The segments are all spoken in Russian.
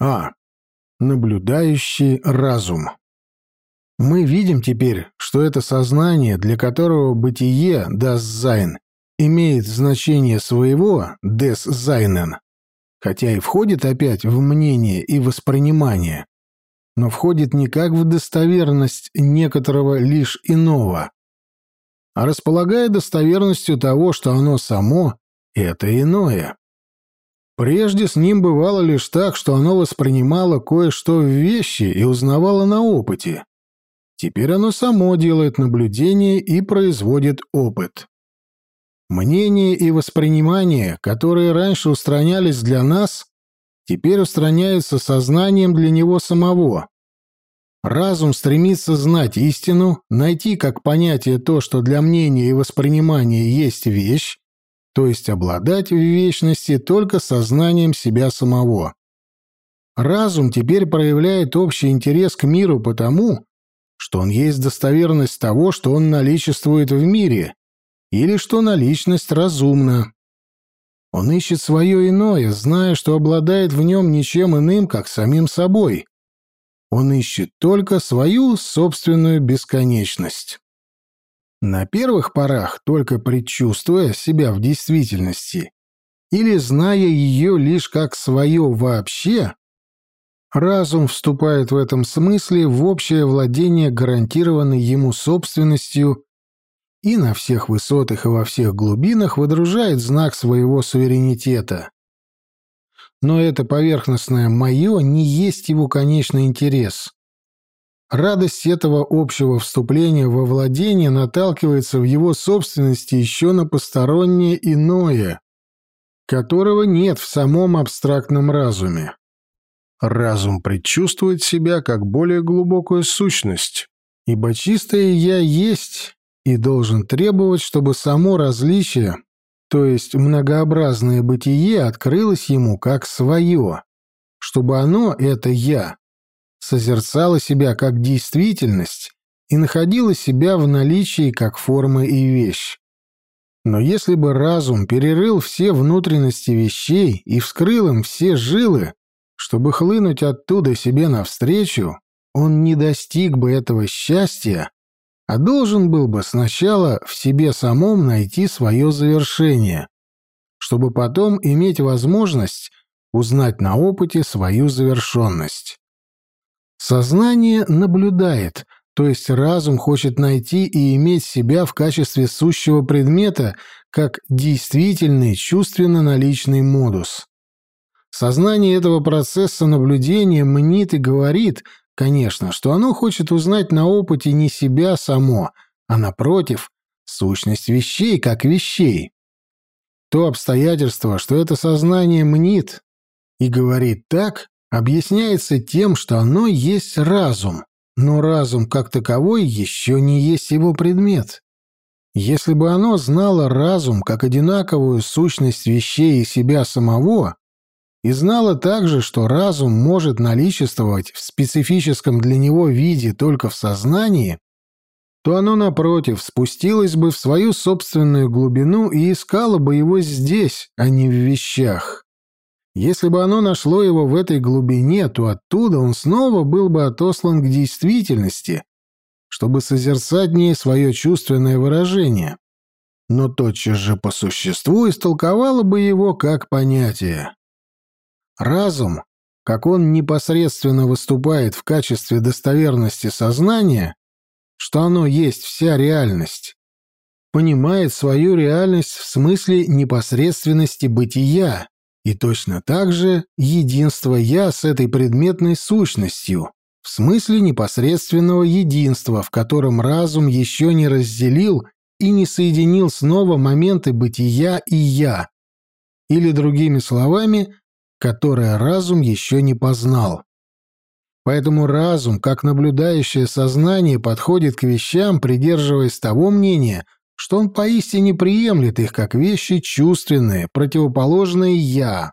А. Наблюдающий разум. Мы видим теперь, что это сознание, для которого бытие Sein имеет значение своего Seinen, хотя и входит опять в мнение и воспринимание, но входит не как в достоверность некоторого лишь иного, а располагая достоверностью того, что оно само — это иное. Прежде с ним бывало лишь так, что оно воспринимало кое-что в вещи и узнавало на опыте. Теперь оно само делает наблюдение и производит опыт. Мнение и воспринимание, которые раньше устранялись для нас, теперь устраняются сознанием для него самого. Разум стремится знать истину, найти как понятие то, что для мнения и воспринимания есть вещь, то есть обладать в вечности только сознанием себя самого. Разум теперь проявляет общий интерес к миру потому, что он есть достоверность того, что он наличествует в мире, или что наличность разумна. Он ищет свое иное, зная, что обладает в нем ничем иным, как самим собой. Он ищет только свою собственную бесконечность. На первых порах, только предчувствуя себя в действительности, или зная ее лишь как свое вообще, разум вступает в этом смысле в общее владение гарантированной ему собственностью и на всех высотах и во всех глубинах выдружает знак своего суверенитета. Но это поверхностное «моё» не есть его конечный интерес. Радость этого общего вступления во владение наталкивается в его собственности еще на постороннее иное, которого нет в самом абстрактном разуме. Разум предчувствует себя как более глубокую сущность, ибо чистое «я» есть и должен требовать, чтобы само различие, то есть многообразное бытие, открылось ему как свое, чтобы оно, это «я», созерцала себя как действительность и находила себя в наличии как форма и вещь. Но если бы разум перерыл все внутренности вещей и вскрыл им все жилы, чтобы хлынуть оттуда себе навстречу, он не достиг бы этого счастья, а должен был бы сначала в себе самом найти свое завершение, чтобы потом иметь возможность узнать на опыте свою завершенность. Сознание наблюдает, то есть разум хочет найти и иметь себя в качестве сущего предмета как действительный чувственно-наличный модус. Сознание этого процесса наблюдения мнит и говорит, конечно, что оно хочет узнать на опыте не себя само, а, напротив, сущность вещей как вещей. То обстоятельство, что это сознание мнит и говорит так, объясняется тем, что оно есть разум, но разум как таковой еще не есть его предмет. Если бы оно знало разум как одинаковую сущность вещей и себя самого, и знало также, что разум может наличествовать в специфическом для него виде только в сознании, то оно, напротив, спустилось бы в свою собственную глубину и искало бы его здесь, а не в вещах. Если бы оно нашло его в этой глубине, то оттуда он снова был бы отослан к действительности, чтобы созерцать в ней свое чувственное выражение. Но тотчас же по существу истолковало бы его как понятие. Разум, как он непосредственно выступает в качестве достоверности сознания, что оно есть вся реальность, понимает свою реальность в смысле непосредственности бытия, и точно так же единство «я» с этой предметной сущностью, в смысле непосредственного единства, в котором разум еще не разделил и не соединил снова моменты бытия и «я», или, другими словами, которое разум еще не познал. Поэтому разум, как наблюдающее сознание, подходит к вещам, придерживаясь того мнения – что он поистине приемлет их как вещи чувственные, противоположные «я».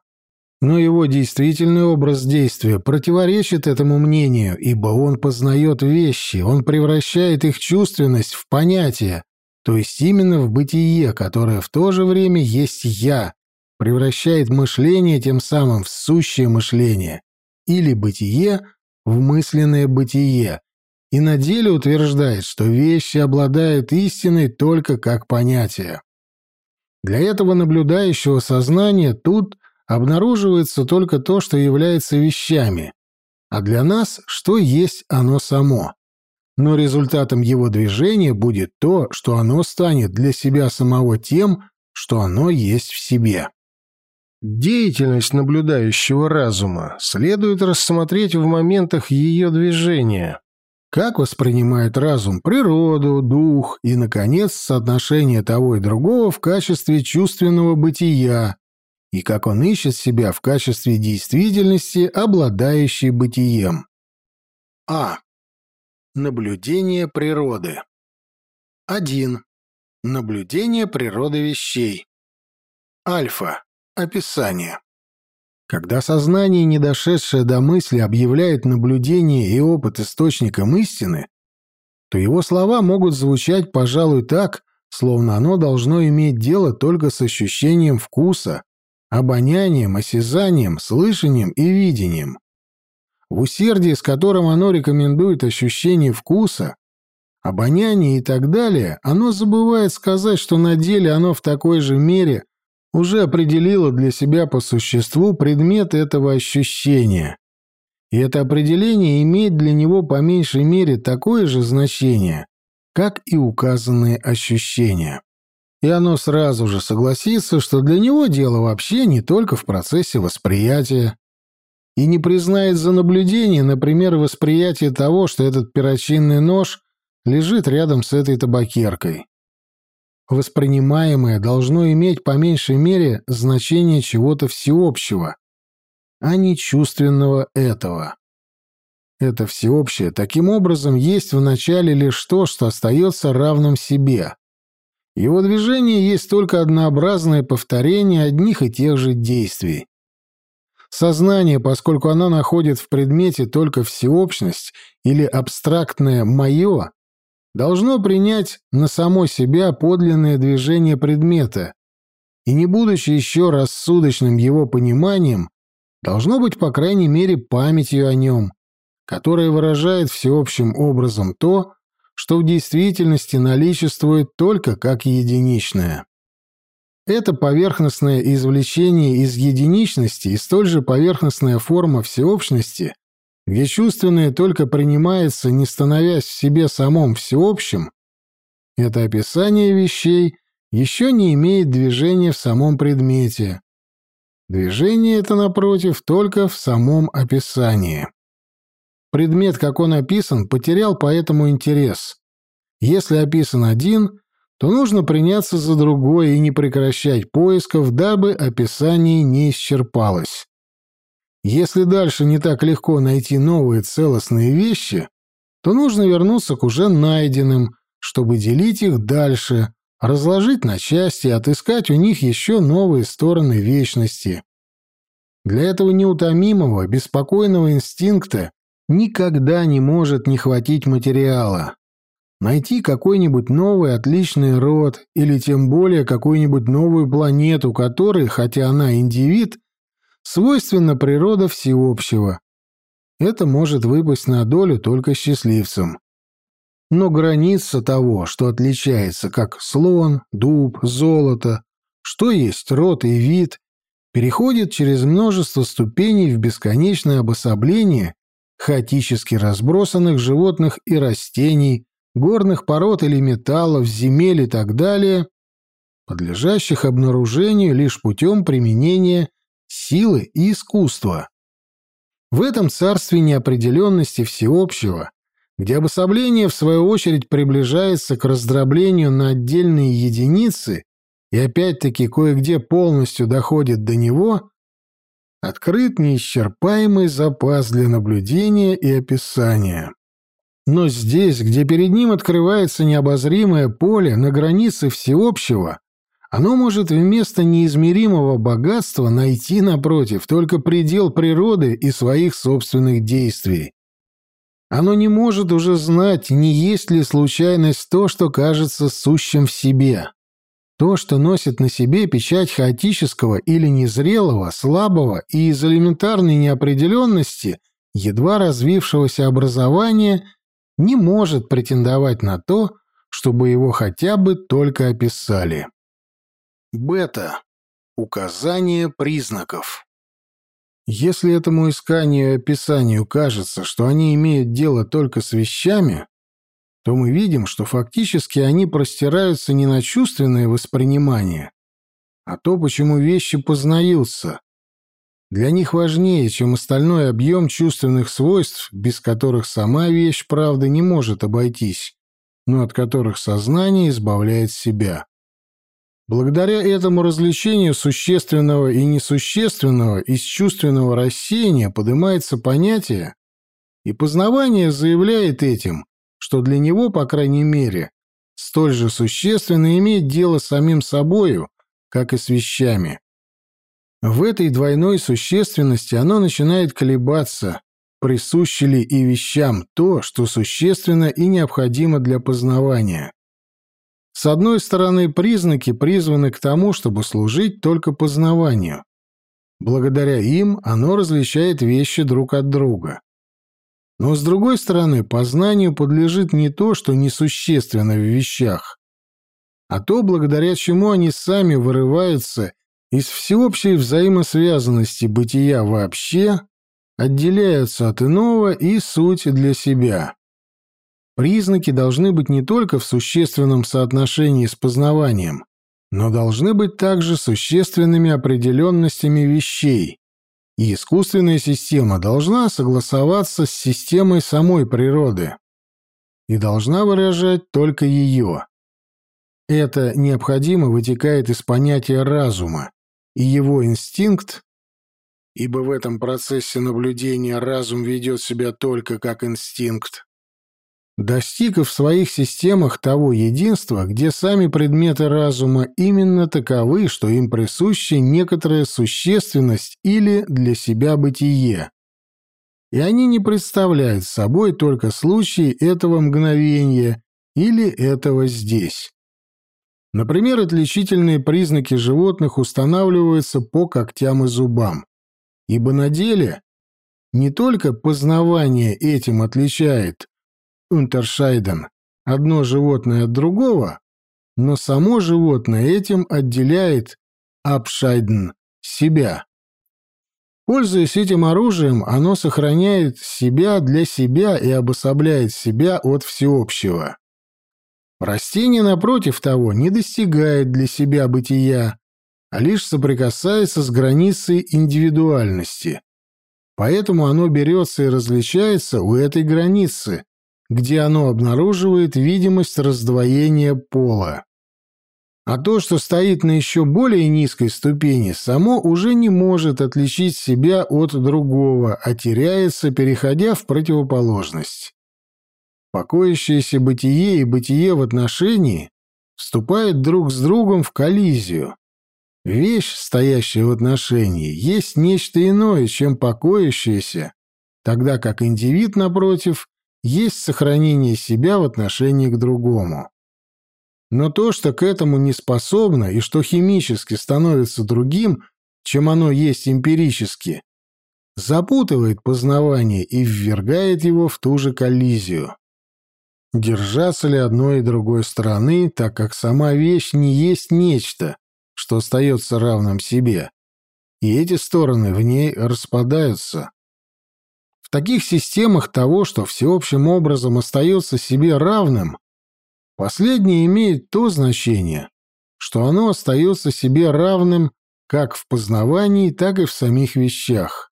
Но его действительный образ действия противоречит этому мнению, ибо он познает вещи, он превращает их чувственность в понятие, то есть именно в бытие, которое в то же время есть «я», превращает мышление тем самым в сущее мышление. или бытие в мысленное бытие, и на деле утверждает, что вещи обладают истиной только как понятие. Для этого наблюдающего сознания тут обнаруживается только то, что является вещами, а для нас, что есть оно само. Но результатом его движения будет то, что оно станет для себя самого тем, что оно есть в себе. Деятельность наблюдающего разума следует рассмотреть в моментах ее движения. Как воспринимает разум природу, дух и, наконец, соотношение того и другого в качестве чувственного бытия, и как он ищет себя в качестве действительности, обладающей бытием. А. Наблюдение природы. 1. Наблюдение природы вещей. Альфа. Описание. Когда сознание, не дошедшее до мысли, объявляет наблюдение и опыт источником истины, то его слова могут звучать, пожалуй, так, словно оно должно иметь дело только с ощущением вкуса, обонянием, осязанием, слышанием и видением. В усердии, с которым оно рекомендует ощущение вкуса, обоняния и так далее, оно забывает сказать, что на деле оно в такой же мере уже определило для себя по существу предмет этого ощущения. И это определение имеет для него по меньшей мере такое же значение, как и указанные ощущения и оно сразу же согласится, что для него дело вообще не только в процессе восприятия, и не признает за наблюдение, например, восприятие того, что этот перочинный нож лежит рядом с этой табакеркой. Воспринимаемое должно иметь по меньшей мере значение чего-то всеобщего, а не чувственного этого. Это всеобщее таким образом есть в начале лишь то, что остается равным себе. Его движение есть только однообразное повторение одних и тех же действий. Сознание, поскольку оно находит в предмете только всеобщность или абстрактное «моё», должно принять на само себя подлинное движение предмета, и не будучи еще рассудочным его пониманием, должно быть, по крайней мере, памятью о нем, которая выражает всеобщим образом то, что в действительности наличествует только как единичное. Это поверхностное извлечение из единичности и столь же поверхностная форма всеобщности, где чувственное только принимается, не становясь в себе самом всеобщим, это описание вещей еще не имеет движения в самом предмете. Движение это, напротив, только в самом описании. Предмет, как он описан, потерял поэтому интерес. Если описан один, то нужно приняться за другое и не прекращать поисков, дабы описание не исчерпалось. Если дальше не так легко найти новые целостные вещи, то нужно вернуться к уже найденным, чтобы делить их дальше, разложить на части и отыскать у них еще новые стороны вечности. Для этого неутомимого, беспокойного инстинкта никогда не может не хватить материала. Найти какой-нибудь новый отличный род или тем более какую-нибудь новую планету, которой, хотя она индивид, свойственна природа всеобщего. Это может выпасть на долю только счастливцам. Но граница того, что отличается как слон, дуб, золото, что есть род и вид, переходит через множество ступеней в бесконечное обособление хаотически разбросанных животных и растений, горных пород или металлов, земель и так далее, подлежащих обнаружению лишь путем применения силы и искусства. В этом царстве неопределенности всеобщего, где обособление, в свою очередь, приближается к раздроблению на отдельные единицы и опять-таки кое-где полностью доходит до него, открыт неисчерпаемый запас для наблюдения и описания. Но здесь, где перед ним открывается необозримое поле на границе всеобщего, оно может вместо неизмеримого богатства найти, напротив, только предел природы и своих собственных действий. Оно не может уже знать, не есть ли случайность то, что кажется сущим в себе. То, что носит на себе печать хаотического или незрелого, слабого и из элементарной неопределенности едва развившегося образования, не может претендовать на то, чтобы его хотя бы только описали. Бета. Указание признаков. Если этому исканию и описанию кажется, что они имеют дело только с вещами, то мы видим, что фактически они простираются не на чувственное воспринимание, а то, почему вещи познаются. Для них важнее, чем остальной объем чувственных свойств, без которых сама вещь, правда, не может обойтись, но от которых сознание избавляет себя. Благодаря этому развлечению существенного и несущественного из чувственного рассеяния поднимается понятие, и познавание заявляет этим, что для него, по крайней мере, столь же существенно иметь дело с самим собою, как и с вещами. В этой двойной существенности оно начинает колебаться, присуще ли и вещам то, что существенно и необходимо для познавания. С одной стороны, признаки призваны к тому, чтобы служить только познаванию. Благодаря им оно различает вещи друг от друга. Но с другой стороны, познанию подлежит не то, что несущественно в вещах, а то, благодаря чему они сами вырываются из всеобщей взаимосвязанности бытия вообще, отделяются от иного и суть для себя. Признаки должны быть не только в существенном соотношении с познаванием, но должны быть также существенными определенностями вещей, и искусственная система должна согласоваться с системой самой природы и должна выражать только ее. Это необходимо вытекает из понятия разума, и его инстинкт, ибо в этом процессе наблюдения разум ведет себя только как инстинкт, достиг в своих системах того единства, где сами предметы разума именно таковы, что им присуща некоторая существенность или для себя бытие. И они не представляют собой только случаи этого мгновения или этого здесь. Например, отличительные признаки животных устанавливаются по когтям и зубам, ибо на деле не только познавание этим отличает Унтершайден одно животное от другого, но само животное этим отделяет Абшайден себя. Пользуясь этим оружием, оно сохраняет себя для себя и обособляет себя от всеобщего. Растение, напротив того, не достигает для себя бытия, а лишь соприкасается с границей индивидуальности. Поэтому оно берется и различается у этой границы, где оно обнаруживает видимость раздвоения пола. А то, что стоит на еще более низкой ступени, само уже не может отличить себя от другого, а теряется, переходя в противоположность. Покоящееся бытие и бытие в отношении вступают друг с другом в коллизию. Вещь, стоящая в отношении, есть нечто иное, чем покоящееся, тогда как индивид, напротив, есть сохранение себя в отношении к другому. Но то, что к этому не способно и что химически становится другим, чем оно есть эмпирически, запутывает познавание и ввергает его в ту же коллизию. Держаться ли одной и другой стороны, так как сама вещь не есть нечто, что остается равным себе, и эти стороны в ней распадаются. В таких системах того, что всеобщим образом остается себе равным, последнее имеет то значение, что оно остается себе равным как в познавании, так и в самих вещах.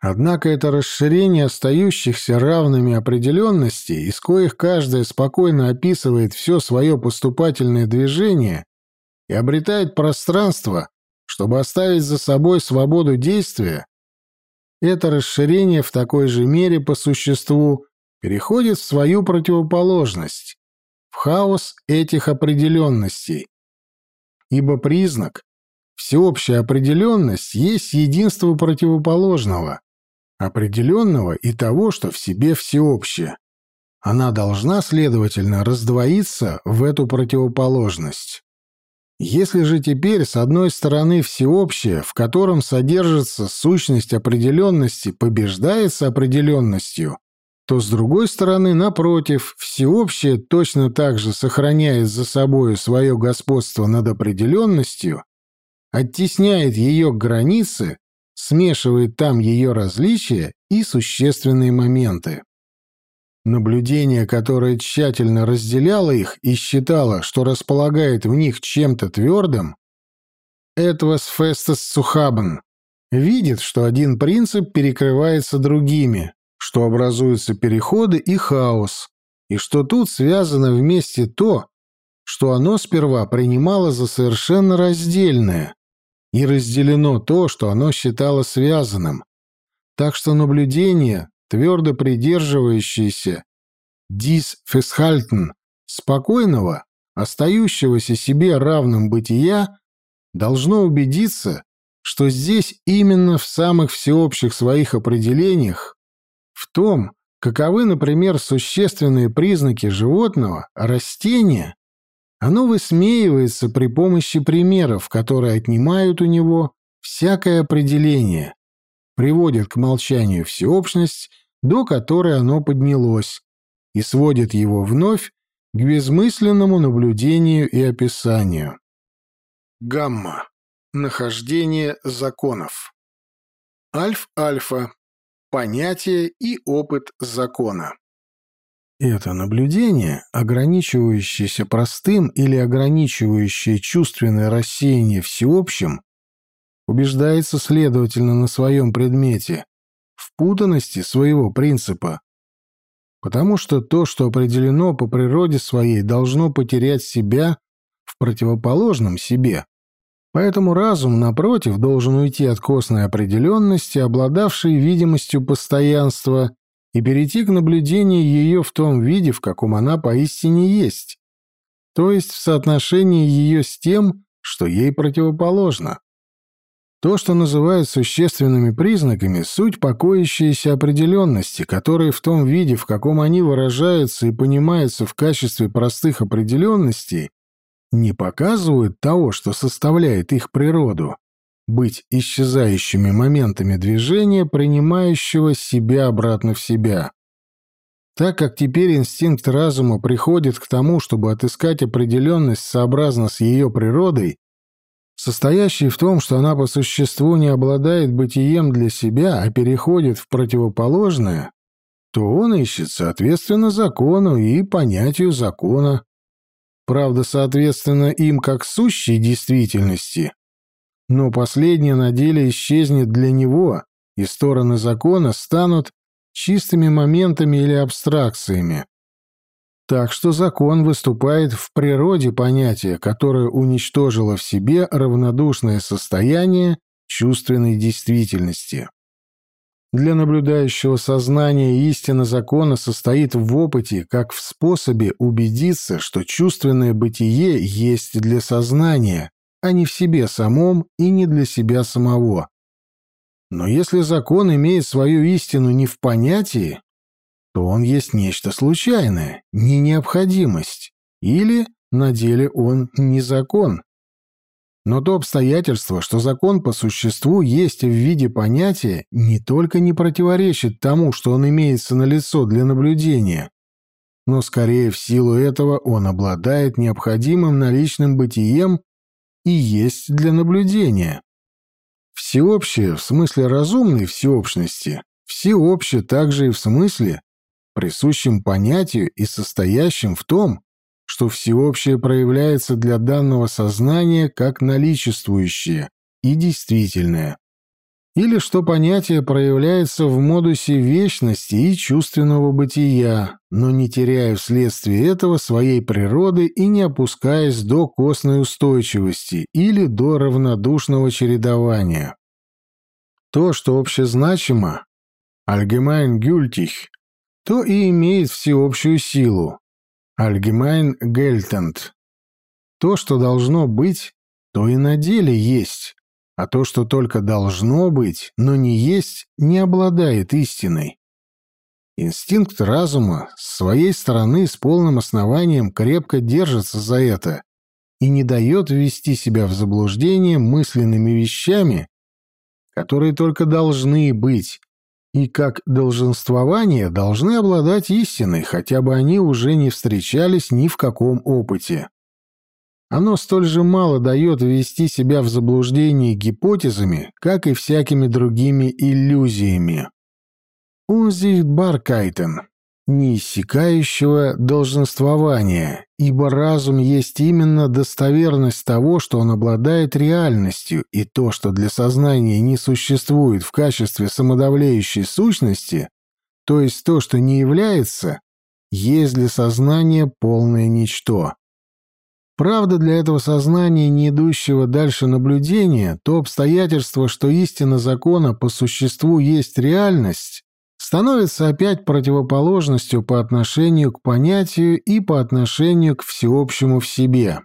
Однако это расширение остающихся равными определенностей, из коих каждая спокойно описывает все свое поступательное движение и обретает пространство, чтобы оставить за собой свободу действия, это расширение в такой же мере по существу переходит в свою противоположность, в хаос этих определенностей. Ибо признак, всеобщая определенность есть единство противоположного, определенного и того, что в себе всеобщее. Она должна, следовательно, раздвоиться в эту противоположность. Если же теперь, с одной стороны, всеобщее, в котором содержится сущность определенности, побеждается определенностью, то, с другой стороны, напротив, всеобщее точно так же сохраняет за собою свое господство над определенностью, оттесняет ее границы, смешивает там ее различия и существенные моменты. Наблюдение, которое тщательно разделяло их и считало, что располагает в них чем-то твердым, Этвас Фестас Сухабан видит, что один принцип перекрывается другими, что образуются переходы и хаос, и что тут связано вместе то, что оно сперва принимало за совершенно раздельное, и разделено то, что оно считало связанным. Так что наблюдение, твердо придерживающийся «дис фесхальтен» спокойного, остающегося себе равным бытия, должно убедиться, что здесь именно в самых всеобщих своих определениях, в том, каковы, например, существенные признаки животного, растения, оно высмеивается при помощи примеров, которые отнимают у него всякое определение, приводит к молчанию всеобщность, до которой оно поднялось, и сводит его вновь к безмысленному наблюдению и описанию. Гамма. Нахождение законов. Альф-альфа. Понятие и опыт закона. Это наблюдение, ограничивающееся простым или ограничивающее чувственное рассеяние всеобщим, убеждается, следовательно, на своем предмете, в путанности своего принципа, потому что то, что определено по природе своей, должно потерять себя в противоположном себе. Поэтому разум, напротив, должен уйти от костной определенности, обладавшей видимостью постоянства, и перейти к наблюдению ее в том виде, в каком она поистине есть, то есть в соотношении ее с тем, что ей противоположно. То, что называют существенными признаками, суть покоящиеся определенности, которые в том виде, в каком они выражаются и понимаются в качестве простых определенностей, не показывают того, что составляет их природу, быть исчезающими моментами движения, принимающего себя обратно в себя. Так как теперь инстинкт разума приходит к тому, чтобы отыскать определенность сообразно с ее природой, состоящий в том, что она по существу не обладает бытием для себя, а переходит в противоположное, то он ищет соответственно закону и понятию закона. Правда, соответственно им как сущей действительности, но последняя на деле исчезнет для него, и стороны закона станут чистыми моментами или абстракциями. Так что закон выступает в природе понятия, которое уничтожило в себе равнодушное состояние чувственной действительности. Для наблюдающего сознания истина закона состоит в опыте, как в способе убедиться, что чувственное бытие есть для сознания, а не в себе самом и не для себя самого. Но если закон имеет свою истину не в понятии, то он есть нечто случайное, не необходимость, или на деле он не закон. Но то обстоятельство, что закон по существу есть в виде понятия, не только не противоречит тому, что он имеется на лицо для наблюдения, но скорее в силу этого он обладает необходимым наличным бытием и есть для наблюдения. Всеобщее в смысле разумной всеобщности, всеобщее также и в смысле, присущем понятию и состоящем в том, что всеобщее проявляется для данного сознания как наличествующее и действительное или что понятие проявляется в модусе вечности и чувственного бытия, но не теряя вследствие этого своей природы и не опускаясь до костной устойчивости или до равнодушного чередования. То, что общезначимо, allgemein gültig, то и имеет всеобщую силу, allgemein geltend. То, что должно быть, то и на деле есть а то, что только должно быть, но не есть, не обладает истиной. Инстинкт разума с своей стороны с полным основанием крепко держится за это и не дает ввести себя в заблуждение мысленными вещами, которые только должны быть, и как долженствование должны обладать истиной, хотя бы они уже не встречались ни в каком опыте. Оно столь же мало дает ввести себя в заблуждение гипотезами, как и всякими другими иллюзиями. Унзихтбаркайтен неиссякающего долженствования, ибо разум есть именно достоверность того, что он обладает реальностью, и то, что для сознания не существует в качестве самодавляющей сущности, то есть то, что не является, есть для сознания полное ничто. Правда, для этого сознания, не идущего дальше наблюдения, то обстоятельство, что истина закона по существу есть реальность, становится опять противоположностью по отношению к понятию и по отношению к всеобщему в себе.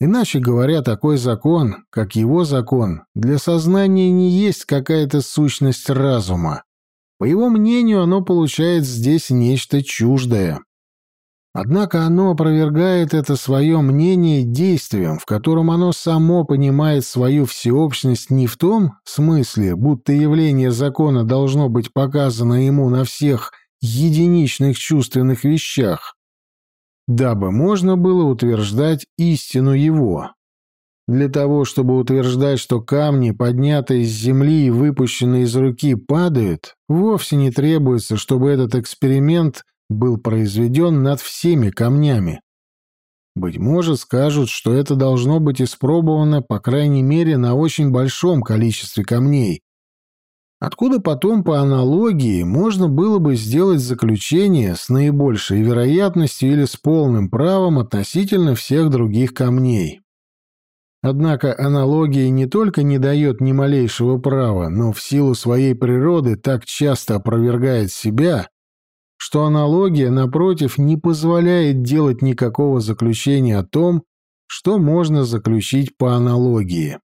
Иначе говоря, такой закон, как его закон, для сознания не есть какая-то сущность разума. По его мнению, оно получает здесь нечто чуждое. Однако оно опровергает это свое мнение действием, в котором оно само понимает свою всеобщность не в том смысле, будто явление закона должно быть показано ему на всех единичных чувственных вещах, дабы можно было утверждать истину его. Для того, чтобы утверждать, что камни, поднятые с земли и выпущенные из руки, падают, вовсе не требуется, чтобы этот эксперимент был произведен над всеми камнями. Быть может, скажут, что это должно быть испробовано, по крайней мере, на очень большом количестве камней. Откуда потом, по аналогии, можно было бы сделать заключение с наибольшей вероятностью или с полным правом относительно всех других камней. Однако аналогия не только не дает ни малейшего права, но в силу своей природы так часто опровергает себя, что аналогия, напротив, не позволяет делать никакого заключения о том, что можно заключить по аналогии.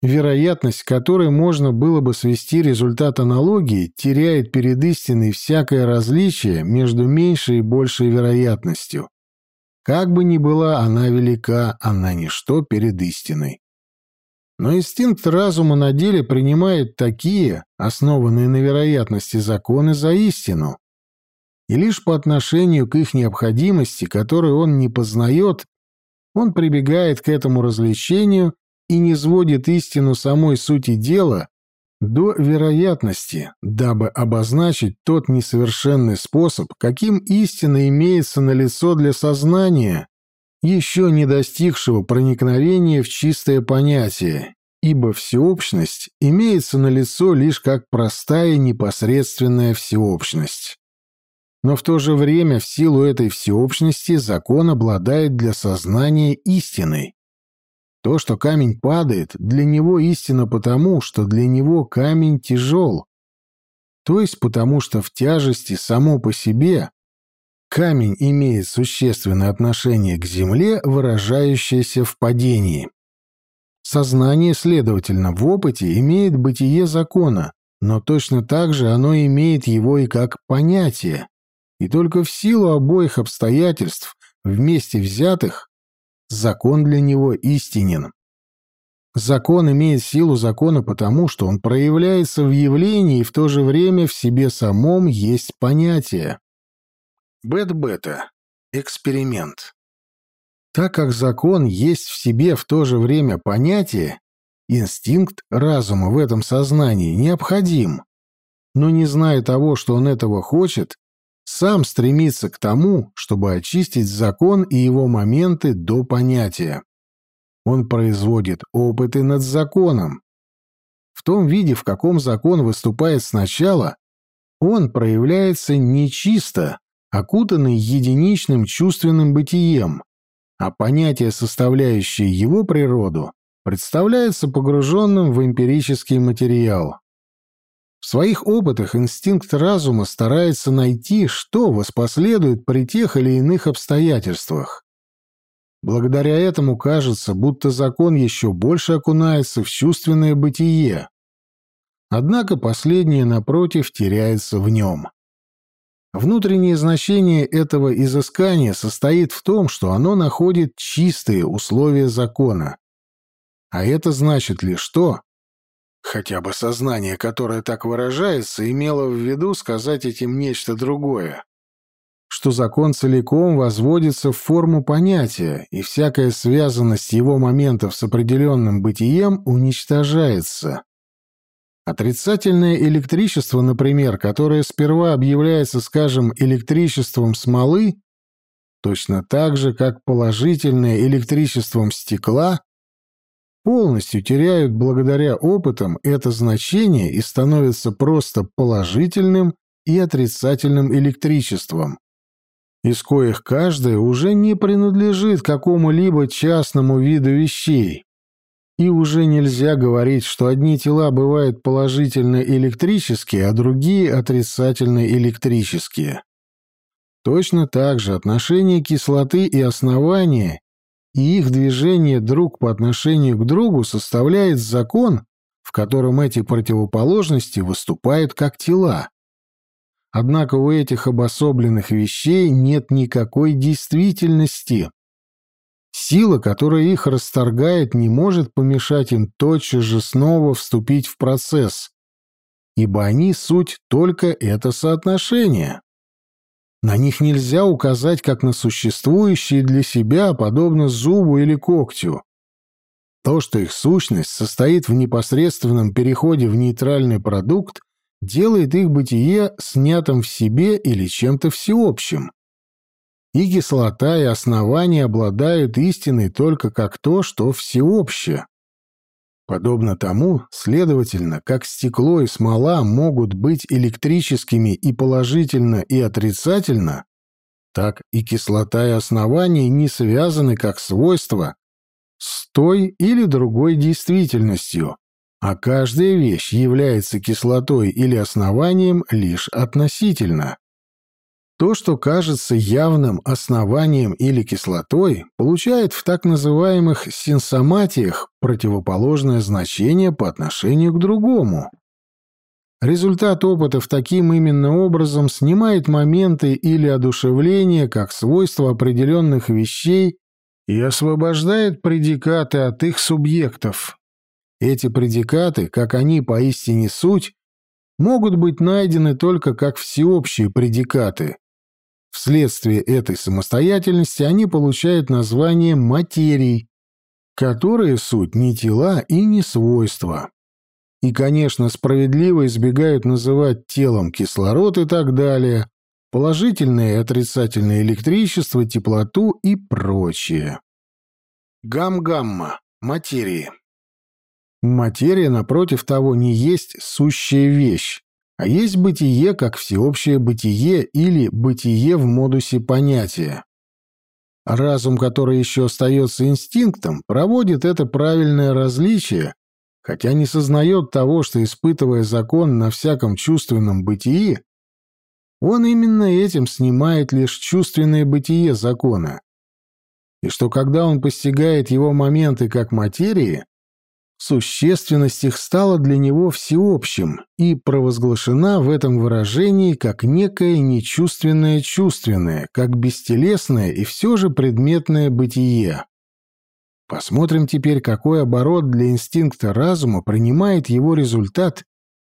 Вероятность, которой можно было бы свести результат аналогии, теряет перед истиной всякое различие между меньшей и большей вероятностью. Как бы ни была она велика, она ничто перед истиной. Но инстинкт разума на деле принимает такие, основанные на вероятности законы, за истину, и лишь по отношению к их необходимости, которую он не познает, он прибегает к этому развлечению и не сводит истину самой сути дела до вероятности, дабы обозначить тот несовершенный способ, каким истина имеется на лицо для сознания, еще не достигшего проникновения в чистое понятие, ибо всеобщность имеется на лицо лишь как простая непосредственная всеобщность. Но в то же время в силу этой всеобщности закон обладает для сознания истиной. То, что камень падает, для него истина потому, что для него камень тяжел. То есть потому, что в тяжести само по себе камень имеет существенное отношение к земле, выражающееся в падении. Сознание, следовательно, в опыте имеет бытие закона, но точно так же оно имеет его и как понятие, и только в силу обоих обстоятельств, вместе взятых, закон для него истинен. Закон имеет силу закона потому, что он проявляется в явлении и в то же время в себе самом есть понятие. Бет-бета. Эксперимент. Так как закон есть в себе в то же время понятие, инстинкт разума в этом сознании необходим. Но не зная того, что он этого хочет, сам стремится к тому, чтобы очистить закон и его моменты до понятия. Он производит опыты над законом. В том виде, в каком закон выступает сначала, он проявляется нечисто, окутанный единичным чувственным бытием, а понятие, составляющее его природу, представляется погруженным в эмпирический материал. В своих опытах инстинкт разума старается найти, что воспоследует при тех или иных обстоятельствах. Благодаря этому кажется, будто закон еще больше окунается в чувственное бытие. Однако последнее, напротив, теряется в нем. Внутреннее значение этого изыскания состоит в том, что оно находит чистые условия закона. А это значит ли что? Хотя бы сознание, которое так выражается, имело в виду сказать этим нечто другое. Что закон целиком возводится в форму понятия, и всякая связанность его моментов с определенным бытием уничтожается. Отрицательное электричество, например, которое сперва объявляется, скажем, электричеством смолы, точно так же, как положительное электричеством стекла, полностью теряют благодаря опытам это значение и становятся просто положительным и отрицательным электричеством, из коих каждое уже не принадлежит какому-либо частному виду вещей. И уже нельзя говорить, что одни тела бывают положительно электрические, а другие отрицательно электрические. Точно так же отношение кислоты и основания и их движение друг по отношению к другу составляет закон, в котором эти противоположности выступают как тела. Однако у этих обособленных вещей нет никакой действительности. Сила, которая их расторгает, не может помешать им тотчас же снова вступить в процесс, ибо они суть только это соотношение. На них нельзя указать как на существующие для себя, подобно зубу или когтю. То, что их сущность состоит в непосредственном переходе в нейтральный продукт, делает их бытие снятым в себе или чем-то всеобщим. И кислота, и основание обладают истиной только как то, что всеобщее. Подобно тому, следовательно, как стекло и смола могут быть электрическими и положительно, и отрицательно, так и кислота и основание не связаны как свойства с той или другой действительностью, а каждая вещь является кислотой или основанием лишь относительно. То, что кажется явным основанием или кислотой, получает в так называемых синсоматиях противоположное значение по отношению к другому. Результат опытов таким именно образом снимает моменты или одушевление как свойства определенных вещей и освобождает предикаты от их субъектов. Эти предикаты, как они поистине суть, могут быть найдены только как всеобщие предикаты, Вследствие этой самостоятельности они получают название материй, которые суть не тела и не свойства. И, конечно, справедливо избегают называть телом кислород и так далее, положительное и отрицательное электричество, теплоту и прочее. Гам-гамма. Материи. Материя, напротив того, не есть сущая вещь, а есть бытие как всеобщее бытие или бытие в модусе понятия. Разум, который еще остается инстинктом, проводит это правильное различие, хотя не сознает того, что, испытывая закон на всяком чувственном бытии, он именно этим снимает лишь чувственное бытие закона, и что когда он постигает его моменты как материи, Существенность их стала для него всеобщим и провозглашена в этом выражении как некое нечувственное чувственное, как бестелесное и все же предметное бытие. Посмотрим теперь, какой оборот для инстинкта разума принимает его результат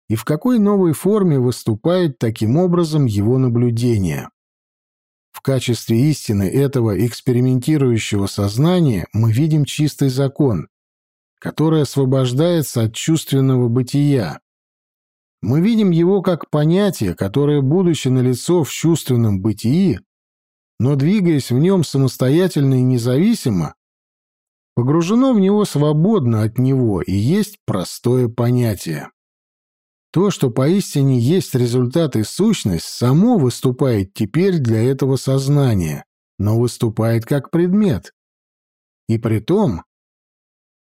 и в какой новой форме выступает таким образом его наблюдение. В качестве истины этого экспериментирующего сознания мы видим чистый закон, который освобождается от чувственного бытия. Мы видим его как понятие, которое, будучи налицо в чувственном бытии, но двигаясь в нем самостоятельно и независимо, погружено в него свободно от него и есть простое понятие. То, что поистине есть результат и сущность, само выступает теперь для этого сознания, но выступает как предмет. И при том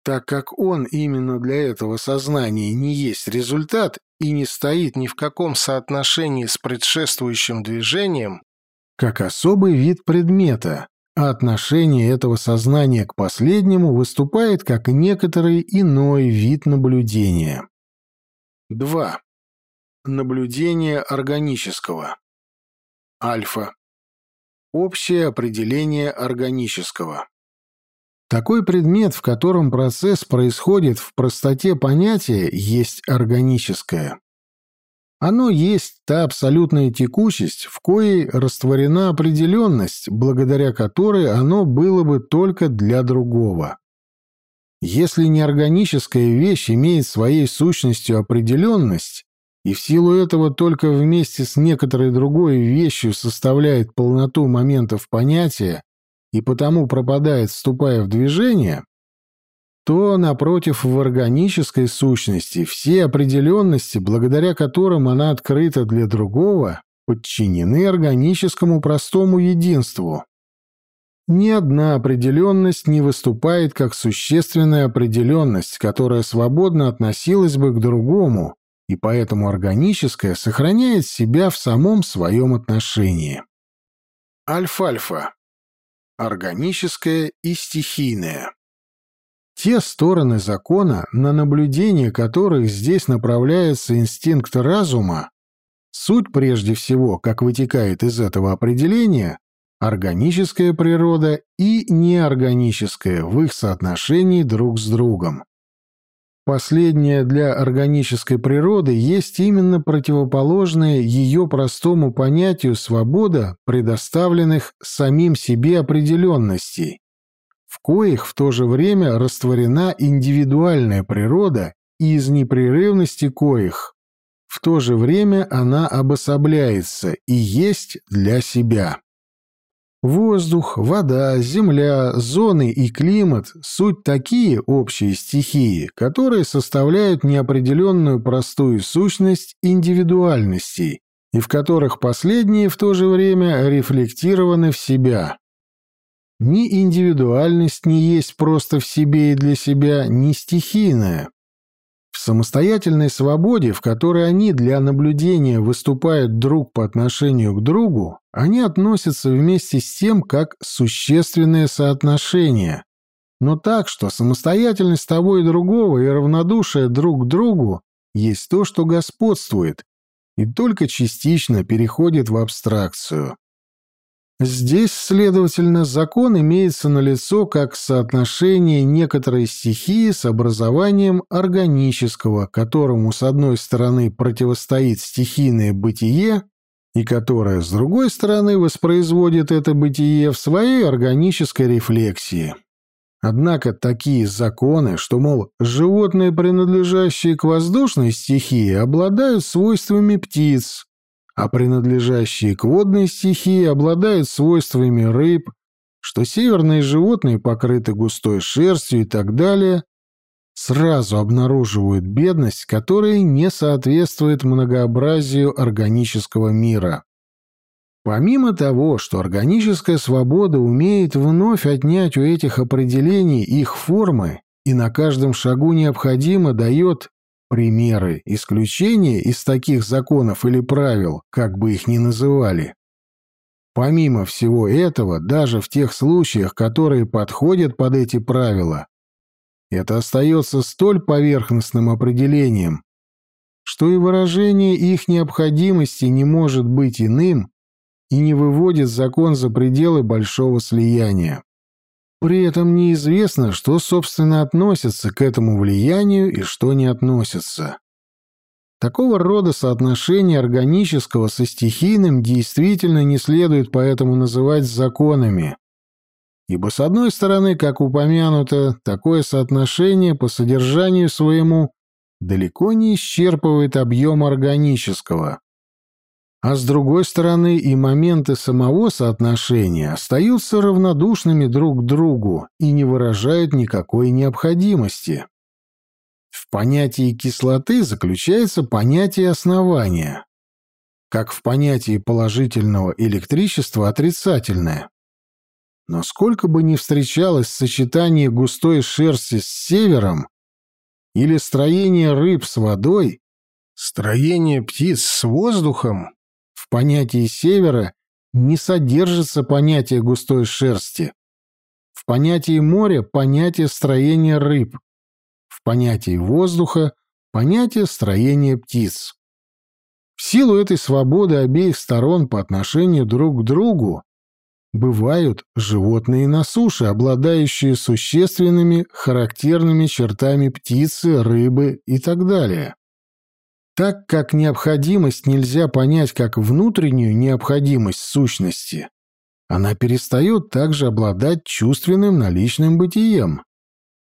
так как он именно для этого сознания не есть результат и не стоит ни в каком соотношении с предшествующим движением, как особый вид предмета, а отношение этого сознания к последнему выступает как некоторый иной вид наблюдения. 2. Наблюдение органического. Альфа. Общее определение органического. Такой предмет, в котором процесс происходит в простоте понятия, есть органическое. Оно есть та абсолютная текучесть, в коей растворена определенность, благодаря которой оно было бы только для другого. Если неорганическая вещь имеет своей сущностью определенность, и в силу этого только вместе с некоторой другой вещью составляет полноту моментов понятия и потому пропадает, вступая в движение, то, напротив, в органической сущности все определенности, благодаря которым она открыта для другого, подчинены органическому простому единству. Ни одна определенность не выступает как существенная определенность, которая свободно относилась бы к другому, и поэтому органическое сохраняет себя в самом своем отношении. Альфа-альфа. Органическое и стихийное. Те стороны закона, на наблюдение которых здесь направляется инстинкт разума, суть прежде всего, как вытекает из этого определения, органическая природа и неорганическая в их соотношении друг с другом. Последнее для органической природы есть именно противоположное ее простому понятию свобода предоставленных самим себе определенностей, в коих в то же время растворена индивидуальная природа и из непрерывности коих в то же время она обособляется и есть для себя. Воздух, вода, земля, зоны и климат — суть такие общие стихии, которые составляют неопределенную простую сущность индивидуальностей, и в которых последние в то же время рефлектированы в себя. Ни индивидуальность не есть просто в себе и для себя, ни стихийная. Самостоятельной свободе, в которой они для наблюдения выступают друг по отношению к другу, они относятся вместе с тем как существенное соотношение, но так, что самостоятельность того и другого и равнодушие друг к другу есть то, что господствует, и только частично переходит в абстракцию. Здесь, следовательно, закон имеется налицо как соотношение некоторой стихии с образованием органического, которому, с одной стороны, противостоит стихийное бытие, и которое, с другой стороны, воспроизводит это бытие в своей органической рефлексии. Однако такие законы, что, мол, животные, принадлежащие к воздушной стихии, обладают свойствами птиц, а принадлежащие к водной стихии обладают свойствами рыб, что северные животные покрыты густой шерстью и так далее, сразу обнаруживают бедность, которая не соответствует многообразию органического мира. Помимо того, что органическая свобода умеет вновь отнять у этих определений их формы и на каждом шагу необходимо дает примеры исключения из таких законов или правил, как бы их ни называли. Помимо всего этого, даже в тех случаях, которые подходят под эти правила, это остается столь поверхностным определением, что и выражение их необходимости не может быть иным и не выводит закон за пределы большого слияния. При этом неизвестно, что, собственно, относится к этому влиянию и что не относится. Такого рода соотношение органического со стихийным действительно не следует поэтому называть законами. Ибо, с одной стороны, как упомянуто, такое соотношение по содержанию своему далеко не исчерпывает объем органического а с другой стороны и моменты самого соотношения остаются равнодушными друг к другу и не выражают никакой необходимости. В понятии кислоты заключается понятие основания, как в понятии положительного электричества отрицательное. Но сколько бы ни встречалось сочетание густой шерсти с севером или строение рыб с водой, строение птиц с воздухом, в понятии севера не содержится понятие густой шерсти. В понятии моря – понятие строения рыб. В понятии воздуха – понятие строения птиц. В силу этой свободы обеих сторон по отношению друг к другу бывают животные на суше, обладающие существенными характерными чертами птицы, рыбы и так далее. Так как необходимость нельзя понять как внутреннюю необходимость сущности, она перестает также обладать чувственным наличным бытием.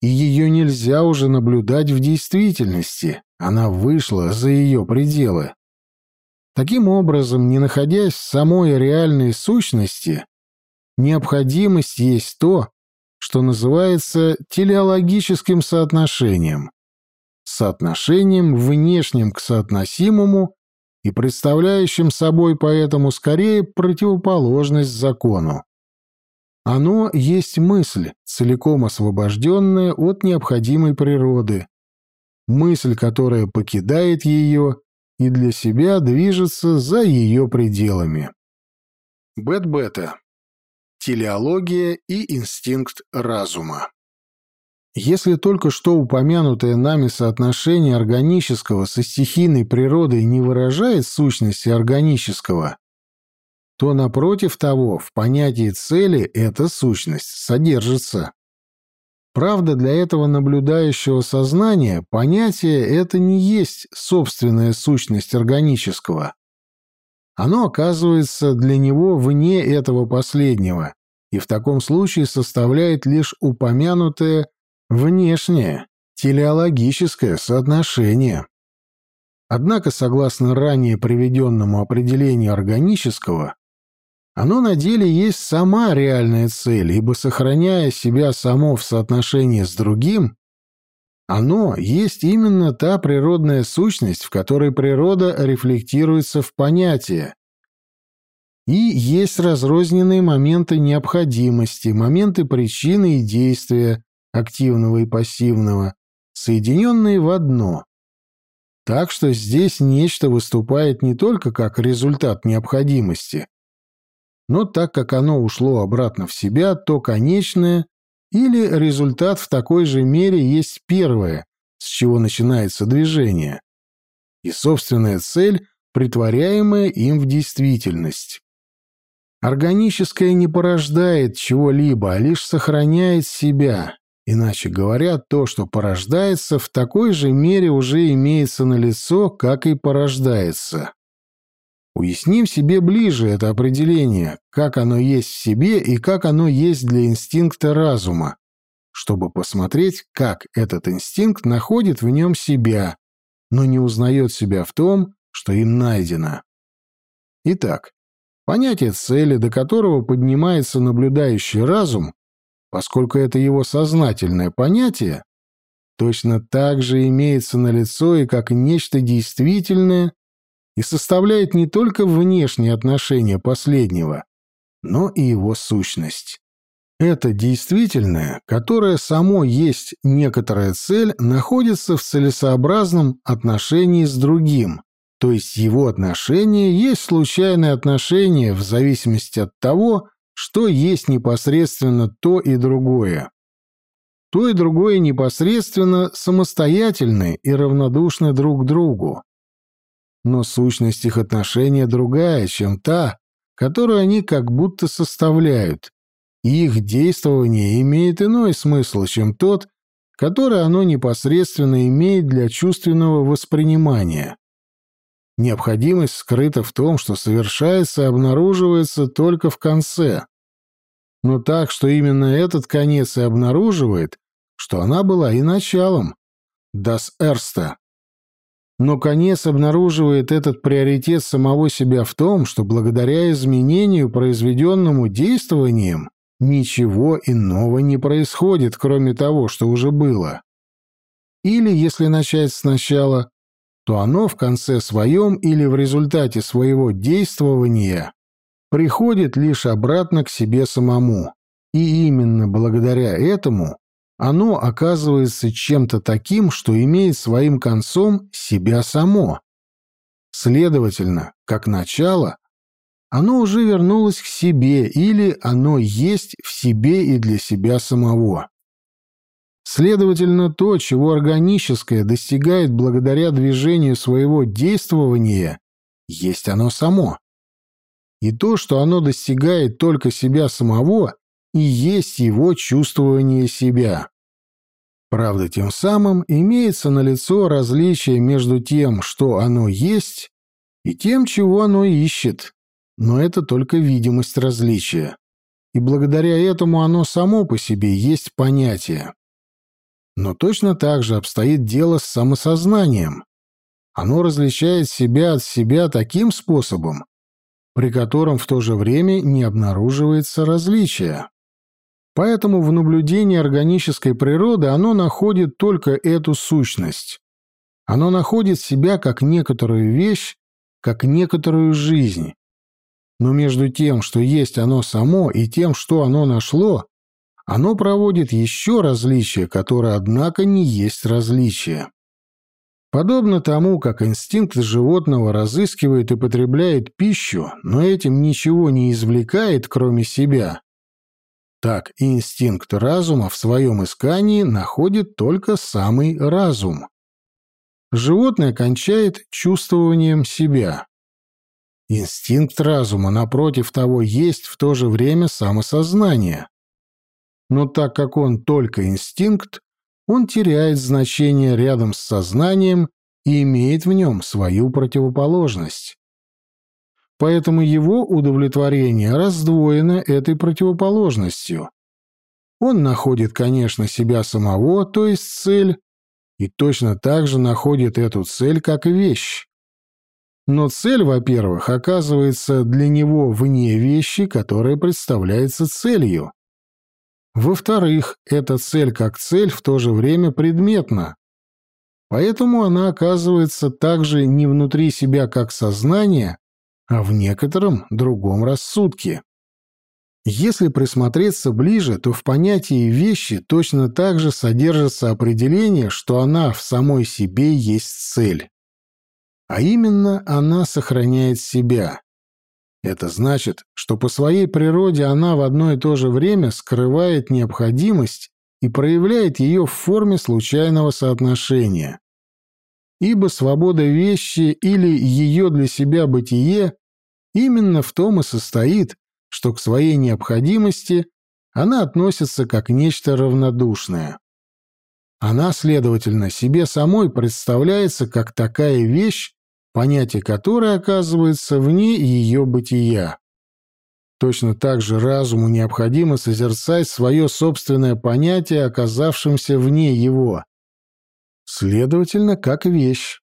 И ее нельзя уже наблюдать в действительности, она вышла за ее пределы. Таким образом, не находясь в самой реальной сущности, необходимость есть то, что называется телеологическим соотношением, соотношением внешним к соотносимому и представляющим собой поэтому скорее противоположность закону. Оно есть мысль, целиком освобожденная от необходимой природы, мысль, которая покидает ее и для себя движется за ее пределами. Бет-бета. Телеология и инстинкт разума. Если только что упомянутое нами соотношение органического со стихийной природой не выражает сущности органического, то напротив того в понятии цели эта сущность содержится. Правда, для этого наблюдающего сознания понятие это не есть собственная сущность органического. Оно оказывается для него вне этого последнего и в таком случае составляет лишь упомянутое внешнее, телеологическое соотношение. Однако, согласно ранее приведенному определению органического, оно на деле есть сама реальная цель, ибо, сохраняя себя само в соотношении с другим, оно есть именно та природная сущность, в которой природа рефлектируется в понятие. И есть разрозненные моменты необходимости, моменты причины и действия, активного и пассивного, соединенные в одно. Так что здесь нечто выступает не только как результат необходимости, но так как оно ушло обратно в себя, то конечное или результат в такой же мере есть первое, с чего начинается движение, и собственная цель, притворяемая им в действительность. Органическое не порождает чего-либо, а лишь сохраняет себя. Иначе говоря, то, что порождается, в такой же мере уже имеется на лицо, как и порождается. Уясним себе ближе это определение, как оно есть в себе и как оно есть для инстинкта разума, чтобы посмотреть, как этот инстинкт находит в нем себя, но не узнает себя в том, что им найдено. Итак, понятие цели, до которого поднимается наблюдающий разум, поскольку это его сознательное понятие, точно так же имеется на лицо и как нечто действительное и составляет не только внешние отношения последнего, но и его сущность. Это действительное, которое само есть некоторая цель, находится в целесообразном отношении с другим, то есть его отношение есть случайное отношение в зависимости от того, что есть непосредственно то и другое. То и другое непосредственно самостоятельны и равнодушны друг к другу но сущность их отношения другая, чем та, которую они как будто составляют, и их действование имеет иной смысл, чем тот, который оно непосредственно имеет для чувственного воспринимания. Необходимость скрыта в том, что совершается и обнаруживается только в конце. Но так, что именно этот конец и обнаруживает, что она была и началом. Das Erste. Но конец обнаруживает этот приоритет самого себя в том, что благодаря изменению, произведенному действованием, ничего иного не происходит, кроме того, что уже было. Или, если начать сначала, то оно в конце своем или в результате своего действования приходит лишь обратно к себе самому. И именно благодаря этому оно оказывается чем-то таким, что имеет своим концом себя само. Следовательно, как начало, оно уже вернулось к себе или оно есть в себе и для себя самого. Следовательно, то, чего органическое достигает благодаря движению своего действования, есть оно само. И то, что оно достигает только себя самого, и есть его чувствование себя. Правда, тем самым имеется налицо различие между тем, что оно есть, и тем, чего оно ищет. Но это только видимость различия. И благодаря этому оно само по себе есть понятие. Но точно так же обстоит дело с самосознанием. Оно различает себя от себя таким способом, при котором в то же время не обнаруживается различия. Поэтому в наблюдении органической природы оно находит только эту сущность. Оно находит себя как некоторую вещь, как некоторую жизнь. Но между тем, что есть оно само, и тем, что оно нашло, оно проводит еще различие, которое, однако, не есть различие. Подобно тому, как инстинкт животного разыскивает и потребляет пищу, но этим ничего не извлекает, кроме себя, так инстинкт разума в своем искании находит только самый разум. Животное кончает чувствованием себя. Инстинкт разума, напротив того, есть в то же время самосознание. Но так как он только инстинкт, он теряет значение рядом с сознанием и имеет в нем свою противоположность поэтому его удовлетворение раздвоено этой противоположностью. Он находит, конечно, себя самого, то есть цель, и точно так же находит эту цель как вещь. Но цель, во-первых, оказывается для него вне вещи, которая представляется целью. Во-вторых, эта цель как цель в то же время предметна. Поэтому она оказывается также не внутри себя как сознание, а в некотором другом рассудке. Если присмотреться ближе, то в понятии вещи точно так же содержится определение, что она в самой себе есть цель. А именно, она сохраняет себя. Это значит, что по своей природе она в одно и то же время скрывает необходимость и проявляет ее в форме случайного соотношения ибо свобода вещи или ее для себя бытие именно в том и состоит, что к своей необходимости она относится как нечто равнодушное. Она, следовательно, себе самой представляется как такая вещь, понятие которой оказывается вне ее бытия. Точно так же разуму необходимо созерцать свое собственное понятие, оказавшимся вне его, Следовательно, как вещь.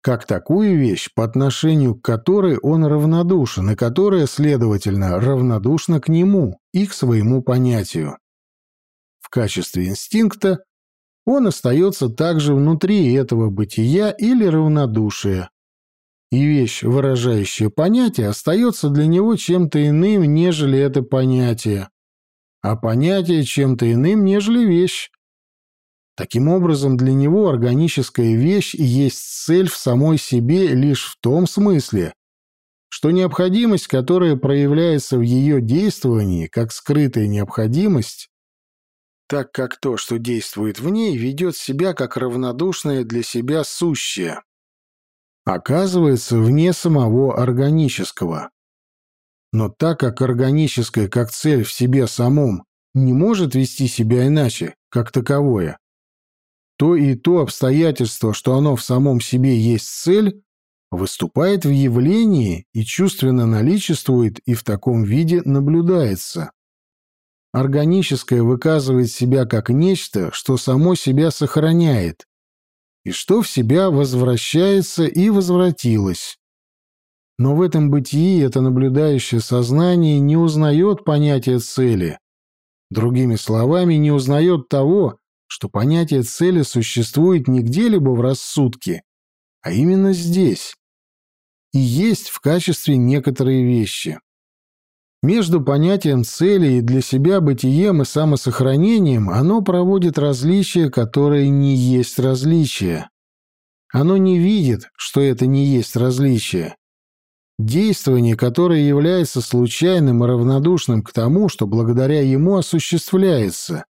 Как такую вещь, по отношению к которой он равнодушен, и которая, следовательно, равнодушна к нему и к своему понятию. В качестве инстинкта он остается также внутри этого бытия или равнодушия, и вещь, выражающая понятие, остается для него чем-то иным, нежели это понятие, а понятие чем-то иным, нежели вещь. Таким образом, для него органическая вещь есть цель в самой себе лишь в том смысле, что необходимость, которая проявляется в ее действовании, как скрытая необходимость, так как то, что действует в ней, ведет себя как равнодушное для себя сущее, оказывается вне самого органического. Но так как органическое как цель в себе самом не может вести себя иначе, как таковое, то и то обстоятельство, что оно в самом себе есть цель, выступает в явлении и чувственно наличествует и в таком виде наблюдается. Органическое выказывает себя как нечто, что само себя сохраняет, и что в себя возвращается и возвратилось. Но в этом бытии это наблюдающее сознание не узнает понятия цели. Другими словами, не узнает того, что понятие цели существует не где-либо в рассудке, а именно здесь, и есть в качестве некоторые вещи. Между понятием цели и для себя бытием и самосохранением оно проводит различие, которое не есть различие. Оно не видит, что это не есть различие. Действование, которое является случайным и равнодушным к тому, что благодаря ему осуществляется,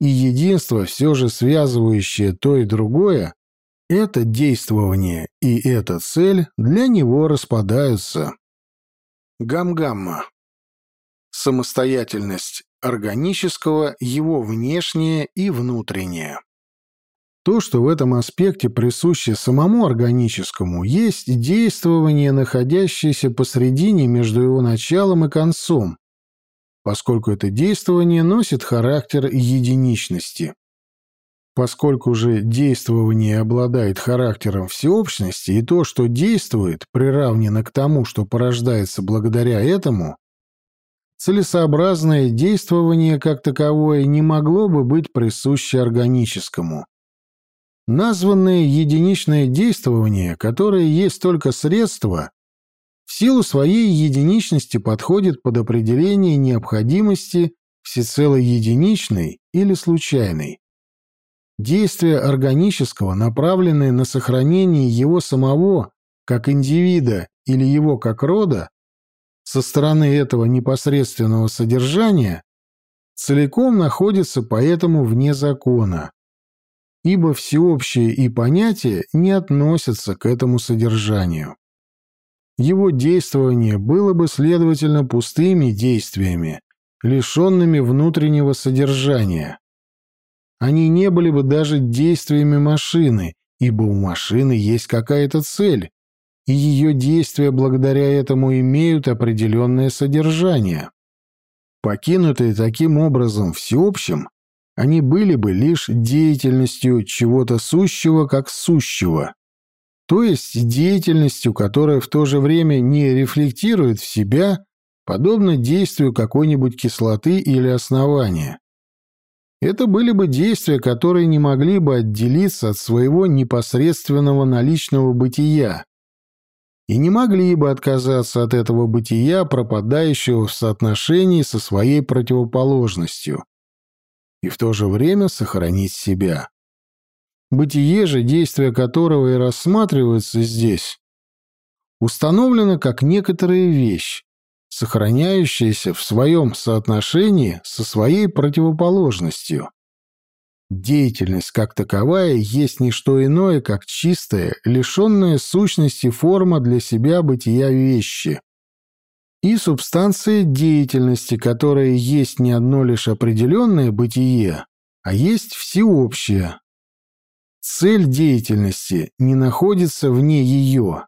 и единство, все же связывающее то и другое, это действование и эта цель для него распадаются. Гам-гамма. Самостоятельность органического, его внешнее и внутреннее. То, что в этом аспекте присуще самому органическому, есть действование, находящееся посредине между его началом и концом, поскольку это действование носит характер единичности. Поскольку же действование обладает характером всеобщности, и то, что действует, приравнено к тому, что порождается благодаря этому, целесообразное действование как таковое не могло бы быть присуще органическому. Названное единичное действование, которое есть только средство, в силу своей единичности подходит под определение необходимости всецело единичной или случайной. Действия органического, направленные на сохранение его самого как индивида или его как рода, со стороны этого непосредственного содержания, целиком находятся поэтому вне закона ибо всеобщее и понятие не относятся к этому содержанию. Его действование было бы, следовательно, пустыми действиями, лишенными внутреннего содержания. Они не были бы даже действиями машины, ибо у машины есть какая-то цель, и ее действия благодаря этому имеют определенное содержание. Покинутые таким образом всеобщим, они были бы лишь деятельностью чего-то сущего как сущего, то есть деятельностью, которая в то же время не рефлектирует в себя, подобно действию какой-нибудь кислоты или основания. Это были бы действия, которые не могли бы отделиться от своего непосредственного наличного бытия и не могли бы отказаться от этого бытия, пропадающего в соотношении со своей противоположностью и в то же время сохранить себя. Бытие же, действия которого и рассматриваются здесь, установлено как некоторая вещь, сохраняющаяся в своем соотношении со своей противоположностью. Деятельность как таковая есть не что иное, как чистая, лишенная сущности форма для себя бытия вещи, и субстанция деятельности, которая есть не одно лишь определенное бытие, а есть всеобщее. Цель деятельности не находится вне ее.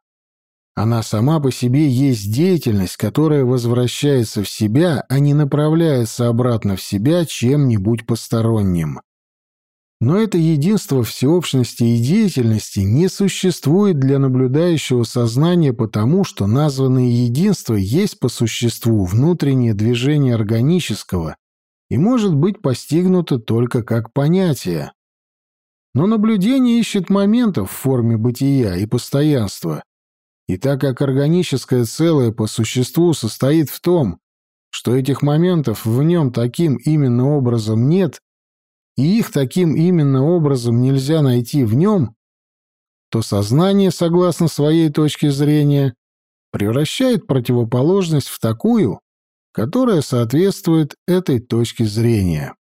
Она сама по себе есть деятельность, которая возвращается в себя, а не направляется обратно в себя чем-нибудь посторонним. Но это единство всеобщности и деятельности не существует для наблюдающего сознания потому, что названное единство есть по существу внутреннее движение органического и может быть постигнуто только как понятие. Но наблюдение ищет моментов в форме бытия и постоянства. И так как органическое целое по существу состоит в том, что этих моментов в нем таким именно образом нет, и их таким именно образом нельзя найти в нем, то сознание, согласно своей точке зрения, превращает противоположность в такую, которая соответствует этой точке зрения.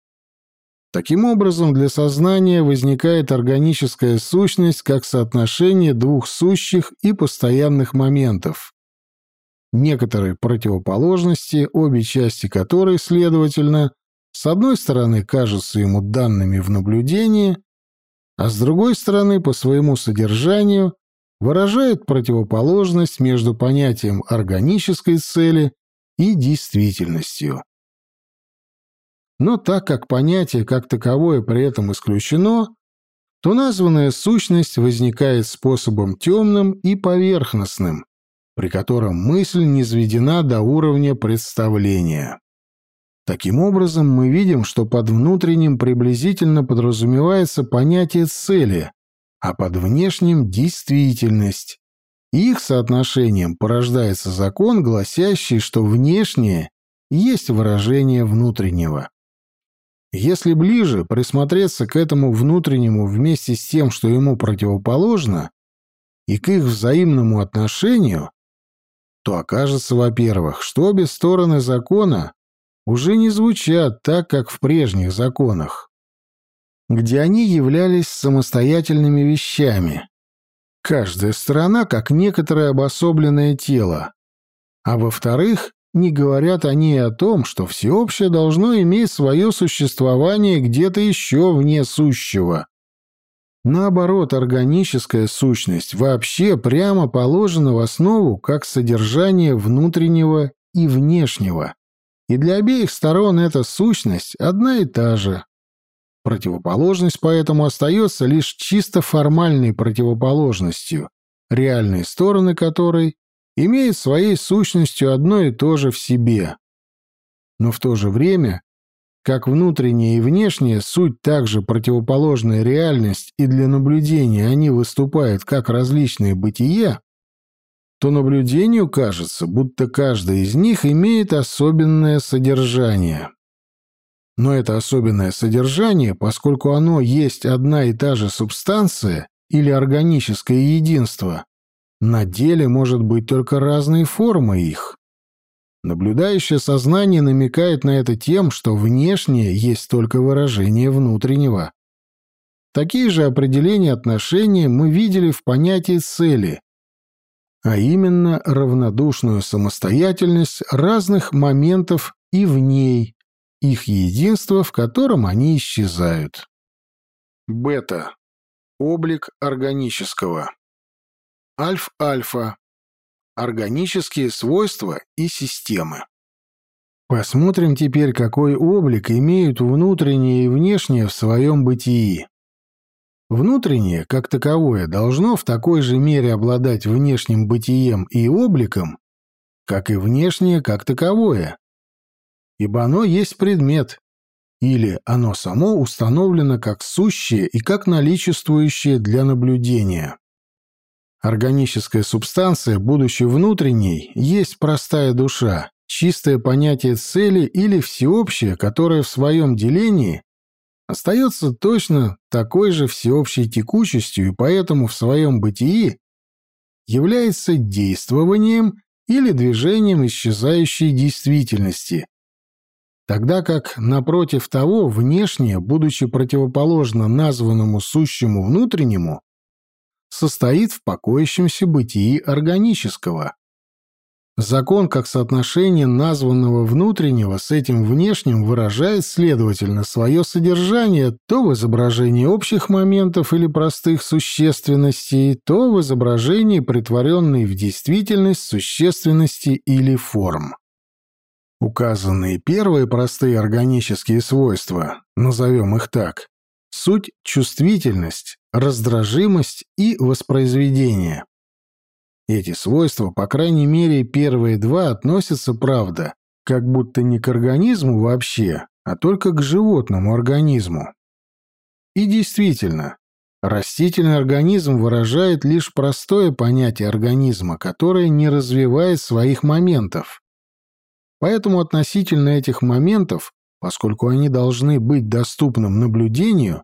Таким образом, для сознания возникает органическая сущность как соотношение двух сущих и постоянных моментов. Некоторые противоположности, обе части которой, следовательно, с одной стороны кажутся ему данными в наблюдении, а с другой стороны по своему содержанию выражает противоположность между понятием органической цели и действительностью. Но так как понятие как таковое при этом исключено, то названная сущность возникает способом темным и поверхностным, при котором мысль низведена до уровня представления. Таким образом, мы видим, что под внутренним приблизительно подразумевается понятие цели, а под внешним – действительность. Их соотношением порождается закон, гласящий, что внешнее есть выражение внутреннего. Если ближе присмотреться к этому внутреннему вместе с тем, что ему противоположно, и к их взаимному отношению, то окажется, во-первых, что обе стороны закона уже не звучат так, как в прежних законах, где они являлись самостоятельными вещами, каждая сторона как некоторое обособленное тело, а во-вторых, не говорят они о том, что всеобщее должно иметь свое существование где-то еще вне сущего. Наоборот, органическая сущность вообще прямо положена в основу как содержание внутреннего и внешнего. И для обеих сторон эта сущность одна и та же. Противоположность поэтому остается лишь чисто формальной противоположностью, реальные стороны которой имеют своей сущностью одно и то же в себе. Но в то же время, как внутренняя и внешняя суть также противоположная реальность и для наблюдения они выступают как различные бытия, то наблюдению кажется, будто каждая из них имеет особенное содержание. Но это особенное содержание, поскольку оно есть одна и та же субстанция или органическое единство, на деле может быть только разные формы их. Наблюдающее сознание намекает на это тем, что внешнее есть только выражение внутреннего. Такие же определения отношения мы видели в понятии цели, а именно равнодушную самостоятельность разных моментов и в ней, их единство, в котором они исчезают. Бета. Облик органического. Альф-альфа. Органические свойства и системы. Посмотрим теперь, какой облик имеют внутреннее и внешнее в своем бытии. Внутреннее, как таковое, должно в такой же мере обладать внешним бытием и обликом, как и внешнее, как таковое. Ибо оно есть предмет, или оно само установлено как сущее и как наличествующее для наблюдения. Органическая субстанция, будучи внутренней, есть простая душа, чистое понятие цели или всеобщее, которое в своем делении остается точно такой же всеобщей текучестью и поэтому в своем бытии является действованием или движением исчезающей действительности, тогда как, напротив того, внешнее, будучи противоположно названному сущему внутреннему, состоит в покоящемся бытии органического. Закон как соотношение названного внутреннего с этим внешним выражает, следовательно, свое содержание то в изображении общих моментов или простых существенностей, то в изображении притворенной в действительность существенности или форм. Указанные первые простые органические свойства, назовем их так, суть – чувствительность, раздражимость и воспроизведение. Эти свойства, по крайней мере, первые два относятся, правда, как будто не к организму вообще, а только к животному организму. И действительно, растительный организм выражает лишь простое понятие организма, которое не развивает своих моментов. Поэтому относительно этих моментов, поскольку они должны быть доступным наблюдению,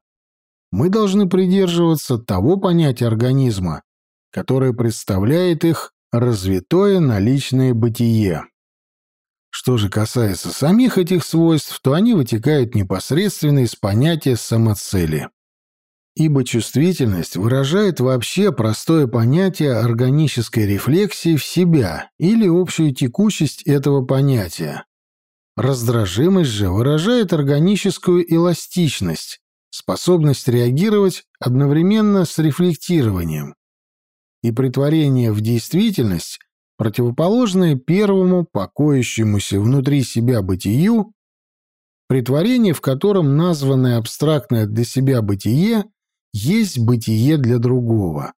мы должны придерживаться того понятия организма, которое представляет их развитое наличное бытие. Что же касается самих этих свойств, то они вытекают непосредственно из понятия самоцели. Ибо чувствительность выражает вообще простое понятие органической рефлексии в себя или общую текучесть этого понятия. Раздражимость же выражает органическую эластичность, способность реагировать одновременно с рефлектированием. И притворение в действительность, противоположное первому покоящемуся внутри себя бытию, притворение, в котором названное абстрактное для себя бытие есть бытие для другого.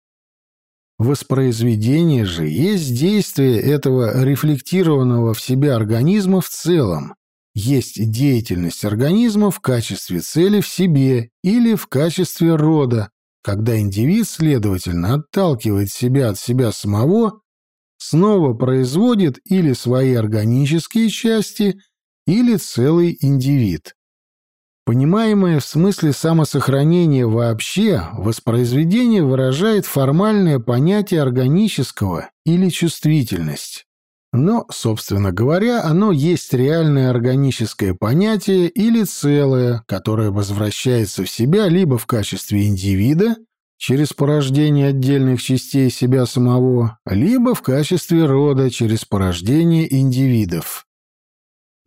Воспроизведение же есть действие этого рефлектированного в себя организма в целом, есть деятельность организма в качестве цели в себе или в качестве рода, когда индивид, следовательно, отталкивает себя от себя самого, снова производит или свои органические части, или целый индивид. Понимаемое в смысле самосохранения вообще, воспроизведение выражает формальное понятие органического или чувствительность. Но, собственно говоря, оно есть реальное органическое понятие или целое, которое возвращается в себя либо в качестве индивида, через порождение отдельных частей себя самого, либо в качестве рода через порождение индивидов.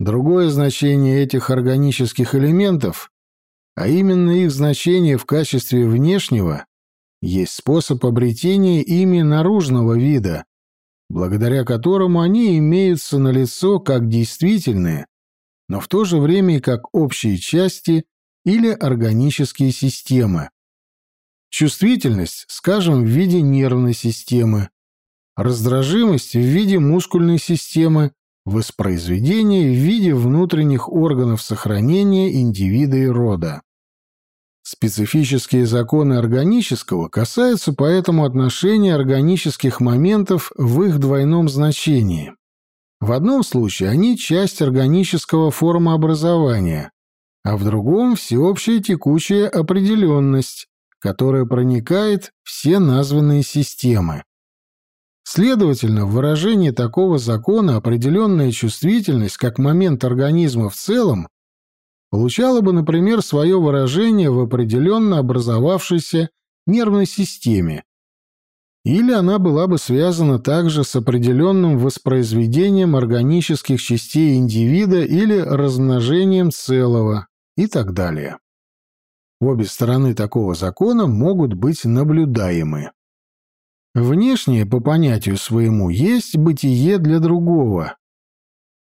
Другое значение этих органических элементов, а именно их значение в качестве внешнего, есть способ обретения ими наружного вида, благодаря которому они имеются на лицо как действительные, но в то же время и как общие части или органические системы. Чувствительность, скажем, в виде нервной системы, раздражимость в виде мускульной системы, воспроизведение в виде внутренних органов сохранения индивида и рода. Специфические законы органического касаются поэтому отношения органических моментов в их двойном значении. В одном случае они часть органического формообразования, а в другом – всеобщая текучая определенность, которая проникает все названные системы. Следовательно, в выражении такого закона определенная чувствительность как момент организма в целом получала бы, например, свое выражение в определенно образовавшейся нервной системе, или она была бы связана также с определенным воспроизведением органических частей индивида или размножением целого и так далее. Обе стороны такого закона могут быть наблюдаемы. Внешнее, по понятию своему, есть бытие для другого,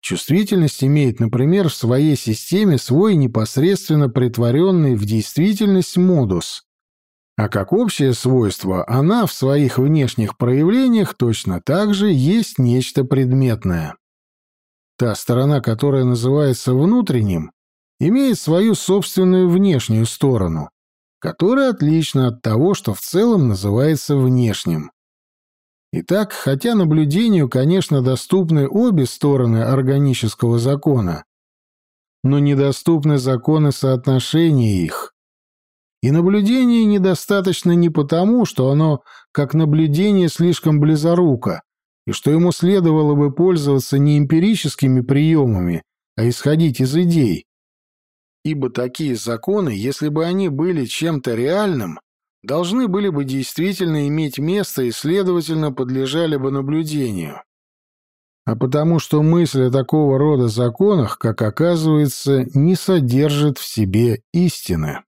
Чувствительность имеет, например, в своей системе свой непосредственно притворенный в действительность модус, а как общее свойство она в своих внешних проявлениях точно так же есть нечто предметное. Та сторона, которая называется внутренним, имеет свою собственную внешнюю сторону, которая отлична от того, что в целом называется внешним. Итак, хотя наблюдению, конечно, доступны обе стороны органического закона, но недоступны законы соотношения их. И наблюдение недостаточно не потому, что оно, как наблюдение, слишком близоруко, и что ему следовало бы пользоваться не эмпирическими приемами, а исходить из идей. Ибо такие законы, если бы они были чем-то реальным, должны были бы действительно иметь место и, следовательно, подлежали бы наблюдению. А потому что мысль о такого рода законах, как оказывается, не содержит в себе истины.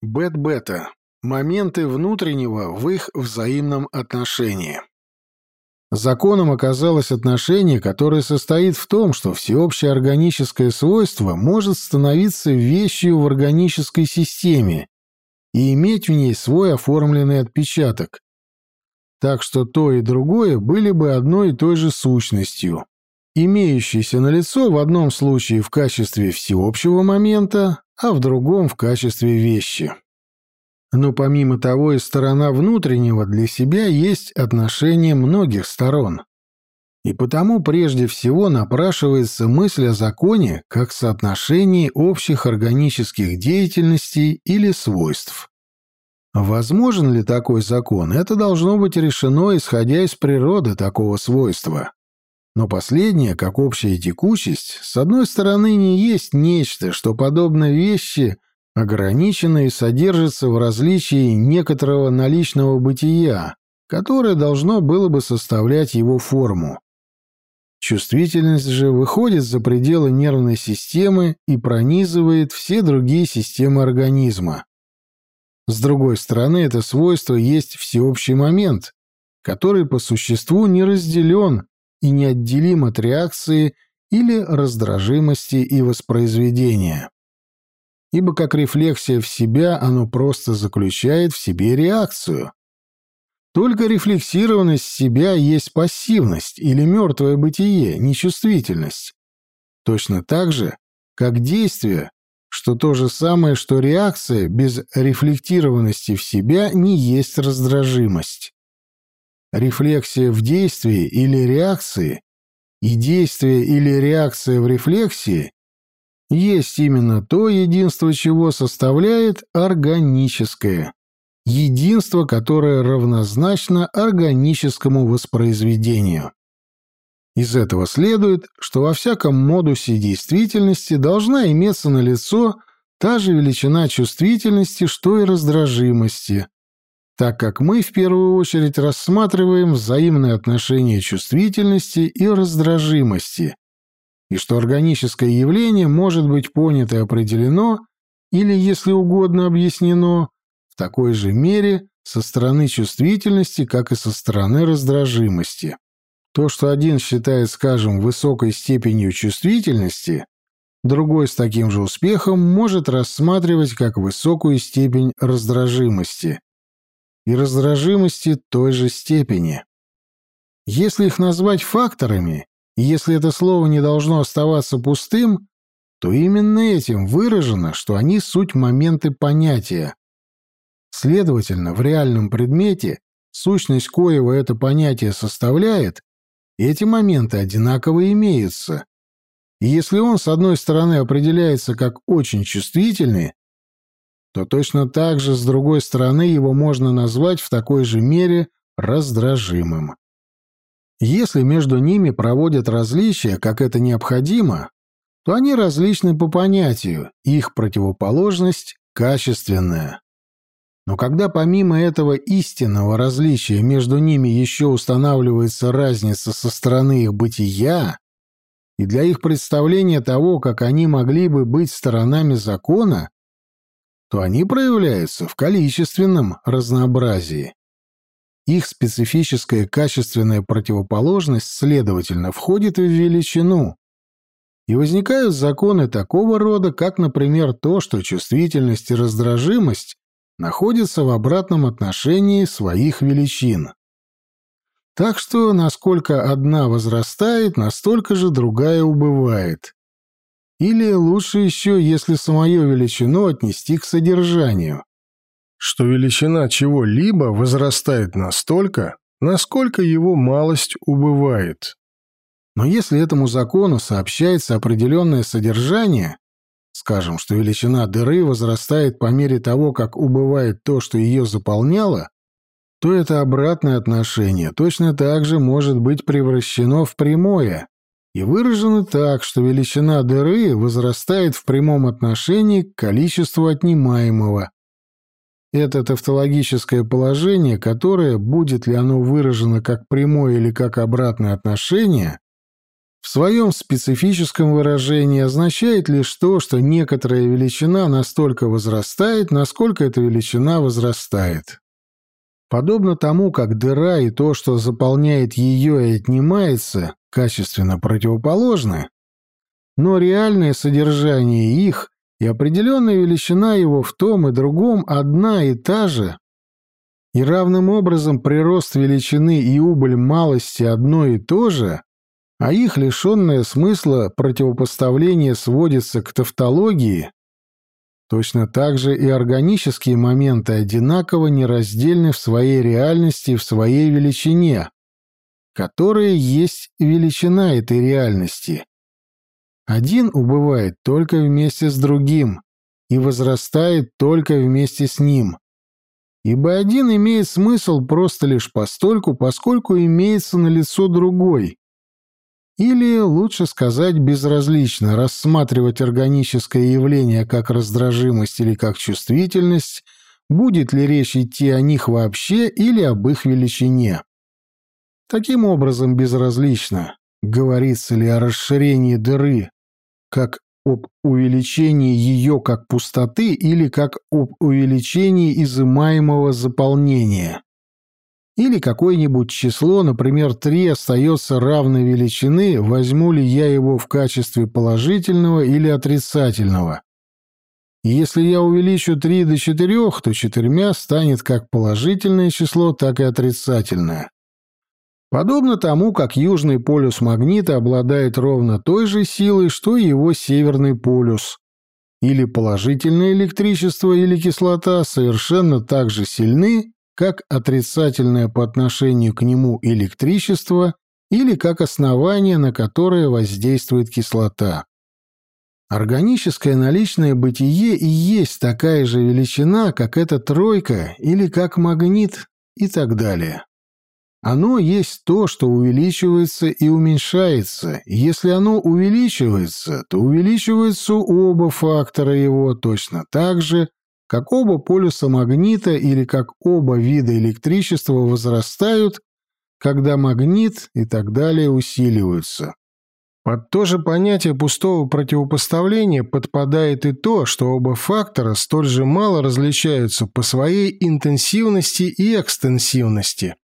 Бет-бета. Моменты внутреннего в их взаимном отношении. Законом оказалось отношение, которое состоит в том, что всеобщее органическое свойство может становиться вещью в органической системе и иметь в ней свой оформленный отпечаток. Так что то и другое были бы одной и той же сущностью, имеющейся на лицо в одном случае в качестве всеобщего момента, а в другом в качестве вещи. Но помимо того и сторона внутреннего для себя есть отношение многих сторон. И потому прежде всего напрашивается мысль о законе как соотношении общих органических деятельностей или свойств. Возможен ли такой закон, это должно быть решено, исходя из природы такого свойства. Но последнее, как общая текучесть, с одной стороны не есть нечто, что, подобно вещи, ограничено и содержится в различии некоторого наличного бытия, которое должно было бы составлять его форму. Чувствительность же выходит за пределы нервной системы и пронизывает все другие системы организма. С другой стороны, это свойство есть всеобщий момент, который по существу не разделен и неотделим от реакции или раздражимости и воспроизведения. Ибо как рефлексия в себя оно просто заключает в себе реакцию, только рефлексированность себя есть пассивность или мертвое бытие, нечувствительность. Точно так же, как действие, что то же самое, что реакция без рефлектированности в себя не есть раздражимость. Рефлексия в действии или реакции и действие или реакция в рефлексии есть именно то единство, чего составляет органическое единство, которое равнозначно органическому воспроизведению. Из этого следует, что во всяком модусе действительности должна иметься на лицо та же величина чувствительности, что и раздражимости, так как мы в первую очередь рассматриваем взаимные отношения чувствительности и раздражимости, и что органическое явление может быть понято и определено, или, если угодно, объяснено, в такой же мере со стороны чувствительности, как и со стороны раздражимости. То, что один считает, скажем, высокой степенью чувствительности, другой с таким же успехом может рассматривать как высокую степень раздражимости и раздражимости той же степени. Если их назвать факторами, если это слово не должно оставаться пустым, то именно этим выражено, что они суть моменты понятия. Следовательно, в реальном предмете, сущность коего это понятие составляет, эти моменты одинаково имеются. И если он, с одной стороны, определяется как очень чувствительный, то точно так же, с другой стороны, его можно назвать в такой же мере раздражимым. Если между ними проводят различия, как это необходимо, то они различны по понятию, их противоположность качественная. Но когда помимо этого истинного различия между ними еще устанавливается разница со стороны их бытия, и для их представления того, как они могли бы быть сторонами закона, то они проявляются в количественном разнообразии. Их специфическая качественная противоположность, следовательно, входит в величину. И возникают законы такого рода, как, например, то, что чувствительность и раздражимость находятся в обратном отношении своих величин. Так что, насколько одна возрастает, настолько же другая убывает. Или лучше еще, если самую величину отнести к содержанию, что величина чего-либо возрастает настолько, насколько его малость убывает. Но если этому закону сообщается определенное содержание, скажем, что величина дыры возрастает по мере того, как убывает то, что ее заполняло, то это обратное отношение точно так же может быть превращено в прямое, и выражено так, что величина дыры возрастает в прямом отношении к количеству отнимаемого. Это тавтологическое положение, которое, будет ли оно выражено как прямое или как обратное отношение, в своем специфическом выражении означает лишь то, что некоторая величина настолько возрастает, насколько эта величина возрастает. Подобно тому, как дыра и то, что заполняет ее и отнимается, качественно противоположны, но реальное содержание их и определенная величина его в том и другом одна и та же, и равным образом прирост величины и убыль малости одно и то же, а их лишенное смысла противопоставление сводится к тавтологии, точно так же и органические моменты одинаково нераздельны в своей реальности и в своей величине, которая есть величина этой реальности. Один убывает только вместе с другим и возрастает только вместе с ним. Ибо один имеет смысл просто лишь постольку, поскольку имеется на лицо другой. Или, лучше сказать, безразлично рассматривать органическое явление как раздражимость или как чувствительность, будет ли речь идти о них вообще или об их величине. Таким образом, безразлично, говорится ли о расширении дыры, как об увеличении ее как пустоты или как об увеличении изымаемого заполнения. Или какое-нибудь число, например, 3, остается равной величины, возьму ли я его в качестве положительного или отрицательного. Если я увеличу 3 до 4, то четырьмя станет как положительное число, так и отрицательное. Подобно тому, как южный полюс магнита обладает ровно той же силой, что и его северный полюс. Или положительное электричество или кислота совершенно так же сильны, как отрицательное по отношению к нему электричество или как основание, на которое воздействует кислота. Органическое наличное бытие и есть такая же величина, как эта тройка или как магнит и так далее. Оно есть то, что увеличивается и уменьшается. Если оно увеличивается, то увеличиваются оба фактора его точно так же, как оба полюса магнита или как оба вида электричества возрастают, когда магнит и так далее усиливаются. Под то же понятие пустого противопоставления подпадает и то, что оба фактора столь же мало различаются по своей интенсивности и экстенсивности.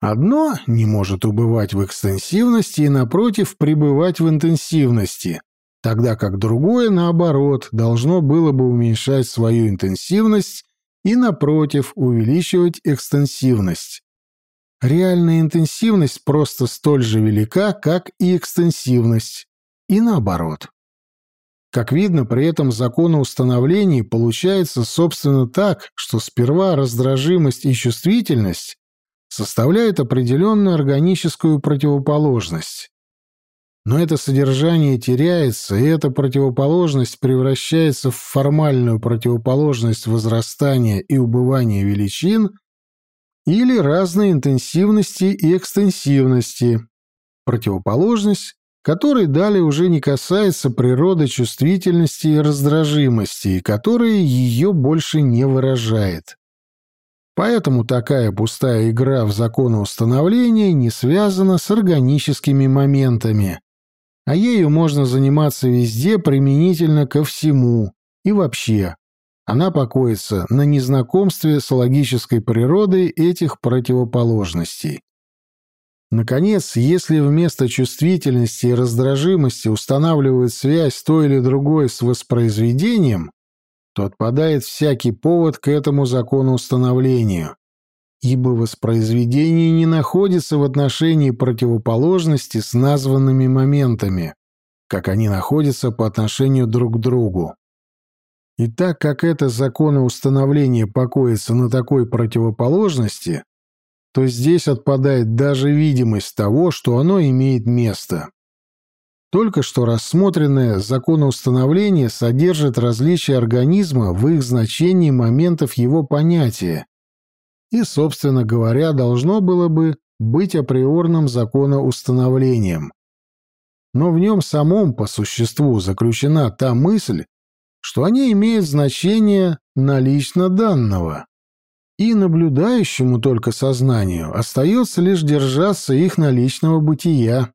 Одно не может убывать в экстенсивности и, напротив, пребывать в интенсивности, тогда как другое, наоборот, должно было бы уменьшать свою интенсивность и, напротив, увеличивать экстенсивность. Реальная интенсивность просто столь же велика, как и экстенсивность, и наоборот. Как видно, при этом законоустановлении получается, собственно, так, что сперва раздражимость и чувствительность составляют определенную органическую противоположность. Но это содержание теряется, и эта противоположность превращается в формальную противоположность возрастания и убывания величин или разной интенсивности и экстенсивности, противоположность, которой далее уже не касается природы чувствительности и раздражимости, и которая ее больше не выражает. Поэтому такая пустая игра в законоустановление не связана с органическими моментами, а ею можно заниматься везде применительно ко всему и вообще. Она покоится на незнакомстве с логической природой этих противоположностей. Наконец, если вместо чувствительности и раздражимости устанавливают связь той или другой с воспроизведением, то отпадает всякий повод к этому закону установлению, ибо воспроизведение не находится в отношении противоположности с названными моментами, как они находятся по отношению друг к другу. И так как это законоустановление покоится на такой противоположности, то здесь отпадает даже видимость того, что оно имеет место. Только что рассмотренное законоустановление содержит различия организма в их значении моментов его понятия и, собственно говоря, должно было бы быть априорным законоустановлением. Но в нем самом по существу заключена та мысль, что они имеют значение налично данного, и наблюдающему только сознанию остается лишь держаться их наличного бытия.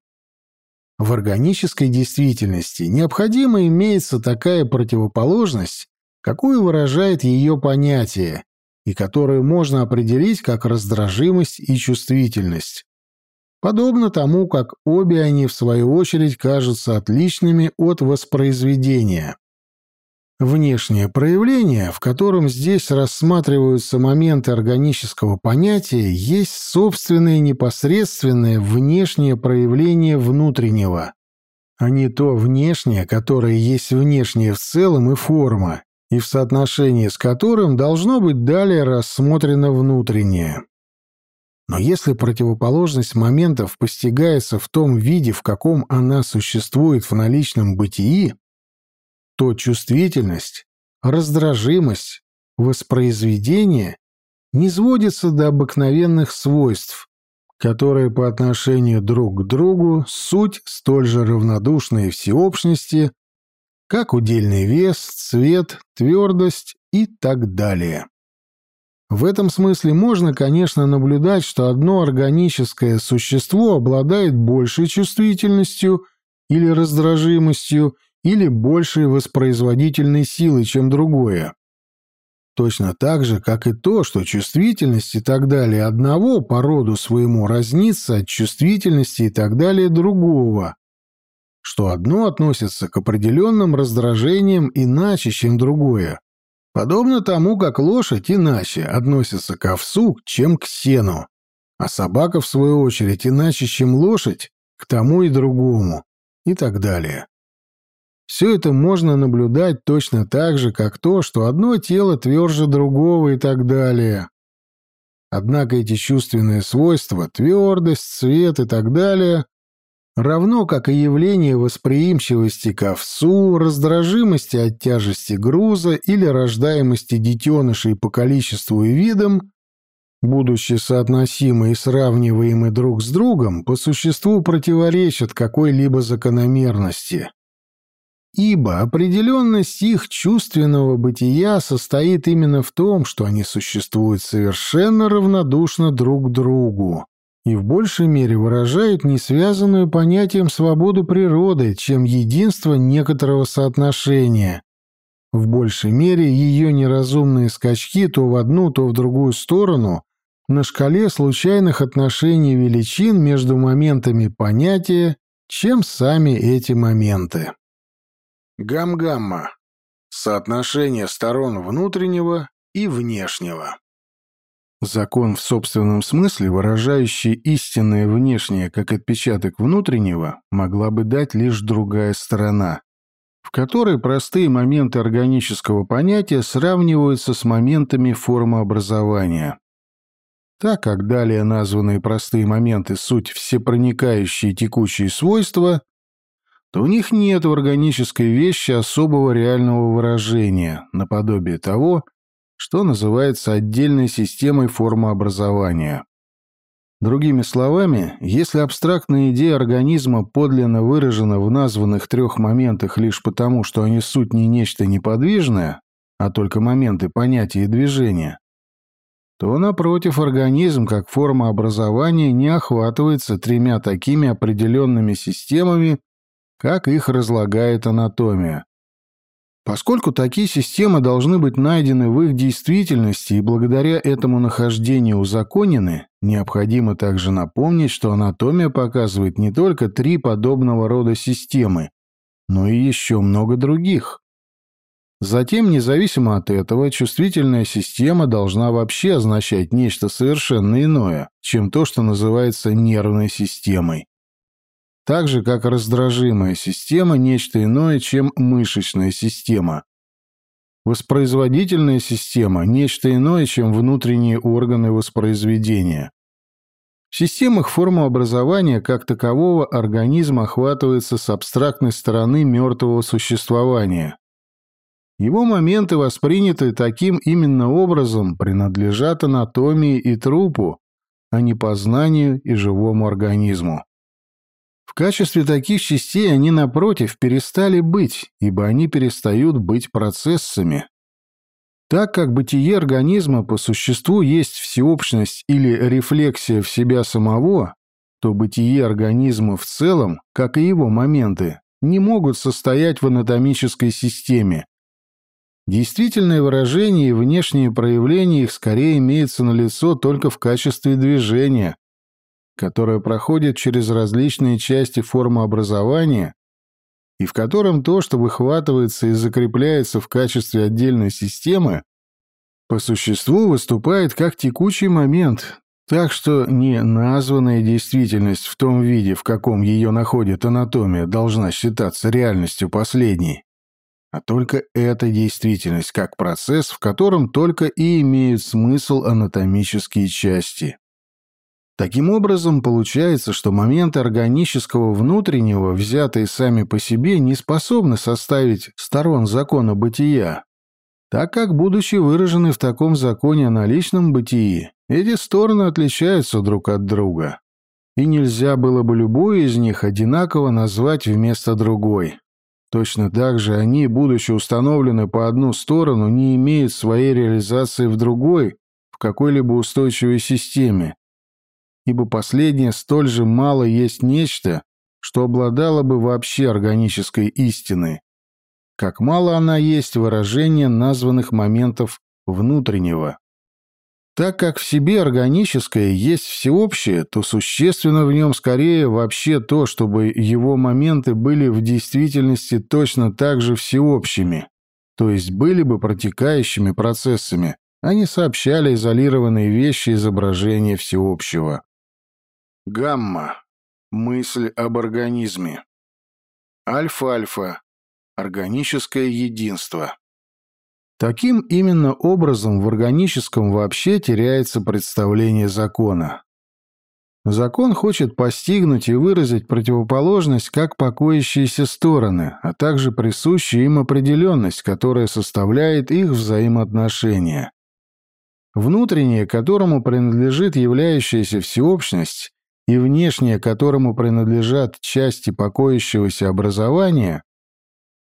В органической действительности необходимо имеется такая противоположность, какую выражает ее понятие, и которую можно определить как раздражимость и чувствительность. Подобно тому, как обе они, в свою очередь, кажутся отличными от воспроизведения. Внешнее проявление, в котором здесь рассматриваются моменты органического понятия, есть собственное непосредственное внешнее проявление внутреннего, а не то внешнее, которое есть внешнее в целом и форма, и в соотношении с которым должно быть далее рассмотрено внутреннее. Но если противоположность моментов постигается в том виде, в каком она существует в наличном бытии, то чувствительность, раздражимость, воспроизведение не сводится до обыкновенных свойств, которые по отношению друг к другу суть столь же равнодушной всеобщности, как удельный вес, цвет, твердость и так далее. В этом смысле можно, конечно, наблюдать, что одно органическое существо обладает большей чувствительностью или раздражимостью или большей воспроизводительной силой, чем другое. Точно так же, как и то, что чувствительность и так далее одного по роду своему разнится от чувствительности и так далее другого, что одно относится к определенным раздражениям иначе, чем другое, подобно тому, как лошадь иначе относится к овсу, чем к сену, а собака, в свою очередь, иначе, чем лошадь, к тому и другому, и так далее. Все это можно наблюдать точно так же, как то, что одно тело тверже другого и так далее. Однако эти чувственные свойства, твердость, цвет и так далее, равно как и явление восприимчивости к овсу, раздражимости от тяжести груза или рождаемости детенышей по количеству и видам, будучи соотносимы и сравниваемы друг с другом, по существу противоречат какой-либо закономерности. Ибо определенность их чувственного бытия состоит именно в том, что они существуют совершенно равнодушно друг к другу и в большей мере выражают несвязанную понятием свободу природы, чем единство некоторого соотношения. В большей мере ее неразумные скачки то в одну, то в другую сторону на шкале случайных отношений величин между моментами понятия, чем сами эти моменты. Гам-гамма. Соотношение сторон внутреннего и внешнего. Закон в собственном смысле, выражающий истинное внешнее как отпечаток внутреннего, могла бы дать лишь другая сторона, в которой простые моменты органического понятия сравниваются с моментами формообразования. Так как далее названные простые моменты суть всепроникающие текущие свойства, то у них нет в органической вещи особого реального выражения, наподобие того, что называется отдельной системой формообразования. Другими словами, если абстрактная идея организма подлинно выражена в названных трех моментах лишь потому, что они суть не нечто неподвижное, а только моменты понятия и движения, то, напротив, организм как форма образования не охватывается тремя такими определенными системами, как их разлагает анатомия. Поскольку такие системы должны быть найдены в их действительности и благодаря этому нахождению узаконены, необходимо также напомнить, что анатомия показывает не только три подобного рода системы, но и еще много других. Затем, независимо от этого, чувствительная система должна вообще означать нечто совершенно иное, чем то, что называется нервной системой так же как раздражимая система – нечто иное, чем мышечная система. Воспроизводительная система – нечто иное, чем внутренние органы воспроизведения. В системах формообразования как такового организм охватывается с абстрактной стороны мертвого существования. Его моменты, воспринятые таким именно образом, принадлежат анатомии и трупу, а не познанию и живому организму. В качестве таких частей они, напротив, перестали быть, ибо они перестают быть процессами. Так как бытие организма по существу есть всеобщность или рефлексия в себя самого, то бытие организма в целом, как и его моменты, не могут состоять в анатомической системе. Действительное выражение и внешние проявления их скорее имеются на лицо только в качестве движения, которое проходит через различные части формообразования и в котором то, что выхватывается и закрепляется в качестве отдельной системы, по существу выступает как текучий момент, так что не названная действительность в том виде, в каком ее находит анатомия, должна считаться реальностью последней, а только эта действительность как процесс, в котором только и имеют смысл анатомические части. Таким образом, получается, что моменты органического внутреннего, взятые сами по себе, не способны составить сторон закона бытия, так как, будучи выражены в таком законе о наличном бытии, эти стороны отличаются друг от друга, и нельзя было бы любую из них одинаково назвать вместо другой. Точно так же они, будучи установлены по одну сторону, не имеют своей реализации в другой, в какой-либо устойчивой системе, ибо последнее столь же мало есть нечто, что обладало бы вообще органической истиной, как мало она есть выражение названных моментов внутреннего. Так как в себе органическое есть всеобщее, то существенно в нем скорее вообще то, чтобы его моменты были в действительности точно так же всеобщими, то есть были бы протекающими процессами, а не сообщали изолированные вещи изображения всеобщего. Гамма – мысль об организме. Альфа-альфа – органическое единство. Таким именно образом в органическом вообще теряется представление закона. Закон хочет постигнуть и выразить противоположность как покоящиеся стороны, а также присущую им определенность, которая составляет их взаимоотношения. Внутреннее, которому принадлежит являющаяся всеобщность, и внешнее, которому принадлежат части покоящегося образования,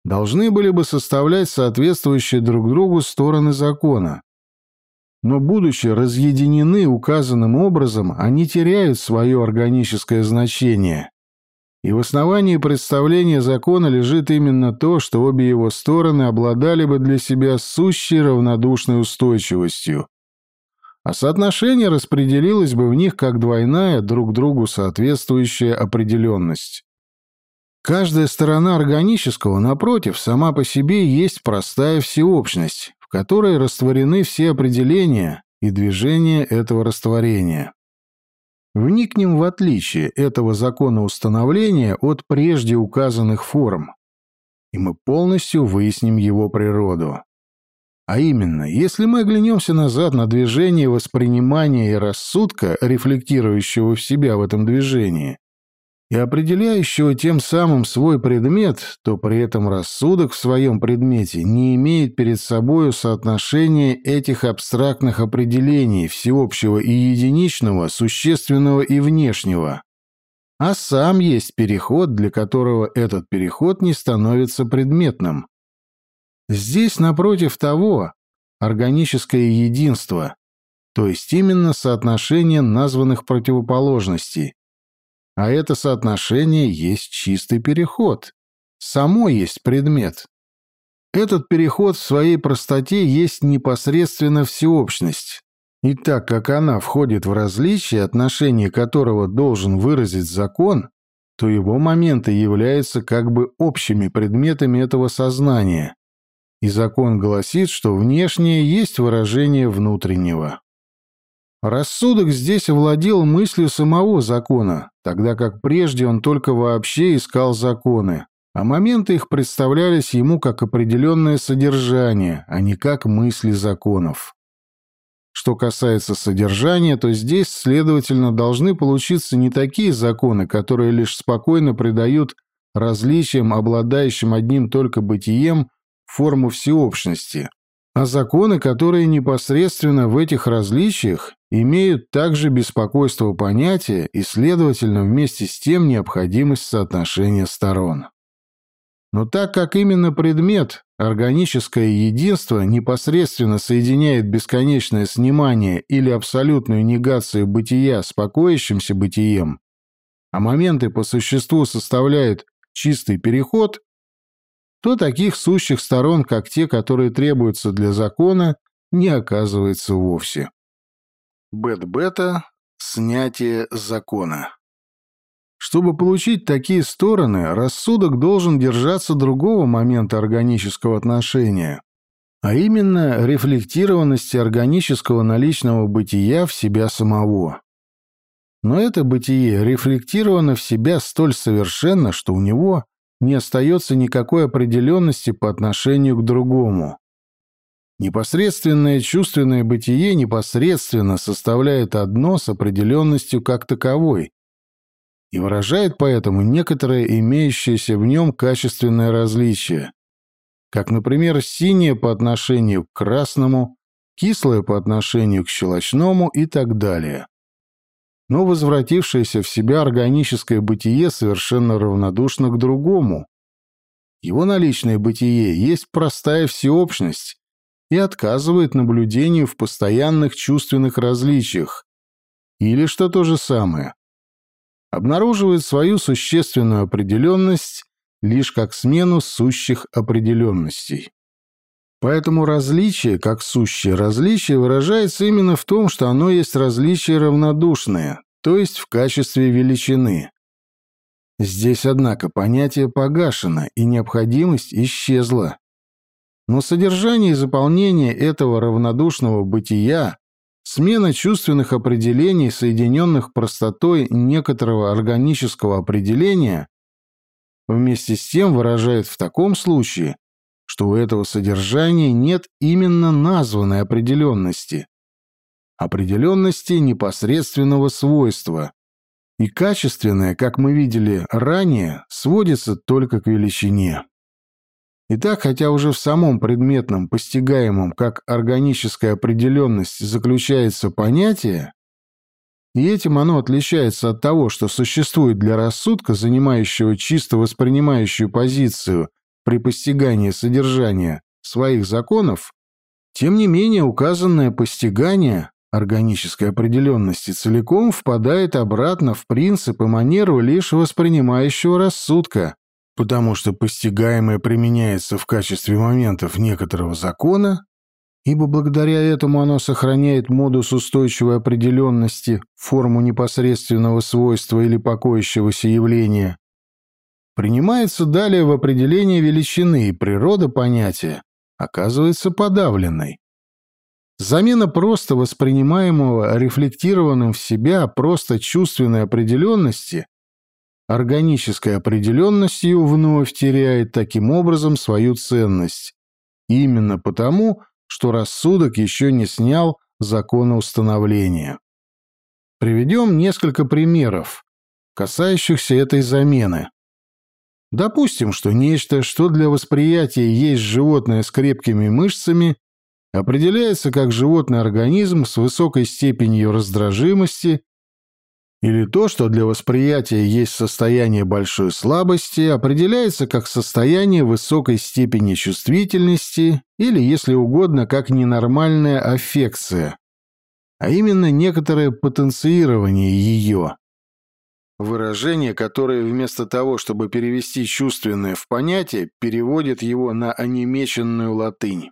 должны были бы составлять соответствующие друг другу стороны закона. Но, будучи разъединены указанным образом, они теряют свое органическое значение. И в основании представления закона лежит именно то, что обе его стороны обладали бы для себя сущей равнодушной устойчивостью. А соотношение распределилось бы в них как двойная, друг другу соответствующая определенность. Каждая сторона органического, напротив, сама по себе есть простая всеобщность, в которой растворены все определения и движения этого растворения. Вникнем в отличие этого закона установления от прежде указанных форм, и мы полностью выясним его природу. А именно, если мы оглянемся назад на движение воспринимания и рассудка, рефлектирующего в себя в этом движении, и определяющего тем самым свой предмет, то при этом рассудок в своем предмете не имеет перед собою соотношения этих абстрактных определений всеобщего и единичного, существенного и внешнего, а сам есть переход, для которого этот переход не становится предметным. Здесь, напротив того, органическое единство, то есть именно соотношение названных противоположностей, а это соотношение есть чистый переход. Само есть предмет. Этот переход в своей простоте есть непосредственно всеобщность. И так как она входит в различие, отношение которого должен выразить закон, то его моменты являются как бы общими предметами этого сознания. И закон гласит, что внешнее есть выражение внутреннего. Рассудок здесь овладел мыслью самого закона, тогда как прежде он только вообще искал законы, а моменты их представлялись ему как определенное содержание, а не как мысли законов. Что касается содержания, то здесь, следовательно, должны получиться не такие законы, которые лишь спокойно придают различиям, обладающим одним только бытием, форму всеобщности, а законы, которые непосредственно в этих различиях имеют также беспокойство понятия и, следовательно, вместе с тем необходимость соотношения сторон. Но так как именно предмет, органическое единство, непосредственно соединяет бесконечное снимание или абсолютную негацию бытия с покоящимся бытием, а моменты по существу составляют чистый переход, то таких сущих сторон, как те, которые требуются для закона, не оказывается вовсе. Бет-бета – снятие закона. Чтобы получить такие стороны, рассудок должен держаться другого момента органического отношения, а именно рефлектированности органического наличного бытия в себя самого. Но это бытие рефлектировано в себя столь совершенно, что у него не остается никакой определенности по отношению к другому. Непосредственное чувственное бытие непосредственно составляет одно с определенностью как таковой и выражает поэтому некоторое имеющееся в нем качественное различие, как, например, синее по отношению к красному, кислое по отношению к щелочному и так далее. Но возвратившееся в себя органическое бытие совершенно равнодушно к другому. Его наличное бытие есть простая всеобщность, и отказывает наблюдению в постоянных чувственных различиях, или, что то же самое, обнаруживает свою существенную определенность лишь как смену сущих определенностей. Поэтому различие, как сущее различие, выражается именно в том, что оно есть различие равнодушное, то есть в качестве величины. Здесь, однако, понятие погашено, и необходимость исчезла. Но содержание и заполнение этого равнодушного бытия, смена чувственных определений, соединенных простотой некоторого органического определения, вместе с тем выражает в таком случае, что у этого содержания нет именно названной определенности, определенности непосредственного свойства, и качественное, как мы видели ранее, сводится только к величине. Итак, хотя уже в самом предметном, постигаемом как органическая определенность заключается понятие, и этим оно отличается от того, что существует для рассудка, занимающего чисто воспринимающую позицию при постигании содержания своих законов, тем не менее указанное постигание органической определенности целиком впадает обратно в принцип и манеру лишь воспринимающего рассудка, потому что постигаемое применяется в качестве моментов некоторого закона, ибо благодаря этому оно сохраняет модус устойчивой определенности, форму непосредственного свойства или покоящегося явления, принимается далее в определение величины, и природа понятия оказывается подавленной. Замена просто воспринимаемого рефлектированным в себя просто чувственной определенности органической определенностью вновь теряет таким образом свою ценность. Именно потому, что рассудок еще не снял закона установления. Приведем несколько примеров, касающихся этой замены. Допустим, что нечто, что для восприятия есть животное с крепкими мышцами, определяется как животный организм с высокой степенью раздражимости или то, что для восприятия есть состояние большой слабости, определяется как состояние высокой степени чувствительности или, если угодно, как ненормальная аффекция, а именно некоторое потенцирование ее. Выражение, которое вместо того, чтобы перевести чувственное в понятие, переводит его на онемеченную латынь.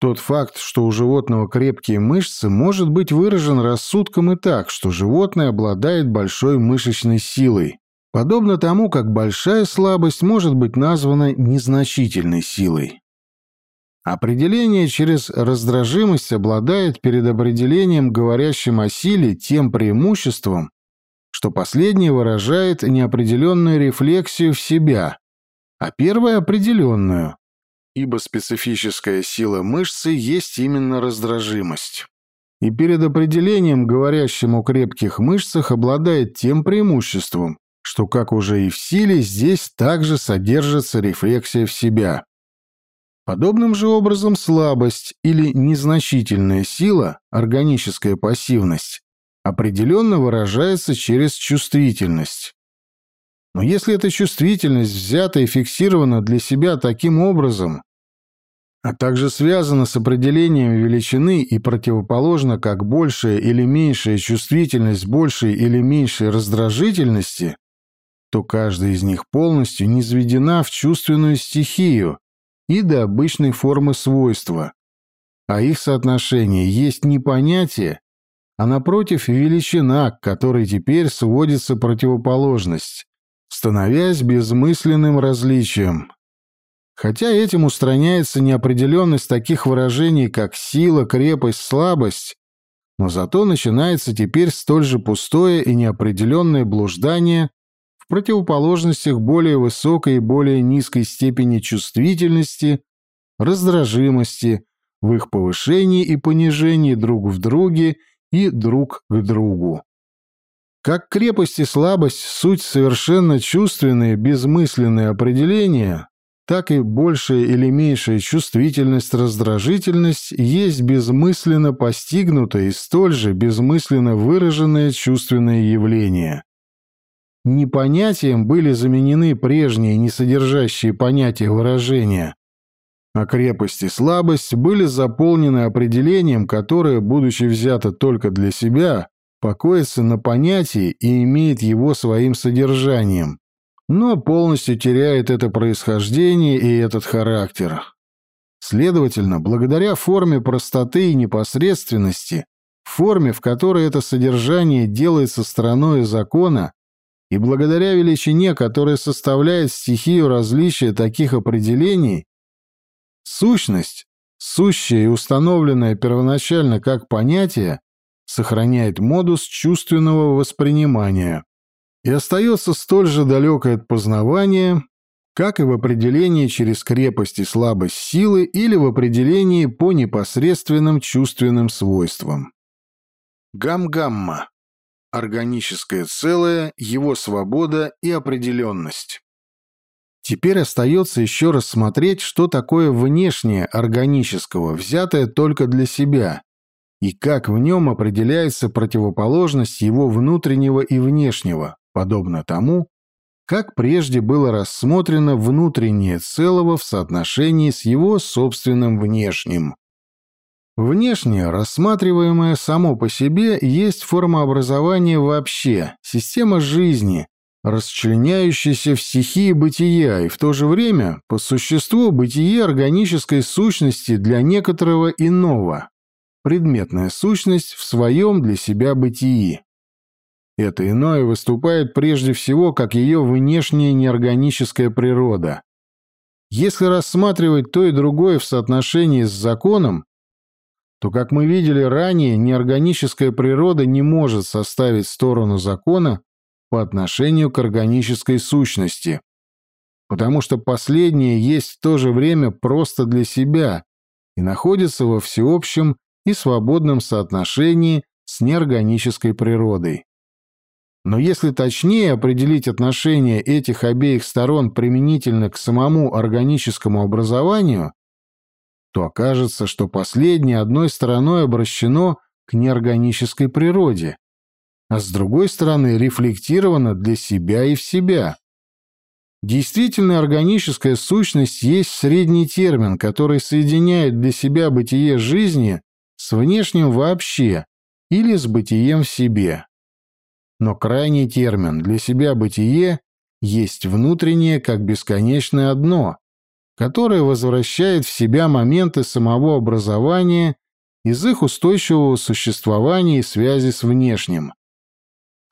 Тот факт, что у животного крепкие мышцы, может быть выражен рассудком и так, что животное обладает большой мышечной силой, подобно тому, как большая слабость может быть названа незначительной силой. Определение через раздражимость обладает перед определением, говорящим о силе, тем преимуществом, что последнее выражает неопределенную рефлексию в себя, а первое – определенную, ибо специфическая сила мышцы есть именно раздражимость. И перед определением, говорящим о крепких мышцах, обладает тем преимуществом, что, как уже и в силе, здесь также содержится рефлексия в себя. Подобным же образом слабость или незначительная сила, органическая пассивность, определенно выражается через чувствительность. Но если эта чувствительность взята и фиксирована для себя таким образом, а также связана с определением величины и противоположна как большая или меньшая чувствительность большей или меньшей раздражительности, то каждая из них полностью низведена в чувственную стихию и до обычной формы свойства, а их соотношение есть не понятие, а напротив величина, к которой теперь сводится противоположность становясь безмысленным различием. Хотя этим устраняется неопределенность таких выражений, как сила, крепость, слабость, но зато начинается теперь столь же пустое и неопределенное блуждание в противоположностях более высокой и более низкой степени чувствительности, раздражимости, в их повышении и понижении друг в друге и друг к другу. Как крепость и слабость – суть совершенно чувственные, безмысленные определения, так и большая или меньшая чувствительность, раздражительность есть безмысленно постигнутое и столь же безмысленно выраженное чувственное явление. Непонятием были заменены прежние несодержащие понятия выражения, а крепость и слабость были заполнены определением, которое, будучи взято только для себя, покоится на понятии и имеет его своим содержанием, но полностью теряет это происхождение и этот характер. Следовательно, благодаря форме простоты и непосредственности, форме, в которой это содержание делается стороной закона, и благодаря величине, которая составляет стихию различия таких определений, сущность, сущая и установленная первоначально как понятие, сохраняет модус чувственного воспринимания и остается столь же далекой от познавания, как и в определении через крепость и слабость силы или в определении по непосредственным чувственным свойствам. Гам-гамма. Органическое целое, его свобода и определенность. Теперь остается еще рассмотреть, что такое внешнее органического, взятое только для себя, и как в нем определяется противоположность его внутреннего и внешнего, подобно тому, как прежде было рассмотрено внутреннее целого в соотношении с его собственным внешним. Внешнее, рассматриваемое само по себе, есть форма образования вообще, система жизни, расчленяющаяся в стихии бытия и в то же время, по существу, бытие органической сущности для некоторого иного, предметная сущность в своем для себя бытии. Это иное выступает прежде всего как ее внешняя неорганическая природа. Если рассматривать то и другое в соотношении с законом, то, как мы видели ранее, неорганическая природа не может составить сторону закона по отношению к органической сущности, потому что последнее есть в то же время просто для себя и находится во всеобщем и свободном соотношении с неорганической природой. Но если точнее определить отношение этих обеих сторон применительно к самому органическому образованию, то окажется, что последнее одной стороной обращено к неорганической природе, а с другой стороны рефлектировано для себя и в себя. Действительно, органическая сущность есть средний термин, который соединяет для себя бытие жизни с внешним вообще или с бытием в себе. Но крайний термин для себя бытие есть внутреннее как бесконечное одно, которое возвращает в себя моменты самого образования из их устойчивого существования и связи с внешним.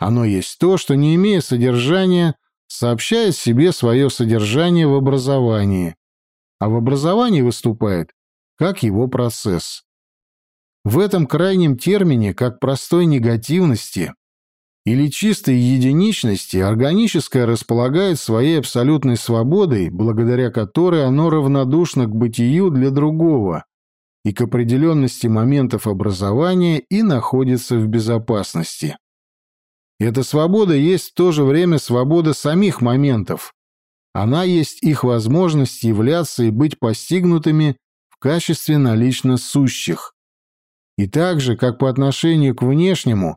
Оно есть то, что, не имея содержания, сообщает себе свое содержание в образовании, а в образовании выступает как его процесс. В этом крайнем термине, как простой негативности, или чистой единичности органическое располагает своей абсолютной свободой, благодаря которой оно равнодушно к бытию для другого и к определенности моментов образования и находится в безопасности. Эта свобода есть в то же время свобода самих моментов. Она есть их возможность являться и быть постигнутыми в качестве налично сущих. И так же, как по отношению к внешнему,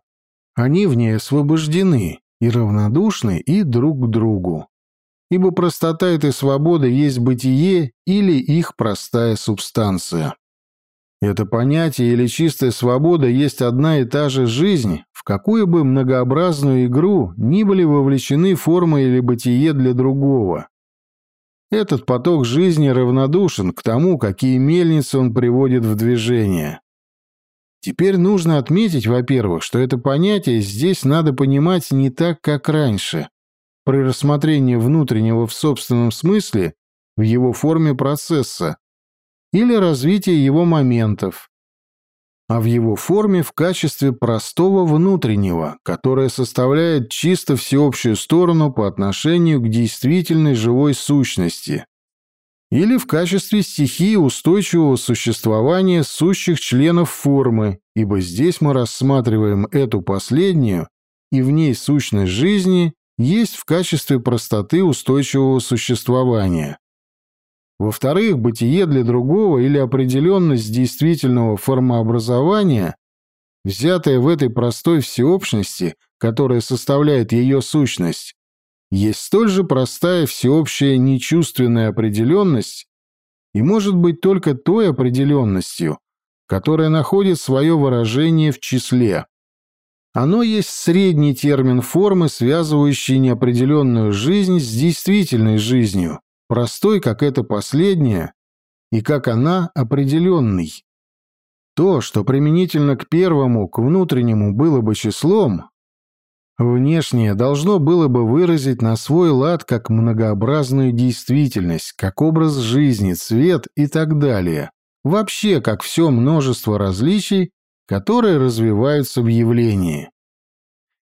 они в ней освобождены и равнодушны и друг к другу. Ибо простота этой свободы есть бытие или их простая субстанция. Это понятие или чистая свобода есть одна и та же жизнь, в какую бы многообразную игру ни были вовлечены формы или бытие для другого. Этот поток жизни равнодушен к тому, какие мельницы он приводит в движение. Теперь нужно отметить, во-первых, что это понятие здесь надо понимать не так, как раньше, при рассмотрении внутреннего в собственном смысле в его форме процесса или развития его моментов, а в его форме в качестве простого внутреннего, которое составляет чисто всеобщую сторону по отношению к действительной живой сущности, или в качестве стихии устойчивого существования сущих членов формы, ибо здесь мы рассматриваем эту последнюю, и в ней сущность жизни есть в качестве простоты устойчивого существования. Во-вторых, бытие для другого или определенность действительного формообразования, взятая в этой простой всеобщности, которая составляет ее сущность, есть столь же простая всеобщая нечувственная определенность и может быть только той определенностью, которая находит свое выражение в числе. Оно есть средний термин формы, связывающий неопределенную жизнь с действительной жизнью, простой, как это последняя, и как она определенный. То, что применительно к первому, к внутреннему было бы числом, Внешнее должно было бы выразить на свой лад как многообразную действительность, как образ жизни, цвет и так далее. Вообще, как все множество различий, которые развиваются в явлении.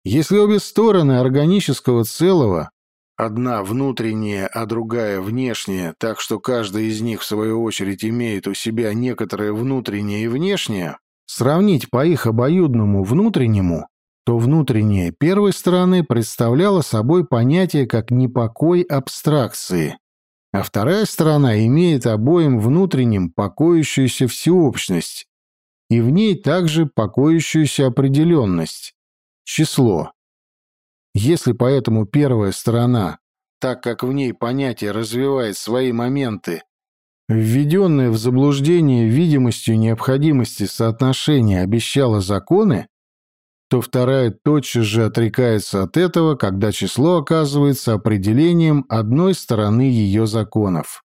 Если обе стороны органического целого, одна внутренняя, а другая внешняя, так что каждая из них в свою очередь имеет у себя некоторое внутреннее и внешнее, сравнить по их обоюдному внутреннему, то внутреннее первой стороны представляло собой понятие как непокой абстракции, а вторая сторона имеет обоим внутренним покоящуюся всеобщность, и в ней также покоящуюся определенность, число. Если поэтому первая сторона так как в ней понятие развивает свои моменты, введенное в заблуждение видимостью необходимости соотношения обещало законы, то вторая тотчас же отрекается от этого, когда число оказывается определением одной стороны ее законов.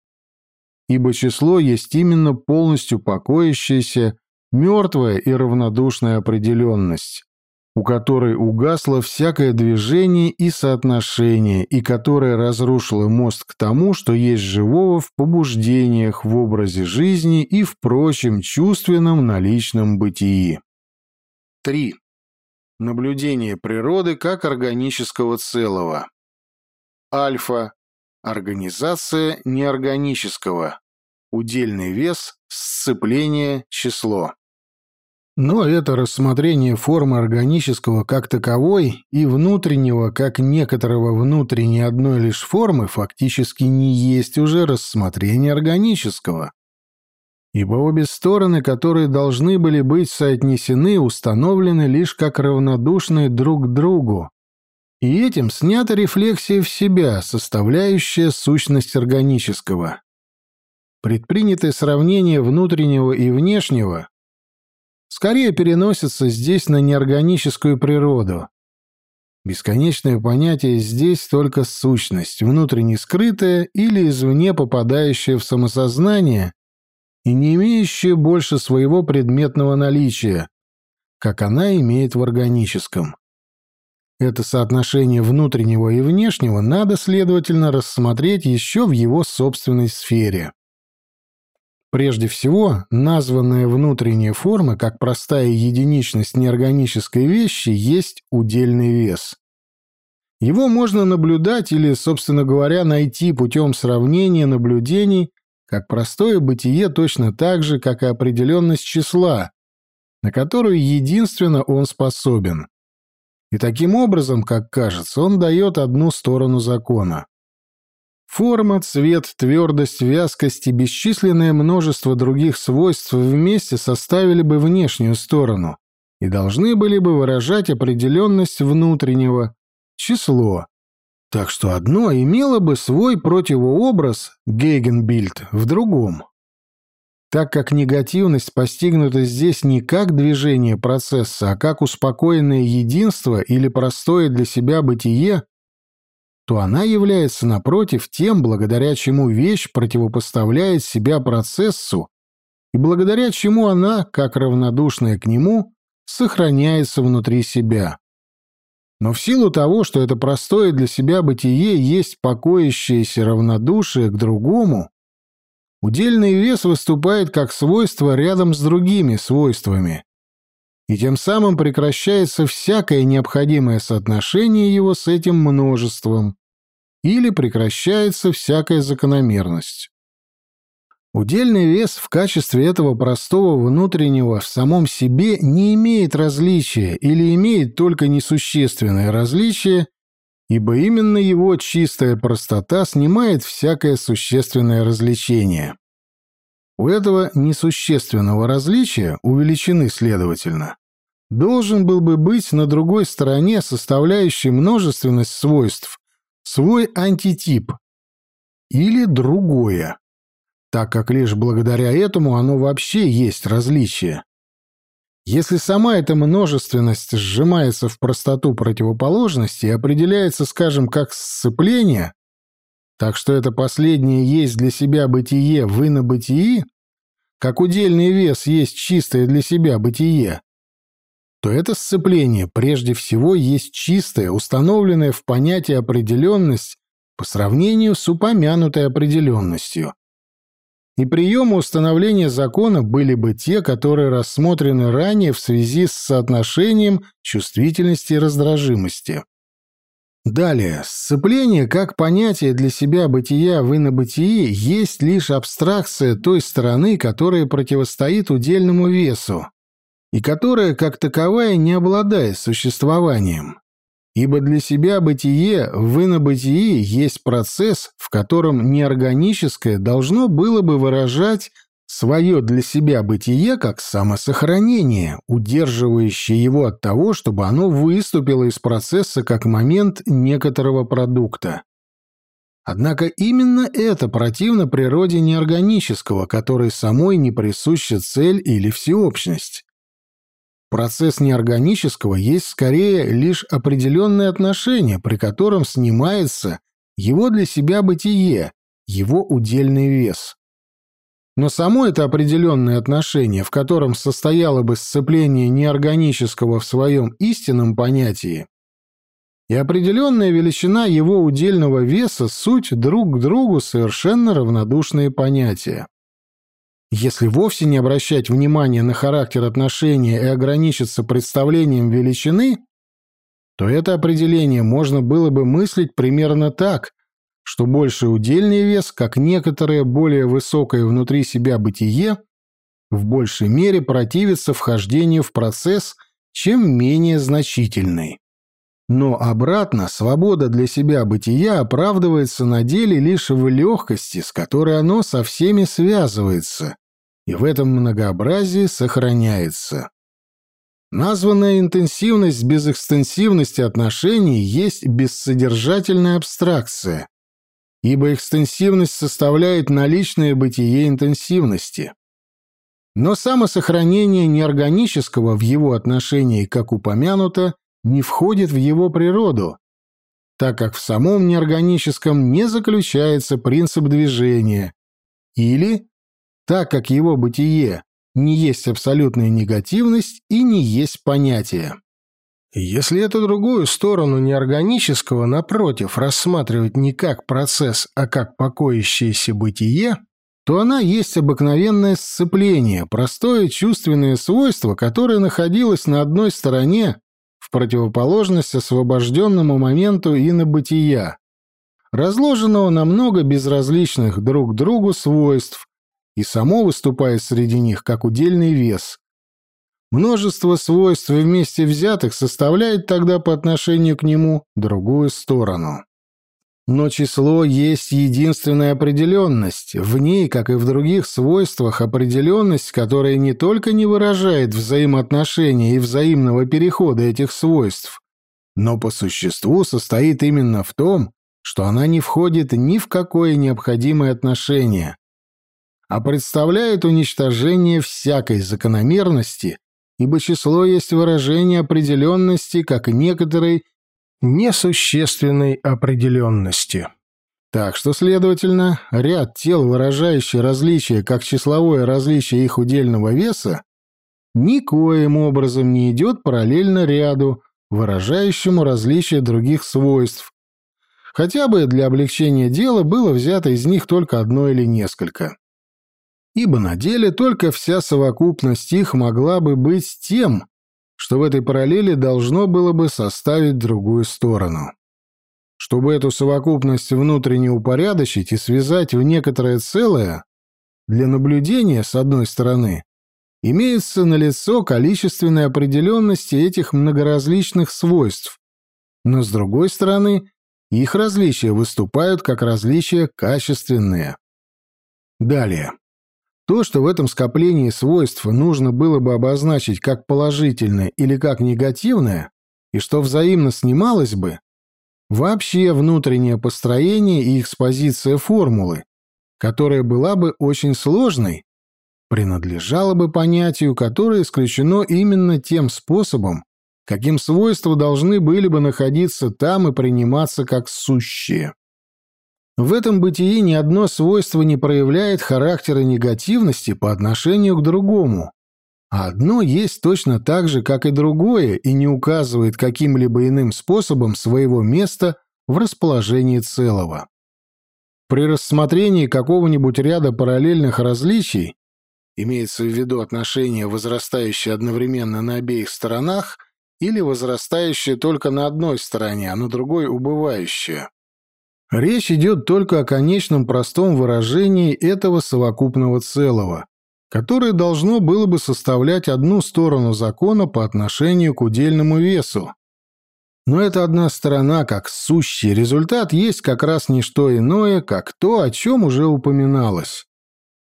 Ибо число есть именно полностью покоящаяся, мертвая и равнодушная определенность, у которой угасло всякое движение и соотношение, и которая разрушила мост к тому, что есть живого в побуждениях, в образе жизни и в прочем чувственном наличном бытии. 3. Наблюдение природы как органического целого. Альфа. Организация неорганического. Удельный вес, сцепление, число. Но это рассмотрение формы органического как таковой и внутреннего как некоторого внутренней одной лишь формы фактически не есть уже рассмотрение органического ибо обе стороны, которые должны были быть соотнесены, установлены лишь как равнодушные друг к другу, и этим снята рефлексия в себя, составляющая сущность органического. Предпринятое сравнение внутреннего и внешнего скорее переносится здесь на неорганическую природу. Бесконечное понятие здесь только сущность, внутренне скрытая или извне попадающая в самосознание и не имеющая больше своего предметного наличия, как она имеет в органическом. Это соотношение внутреннего и внешнего надо, следовательно, рассмотреть еще в его собственной сфере. Прежде всего, названная внутренняя форма, как простая единичность неорганической вещи, есть удельный вес. Его можно наблюдать или, собственно говоря, найти путем сравнения наблюдений как простое бытие точно так же, как и определенность числа, на которую единственно он способен. И таким образом, как кажется, он дает одну сторону закона. Форма, цвет, твердость, вязкость и бесчисленное множество других свойств вместе составили бы внешнюю сторону и должны были бы выражать определенность внутреннего, число, так что одно имело бы свой противообраз, Гейгенбильд, в другом. Так как негативность постигнута здесь не как движение процесса, а как успокоенное единство или простое для себя бытие, то она является, напротив, тем, благодаря чему вещь противопоставляет себя процессу, и благодаря чему она, как равнодушная к нему, сохраняется внутри себя. Но в силу того, что это простое для себя бытие есть покоящееся равнодушие к другому, удельный вес выступает как свойство рядом с другими свойствами, и тем самым прекращается всякое необходимое соотношение его с этим множеством, или прекращается всякая закономерность. Удельный вес в качестве этого простого внутреннего в самом себе не имеет различия или имеет только несущественное различие, ибо именно его чистая простота снимает всякое существенное развлечение. У этого несущественного различия, увеличены следовательно, должен был бы быть на другой стороне составляющий множественность свойств, свой антитип или другое так как лишь благодаря этому оно вообще есть различие. Если сама эта множественность сжимается в простоту противоположности и определяется, скажем, как сцепление, так что это последнее есть для себя бытие в инобытии, как удельный вес есть чистое для себя бытие, то это сцепление прежде всего есть чистая, установленная в понятии определенность по сравнению с упомянутой определенностью. И приемы установления закона были бы те, которые рассмотрены ранее в связи с соотношением чувствительности и раздражимости. Далее, сцепление как понятие для себя бытия в инобытии есть лишь абстракция той стороны, которая противостоит удельному весу, и которая как таковая не обладает существованием. Ибо для себя бытие в инобытии есть процесс, в котором неорганическое должно было бы выражать свое для себя бытие как самосохранение, удерживающее его от того, чтобы оно выступило из процесса как момент некоторого продукта. Однако именно это противно природе неорганического, которой самой не присуща цель или всеобщность. Процесс неорганического есть скорее лишь определенное отношение, при котором снимается его для себя бытие, его удельный вес. Но само это определенное отношение, в котором состояло бы сцепление неорганического в своем истинном понятии, и определенная величина его удельного веса суть друг к другу совершенно равнодушные понятия. Если вовсе не обращать внимания на характер отношения и ограничиться представлением величины, то это определение можно было бы мыслить примерно так, что больший удельный вес, как некоторое более высокое внутри себя бытие, в большей мере противится вхождению в процесс, чем менее значительный. Но обратно свобода для себя бытия оправдывается на деле лишь в легкости, с которой оно со всеми связывается, и в этом многообразии сохраняется. Названная интенсивность без экстенсивности отношений есть бессодержательная абстракция, ибо экстенсивность составляет наличное бытие интенсивности. Но самосохранение неорганического в его отношении, как упомянуто, не входит в его природу, так как в самом неорганическом не заключается принцип движения, или так как его бытие не есть абсолютная негативность и не есть понятие. Если эту другую сторону неорганического, напротив, рассматривать не как процесс, а как покоящееся бытие, то она есть обыкновенное сцепление, простое чувственное свойство, которое находилось на одной стороне в противоположность освобожденному моменту инобытия, разложенного на много безразличных друг другу свойств, и само выступает среди них как удельный вес. Множество свойств вместе взятых составляет тогда по отношению к нему другую сторону. Но число есть единственная определенность, в ней, как и в других свойствах, определенность, которая не только не выражает взаимоотношения и взаимного перехода этих свойств, но по существу состоит именно в том, что она не входит ни в какое необходимое отношение, а представляет уничтожение всякой закономерности, ибо число есть выражение определенности, как и некоторой несущественной определенности. Так что, следовательно, ряд тел, выражающий различие как числовое различие их удельного веса, никоим образом не идет параллельно ряду, выражающему различие других свойств, хотя бы для облегчения дела было взято из них только одно или несколько. Ибо на деле только вся совокупность их могла бы быть тем, что в этой параллели должно было бы составить другую сторону. Чтобы эту совокупность внутренне упорядочить и связать в некоторое целое, для наблюдения, с одной стороны, имеется налицо количественная определенность этих многоразличных свойств, но, с другой стороны, их различия выступают как различия качественные. Далее. То, что в этом скоплении свойств нужно было бы обозначить как положительное или как негативное, и что взаимно снималось бы, вообще внутреннее построение и экспозиция формулы, которая была бы очень сложной, принадлежало бы понятию, которое исключено именно тем способом, каким свойства должны были бы находиться там и приниматься как сущие. В этом бытии ни одно свойство не проявляет характера негативности по отношению к другому, одно есть точно так же, как и другое, и не указывает каким-либо иным способом своего места в расположении целого. При рассмотрении какого-нибудь ряда параллельных различий, имеется в виду отношение, возрастающее одновременно на обеих сторонах или возрастающее только на одной стороне, а на другой убывающее, Речь идет только о конечном простом выражении этого совокупного целого, которое должно было бы составлять одну сторону закона по отношению к удельному весу. Но эта одна сторона, как сущий результат, есть как раз не что иное, как то, о чем уже упоминалось.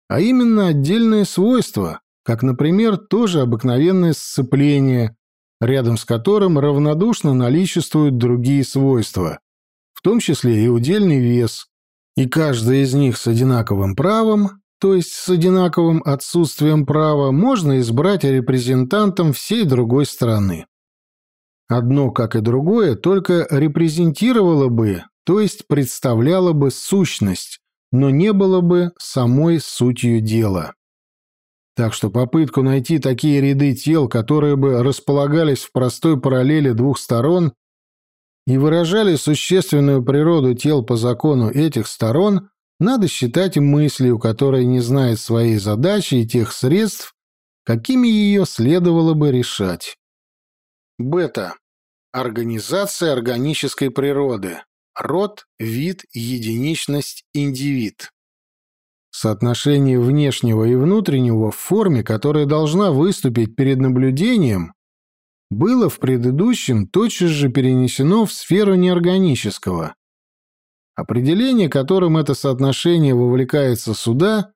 А именно отдельные свойства, как, например, тоже обыкновенное сцепление, рядом с которым равнодушно наличествуют другие свойства в том числе и удельный вес, и каждая из них с одинаковым правом, то есть с одинаковым отсутствием права, можно избрать репрезентантом всей другой страны. Одно, как и другое, только репрезентировало бы, то есть представляло бы сущность, но не было бы самой сутью дела. Так что попытку найти такие ряды тел, которые бы располагались в простой параллели двух сторон и выражали существенную природу тел по закону этих сторон, надо считать мыслью, которая не знает своей задачи и тех средств, какими ее следовало бы решать. Бета. Организация органической природы. Род, вид, единичность, индивид. Соотношение внешнего и внутреннего в форме, которая должна выступить перед наблюдением, было в предыдущем тотчас же перенесено в сферу неорганического. Определение, которым это соотношение вовлекается сюда,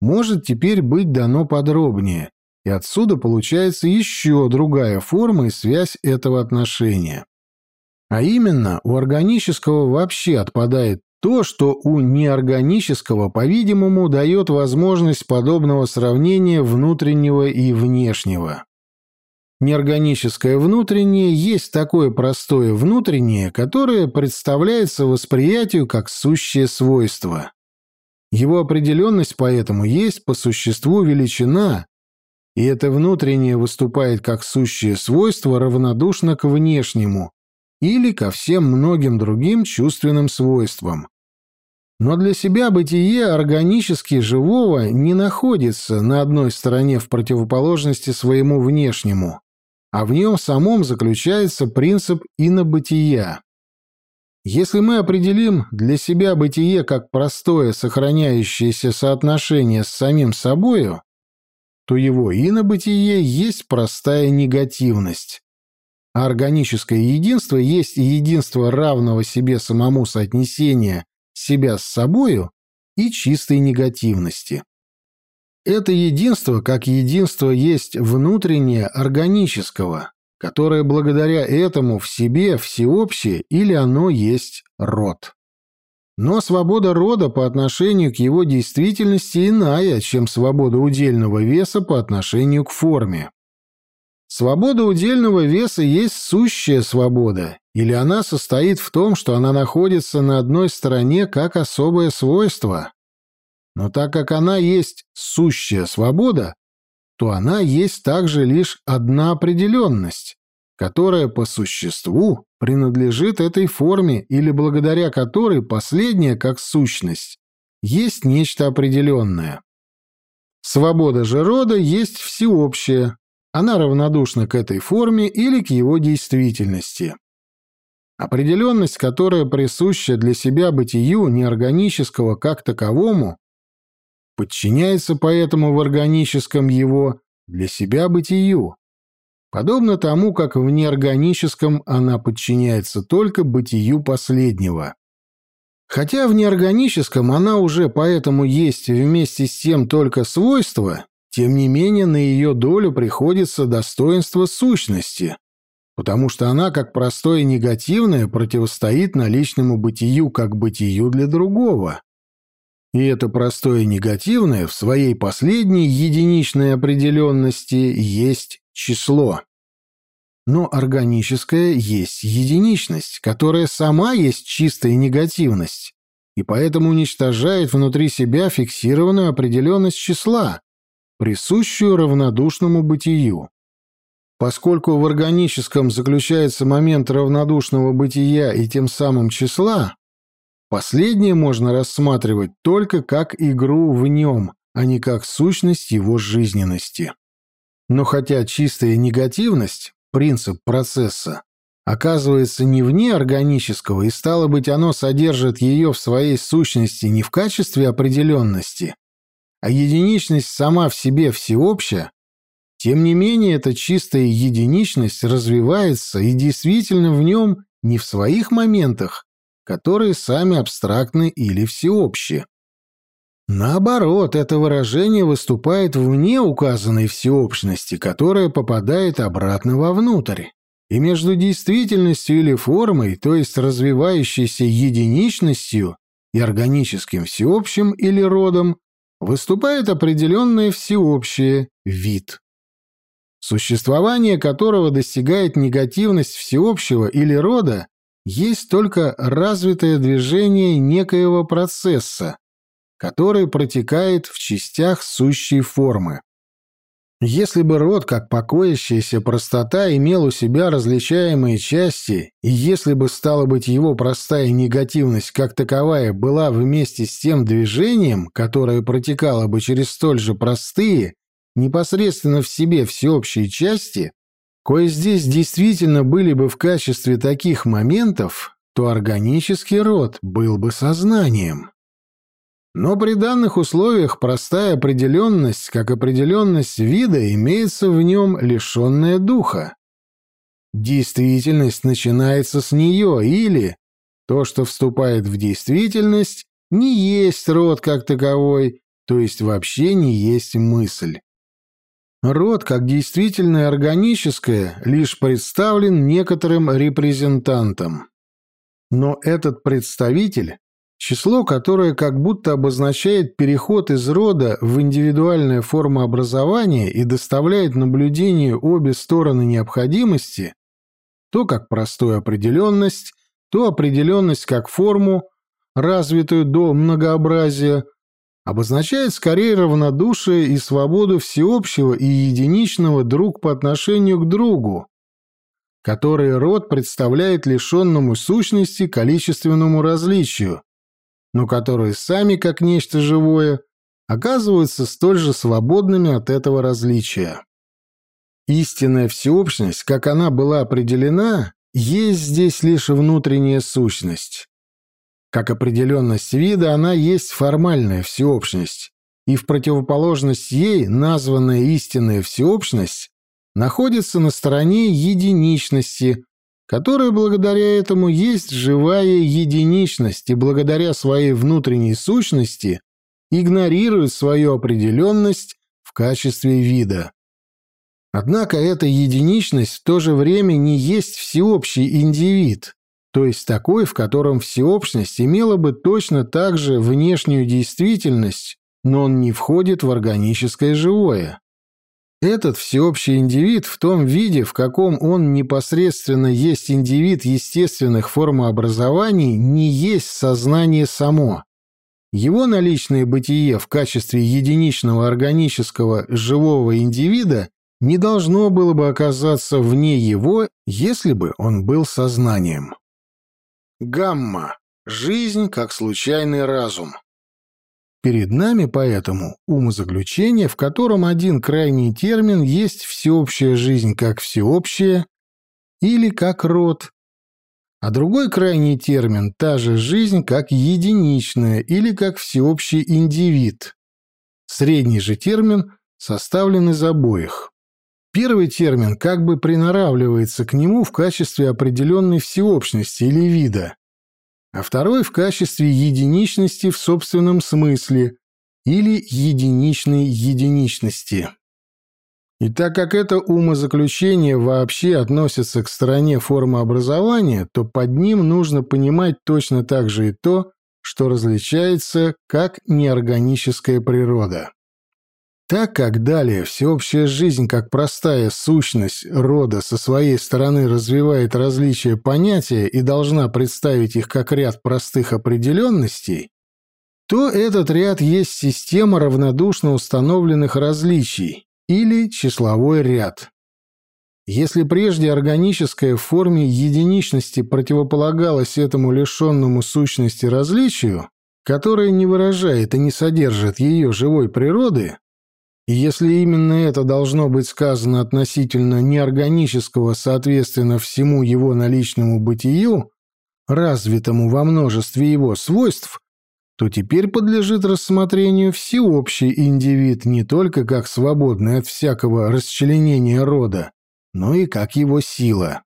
может теперь быть дано подробнее, и отсюда получается еще другая форма и связь этого отношения. А именно, у органического вообще отпадает то, что у неорганического, по-видимому, дает возможность подобного сравнения внутреннего и внешнего. Неорганическое внутреннее есть такое простое внутреннее, которое представляется восприятию как сущее свойство. Его определенность поэтому есть по существу величина, и это внутреннее выступает как сущее свойство равнодушно к внешнему или ко всем многим другим чувственным свойствам. Но для себя бытие органически живого не находится на одной стороне в противоположности своему внешнему, а в нем самом заключается принцип инобытия. Если мы определим для себя бытие как простое сохраняющееся соотношение с самим собою, то его инобытие есть простая негативность. А органическое единство есть единство равного себе самому соотнесения себя с собою и чистой негативности. Это единство, как единство, есть внутреннее органического, которое благодаря этому в себе всеобщее или оно есть род. Но свобода рода по отношению к его действительности иная, чем свобода удельного веса по отношению к форме. Свобода удельного веса есть сущая свобода, или она состоит в том, что она находится на одной стороне как особое свойство. Но так как она есть сущая свобода, то она есть также лишь одна определенность, которая по существу принадлежит этой форме или благодаря которой последняя, как сущность, есть нечто определенное. Свобода же рода есть всеобщая, она равнодушна к этой форме или к его действительности. Определенность, которая присуща для себя бытию неорганического как таковому, подчиняется поэтому в органическом его для себя бытию, подобно тому, как в неорганическом она подчиняется только бытию последнего. Хотя в неорганическом она уже поэтому есть вместе с тем только свойство, тем не менее на ее долю приходится достоинство сущности, потому что она, как простое негативное, противостоит наличному бытию как бытию для другого. И это простое негативное в своей последней единичной определенности есть число. Но органическое есть единичность, которая сама есть чистая негативность, и поэтому уничтожает внутри себя фиксированную определенность числа, присущую равнодушному бытию. Поскольку в органическом заключается момент равнодушного бытия и тем самым числа, последнее можно рассматривать только как игру в нем, а не как сущность его жизненности. Но хотя чистая негативность, принцип процесса, оказывается не вне органического, и стало быть, оно содержит ее в своей сущности не в качестве определенности, а единичность сама в себе всеобщая, тем не менее, эта чистая единичность развивается и действительно в нем не в своих моментах, которые сами абстрактны или всеобщие. Наоборот, это выражение выступает вне указанной всеобщности, которая попадает обратно вовнутрь. И между действительностью или формой, то есть развивающейся единичностью и органическим всеобщим или родом выступает определенное всеобщее вид, существование которого достигает негативность всеобщего или рода есть только развитое движение некоего процесса, который протекает в частях сущей формы. Если бы род, как покоящаяся простота, имел у себя различаемые части, и если бы, стало быть, его простая негативность как таковая была вместе с тем движением, которое протекало бы через столь же простые, непосредственно в себе всеобщие части, кое здесь действительно были бы в качестве таких моментов, то органический род был бы сознанием. Но при данных условиях простая определенность, как определенность вида, имеется в нем лишенная духа. Действительность начинается с нее, или то, что вступает в действительность, не есть род как таковой, то есть вообще не есть мысль. Род, как действительное органическое, лишь представлен некоторым репрезентантом. Но этот представитель Число, которое как будто обозначает переход из рода в индивидуальное формообразование и доставляет наблюдению обе стороны необходимости, то как простую определенность, то определенность как форму, развитую до многообразия, обозначает скорее равнодушие и свободу всеобщего и единичного друг по отношению к другу, который род представляет лишенному сущности количественному различию, но которые сами, как нечто живое, оказываются столь же свободными от этого различия. Истинная всеобщность, как она была определена, есть здесь лишь внутренняя сущность. Как определенность вида, она есть формальная всеобщность, и в противоположность ей названная истинная всеобщность находится на стороне единичности, которая благодаря этому есть живая единичность и благодаря своей внутренней сущности игнорирует свою определенность в качестве вида. Однако эта единичность в то же время не есть всеобщий индивид, то есть такой, в котором всеобщность имела бы точно так же внешнюю действительность, но он не входит в органическое живое. Этот всеобщий индивид в том виде, в каком он непосредственно есть индивид естественных формообразований, не есть сознание само. Его наличное бытие в качестве единичного органического живого индивида не должно было бы оказаться вне его, если бы он был сознанием. Гамма. Жизнь как случайный разум. Перед нами поэтому умозаключение, в котором один крайний термин есть всеобщая жизнь как всеобщая или как род, а другой крайний термин – та же жизнь как единичная или как всеобщий индивид. Средний же термин составлен из обоих. Первый термин как бы приноравливается к нему в качестве определенной всеобщности или вида, а второй в качестве единичности в собственном смысле или единичной единичности. И так как это умозаключение вообще относится к стороне формообразования, то под ним нужно понимать точно так же и то, что различается как неорганическая природа. Так как далее всеобщая жизнь как простая сущность рода со своей стороны развивает различия понятия и должна представить их как ряд простых определенностей, то этот ряд есть система равнодушно установленных различий или числовой ряд. Если прежде органическая в форме единичности противополагалась этому лишенному сущности различию, которое не выражает и не содержит ее живой природы, и если именно это должно быть сказано относительно неорганического, соответственно всему его наличному бытию, развитому во множестве его свойств, то теперь подлежит рассмотрению всеобщий индивид не только как свободный от всякого расчленения рода, но и как его сила.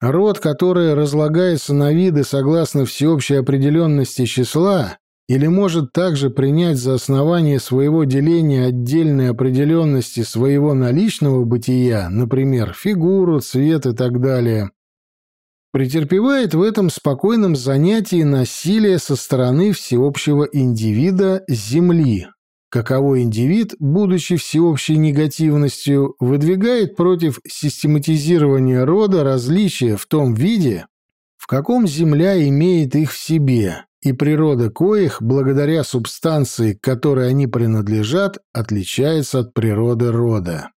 Род, который разлагается на виды согласно всеобщей определенности числа, или может также принять за основание своего деления отдельной определенности своего наличного бытия, например, фигуру, цвет и так далее, претерпевает в этом спокойном занятии насилие со стороны всеобщего индивида Земли, каково индивид, будучи всеобщей негативностью, выдвигает против систематизирования рода различия в том виде, в каком Земля имеет их в себе, и природа коих, благодаря субстанции, к которой они принадлежат, отличается от природы рода.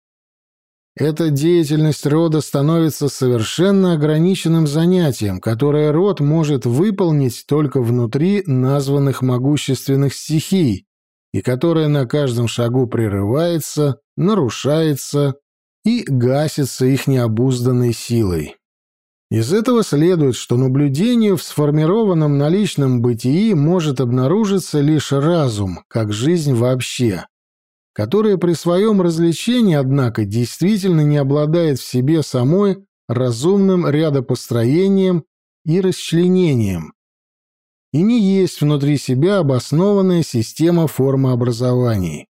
Эта деятельность рода становится совершенно ограниченным занятием, которое род может выполнить только внутри названных могущественных стихий, и которое на каждом шагу прерывается, нарушается и гасится их необузданной силой. Из этого следует, что наблюдению в сформированном наличном бытии может обнаружиться лишь разум, как жизнь вообще, которая при своем развлечении, однако, действительно не обладает в себе самой разумным рядопостроением и расчленением, и не есть внутри себя обоснованная система формообразований.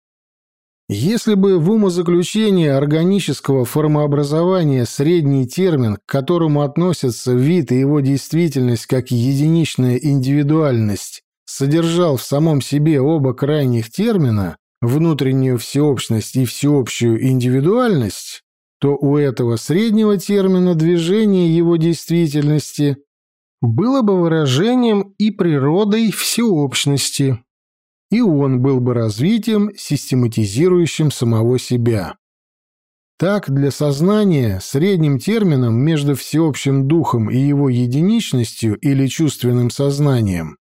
Если бы в умозаключении органического формообразования средний термин, к которому относятся вид и его действительность как единичная индивидуальность, содержал в самом себе оба крайних термина, внутреннюю всеобщность и всеобщую индивидуальность, то у этого среднего термина движение его действительности было бы выражением и природой всеобщности, и он был бы развитием, систематизирующим самого себя. Так, для сознания средним термином между всеобщим духом и его единичностью или чувственным сознанием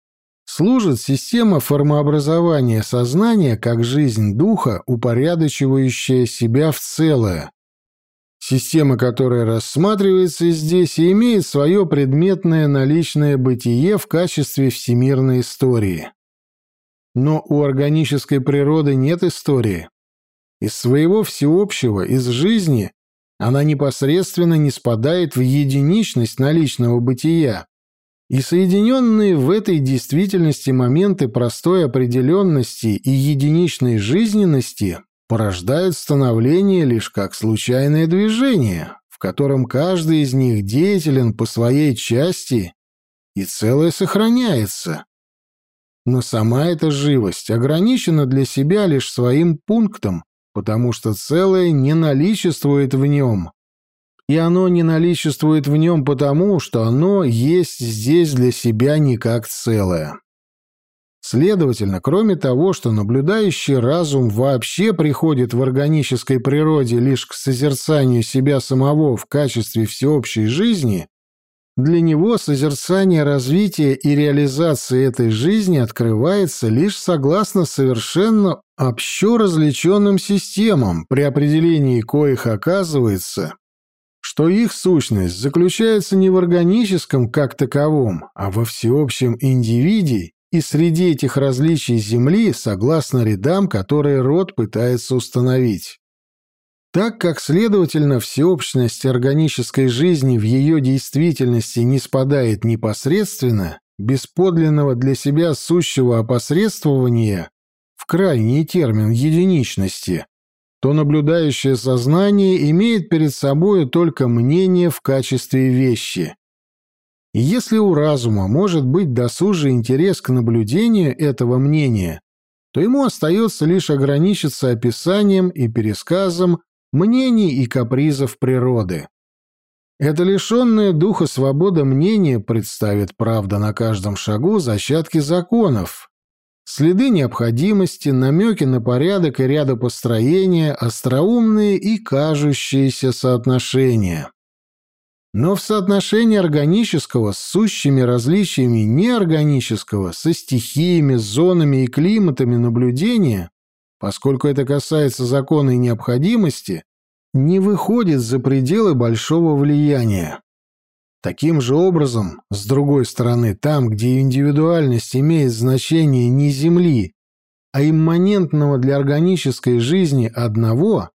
служит система формообразования сознания как жизнь духа, упорядочивающая себя в целое. Система, которая рассматривается здесь и имеет свое предметное наличное бытие в качестве всемирной истории. Но у органической природы нет истории. Из своего всеобщего, из жизни, она непосредственно не спадает в единичность наличного бытия. И соединенные в этой действительности моменты простой определенности и единичной жизненности порождают становление лишь как случайное движение, в котором каждый из них деятелен по своей части и целое сохраняется. Но сама эта живость ограничена для себя лишь своим пунктом, потому что целое не наличествует в нем. И оно не наличествует в нем потому, что оно есть здесь для себя не как целое. Следовательно, кроме того, что наблюдающий разум вообще приходит в органической природе лишь к созерцанию себя самого в качестве всеобщей жизни, для него созерцание развития и реализации этой жизни открывается лишь согласно совершенно общо различенным системам, при определении коих оказывается, что их сущность заключается не в органическом как таковом, а во всеобщем индивиде и среди этих различий Земли согласно рядам, которые род пытается установить. Так как, следовательно, всеобщность органической жизни в ее действительности не спадает непосредственно, без подлинного для себя сущего опосредствования в крайний термин единичности, то наблюдающее сознание имеет перед собой только мнение в качестве вещи. И если у разума может быть досужий интерес к наблюдению этого мнения, то ему остается лишь ограничиться описанием и пересказом мнений и капризов природы. Это лишенное духа свобода мнение представит, правда, на каждом шагу зачатки законов, следы необходимости, намеки на порядок и рядопостроения, остроумные и кажущиеся соотношения. Но в соотношении органического с сущими различиями неорганического, со стихиями, зонами и климатами наблюдения поскольку это касается закона и необходимости, не выходит за пределы большого влияния. Таким же образом, с другой стороны, там, где индивидуальность имеет значение не Земли, а имманентного для органической жизни одного,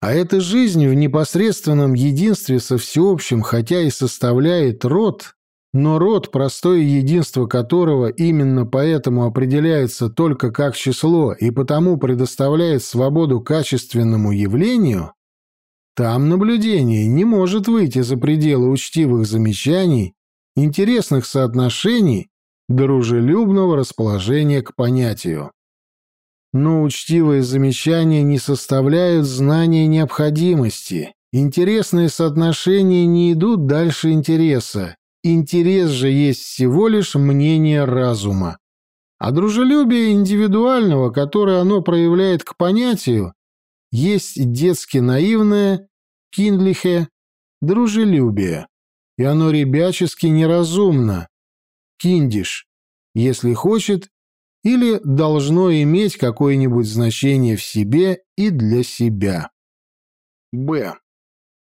а эта жизнь в непосредственном единстве со всеобщим, хотя и составляет род, но род, простое единство которого именно поэтому определяется только как число и потому предоставляет свободу качественному явлению, Там наблюдение не может выйти за пределы учтивых замечаний, интересных соотношений, дружелюбного расположения к понятию. Но учтивые замечания не составляют знания необходимости. Интересные соотношения не идут дальше интереса. Интерес же есть всего лишь мнение разума. А дружелюбие индивидуального, которое оно проявляет к понятию, есть детски наивное, киндлихе, дружелюбие, и оно ребячески неразумно, киндиш, если хочет или должно иметь какое-нибудь значение в себе и для себя. Б.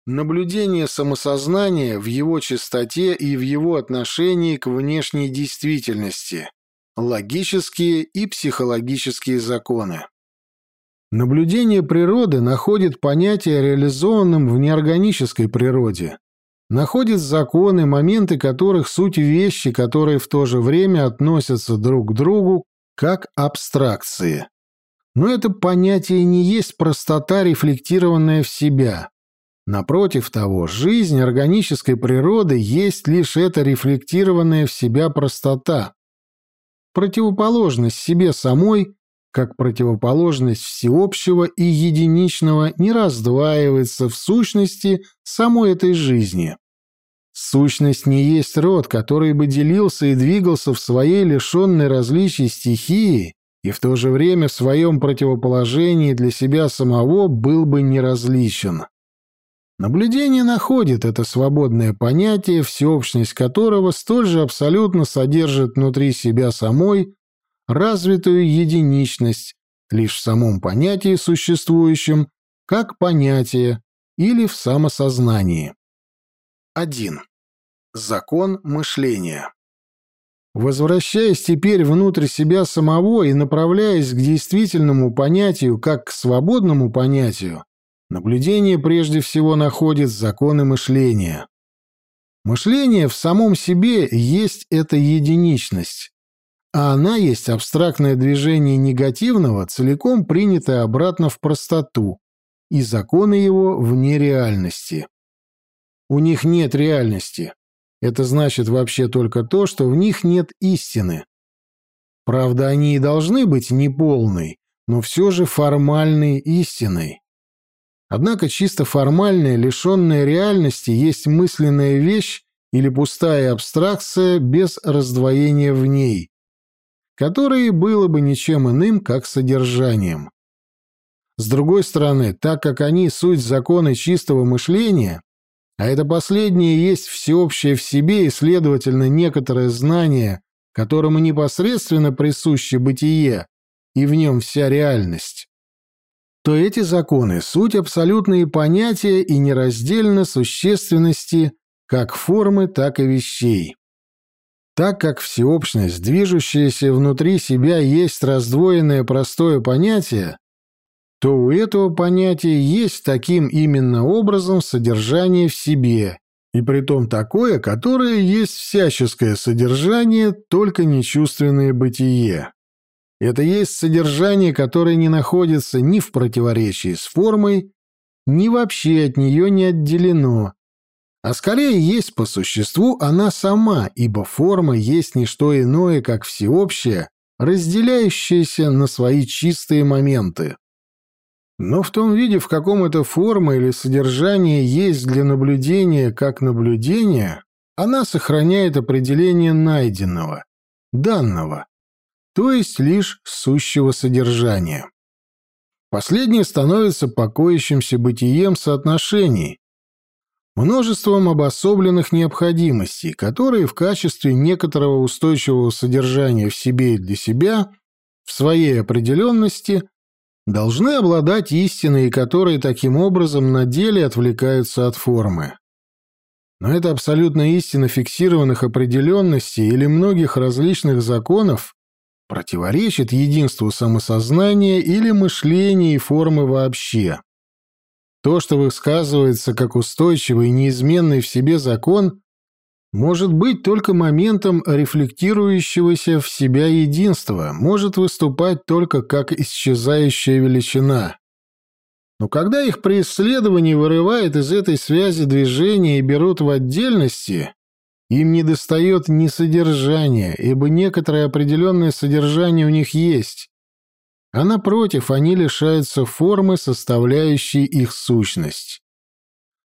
Наблюдение самосознания в его чистоте и в его отношении к внешней действительности. Логические и психологические законы. Наблюдение природы находит понятие реализованным в неорганической природе, находит законы, моменты которых суть вещи, которые в то же время относятся друг к другу как абстракции. Но это понятие не есть простота, рефлектированная в себя. Напротив того, жизнь органической природы есть лишь эта рефлектированная в себя простота. Противоположность себе самой, как противоположность всеобщего и единичного, не раздваивается в сущности самой этой жизни. Сущность не есть род, который бы делился и двигался в своей лишенной различий стихии и в то же время в своем противоположении для себя самого был бы неразличен. Наблюдение находит это свободное понятие, всеобщность которого столь же абсолютно содержит внутри себя самой развитую единичность лишь в самом понятии существующем, как понятие или в самосознании. 1. Закон мышления. Возвращаясь теперь внутрь себя самого и направляясь к действительному понятию как к свободному понятию, наблюдение прежде всего находит законы мышления. Мышление в самом себе есть эта единичность, а она есть абстрактное движение негативного, целиком принятое обратно в простоту, и законы его вне реальности. У них нет реальности. Это значит вообще только то, что в них нет истины. Правда, они и должны быть неполной, но все же формальной истиной. Однако чисто формальная, лишенная реальности, есть мысленная вещь или пустая абстракция без раздвоения в ней, которое было бы ничем иным, как содержанием. С другой стороны, так как они суть законы чистого мышления, а это последнее есть всеобщее в себе и, следовательно, некоторое знание, которому непосредственно присуще бытие, и в нем вся реальность, то эти законы — суть абсолютные понятия и нераздельно существенности как формы, так и вещей. Так как всеобщность, движущаяся внутри себя, есть раздвоенное простое понятие, то у этого понятия есть таким именно образом содержание в себе, и притом такое, которое есть всяческое содержание, только нечувственное бытие. Это есть содержание, которое не находится ни в противоречии с формой, ни вообще от нее не отделено, а скорее есть по существу она сама, ибо форма есть не что иное, как всеобщее, разделяющееся на свои чистые моменты. Но в том виде, в каком эта форма или содержание есть для наблюдения как наблюдение, она сохраняет определение найденного, данного, то есть лишь сущего содержания. Последнее становится покоящимся бытием соотношений, множеством обособленных необходимостей, которые в качестве некоторого устойчивого содержания в себе и для себя, в своей определенности, должны обладать истиной, которые таким образом на деле отвлекаются от формы. Но эта абсолютная истина фиксированных определенностей или многих различных законов противоречит единству самосознания или мышления и формы вообще. То, что высказывается как устойчивый и неизменный в себе закон, может быть только моментом рефлектирующегося в себя единства, может выступать только как исчезающая величина. Но когда их при исследовании вырывает из этой связи движения и берут в отдельности, им не ни содержания, ибо некоторое определенное содержание у них есть, а напротив, они лишаются формы, составляющей их сущность.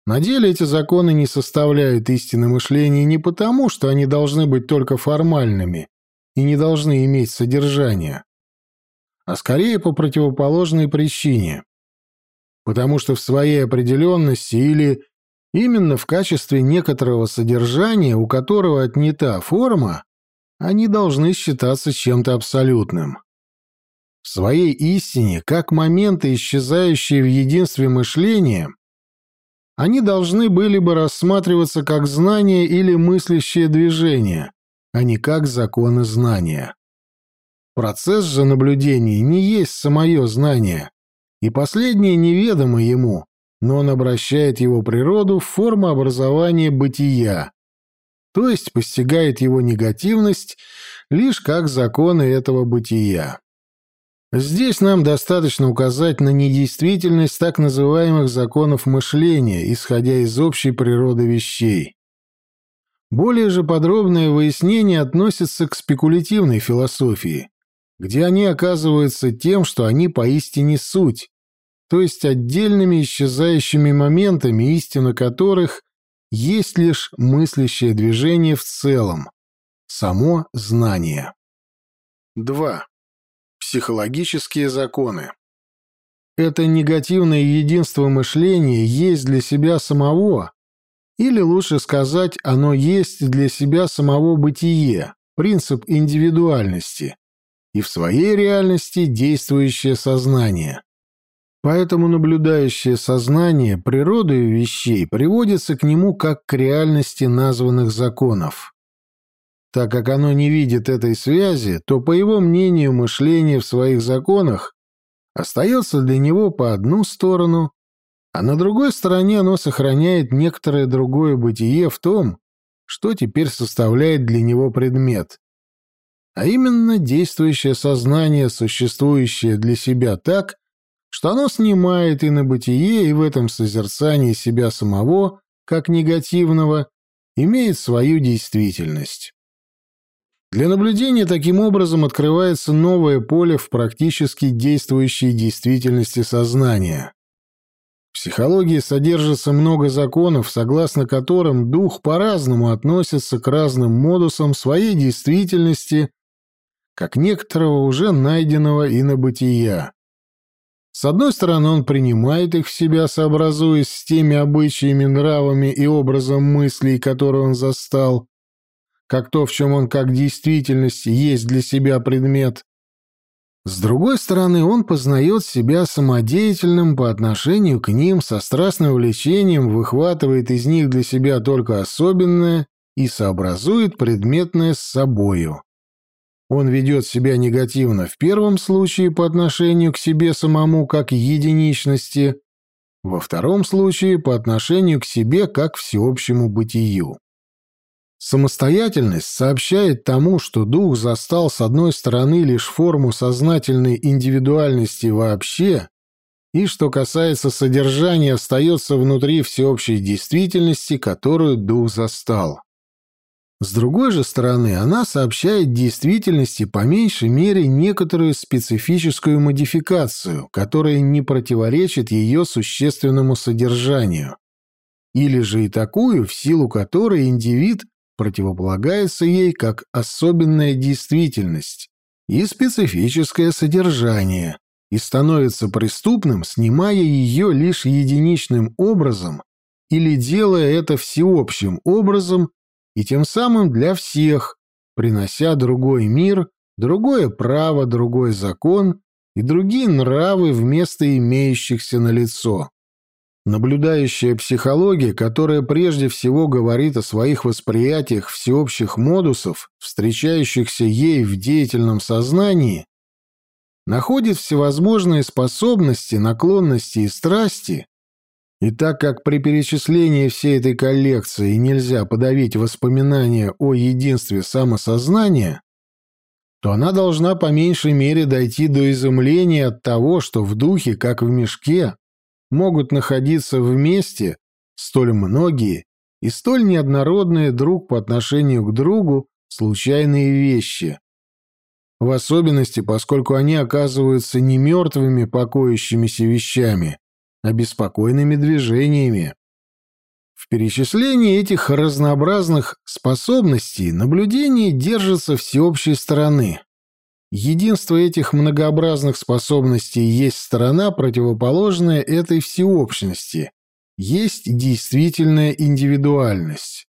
На деле эти законы не составляют истины мышления не потому, что они должны быть только формальными и не должны иметь содержания, а скорее по противоположной причине. Потому что в своей определенности или именно в качестве некоторого содержания, у которого отнята форма, они должны считаться чем-то абсолютным. В своей истине, как моменты, исчезающие в единстве мышления, они должны были бы рассматриваться как знание или мыслящее движение, а не как законы знания. Процесс же наблюдения не есть самое знание, и последнее неведомо ему, но он обращает его природу в форму образования бытия, то есть постигает его негативность лишь как законы этого бытия. Здесь нам достаточно указать на недействительность так называемых законов мышления, исходя из общей природы вещей. Более же подробное выяснение относится к спекулятивной философии, где они оказываются тем, что они поистине суть, то есть отдельными исчезающими моментами, истина которых есть лишь мыслящее движение в целом, само знание. 2. Психологические законы. Это негативное единство мышления есть для себя самого, или лучше сказать, оно есть для себя самого бытие, принцип индивидуальности, и в своей реальности действующее сознание. Поэтому наблюдающее сознание природой вещей приводится к нему как к реальности названных законов. Так как оно не видит этой связи, то, по его мнению, мышление в своих законах остается для него по одну сторону, а на другой стороне оно сохраняет некоторое другое бытие в том, что теперь составляет для него предмет, а именно действующее сознание, существующее для себя так, что оно снимает и на бытие, и в этом созерцании себя самого, как негативного, имеет свою действительность. Для наблюдения таким образом открывается новое поле в практически действующей действительности сознания. В психологии содержится много законов, согласно которым дух по-разному относится к разным модусам своей действительности, как некоторого уже найденного инобытия. С одной стороны, он принимает их в себя, сообразуясь с теми обычаями, нравами и образом мыслей, которые он застал, как то, в чем он как действительность есть для себя предмет. С другой стороны, он познает себя самодеятельным по отношению к ним, со страстным влечением выхватывает из них для себя только особенное и сообразует предметное с собою. Он ведет себя негативно в первом случае по отношению к себе самому как единичности, во втором случае по отношению к себе как всеобщему бытию. Самостоятельность сообщает тому, что дух застал с одной стороны лишь форму сознательной индивидуальности вообще, и что касается содержания, остается внутри всеобщей действительности, которую дух застал. С другой же стороны, она сообщает действительности по меньшей мере некоторую специфическую модификацию, которая не противоречит ее существенному содержанию, или же и такую, в силу которой индивид противополагается ей как особенная действительность и специфическое содержание, и становится преступным, снимая ее лишь единичным образом или делая это всеобщим образом и тем самым для всех, принося другой мир, другое право, другой закон и другие нравы вместо имеющихся на лицо. Наблюдающая психология, которая прежде всего говорит о своих восприятиях всеобщих модусов, встречающихся ей в деятельном сознании, находит всевозможные способности, наклонности и страсти, и так как при перечислении всей этой коллекции нельзя подавить воспоминания о единстве самосознания, то она должна по меньшей мере дойти до изумления от того, что в духе, как в мешке, могут находиться вместе столь многие и столь неоднородные друг по отношению к другу случайные вещи. В особенности, поскольку они оказываются не мертвыми покоящимися вещами, беспокойными движениями. В перечислении этих разнообразных способностей наблюдение держится всеобщей стороны. Единство этих многообразных способностей есть сторона, противоположная этой всеобщности, есть действительная индивидуальность.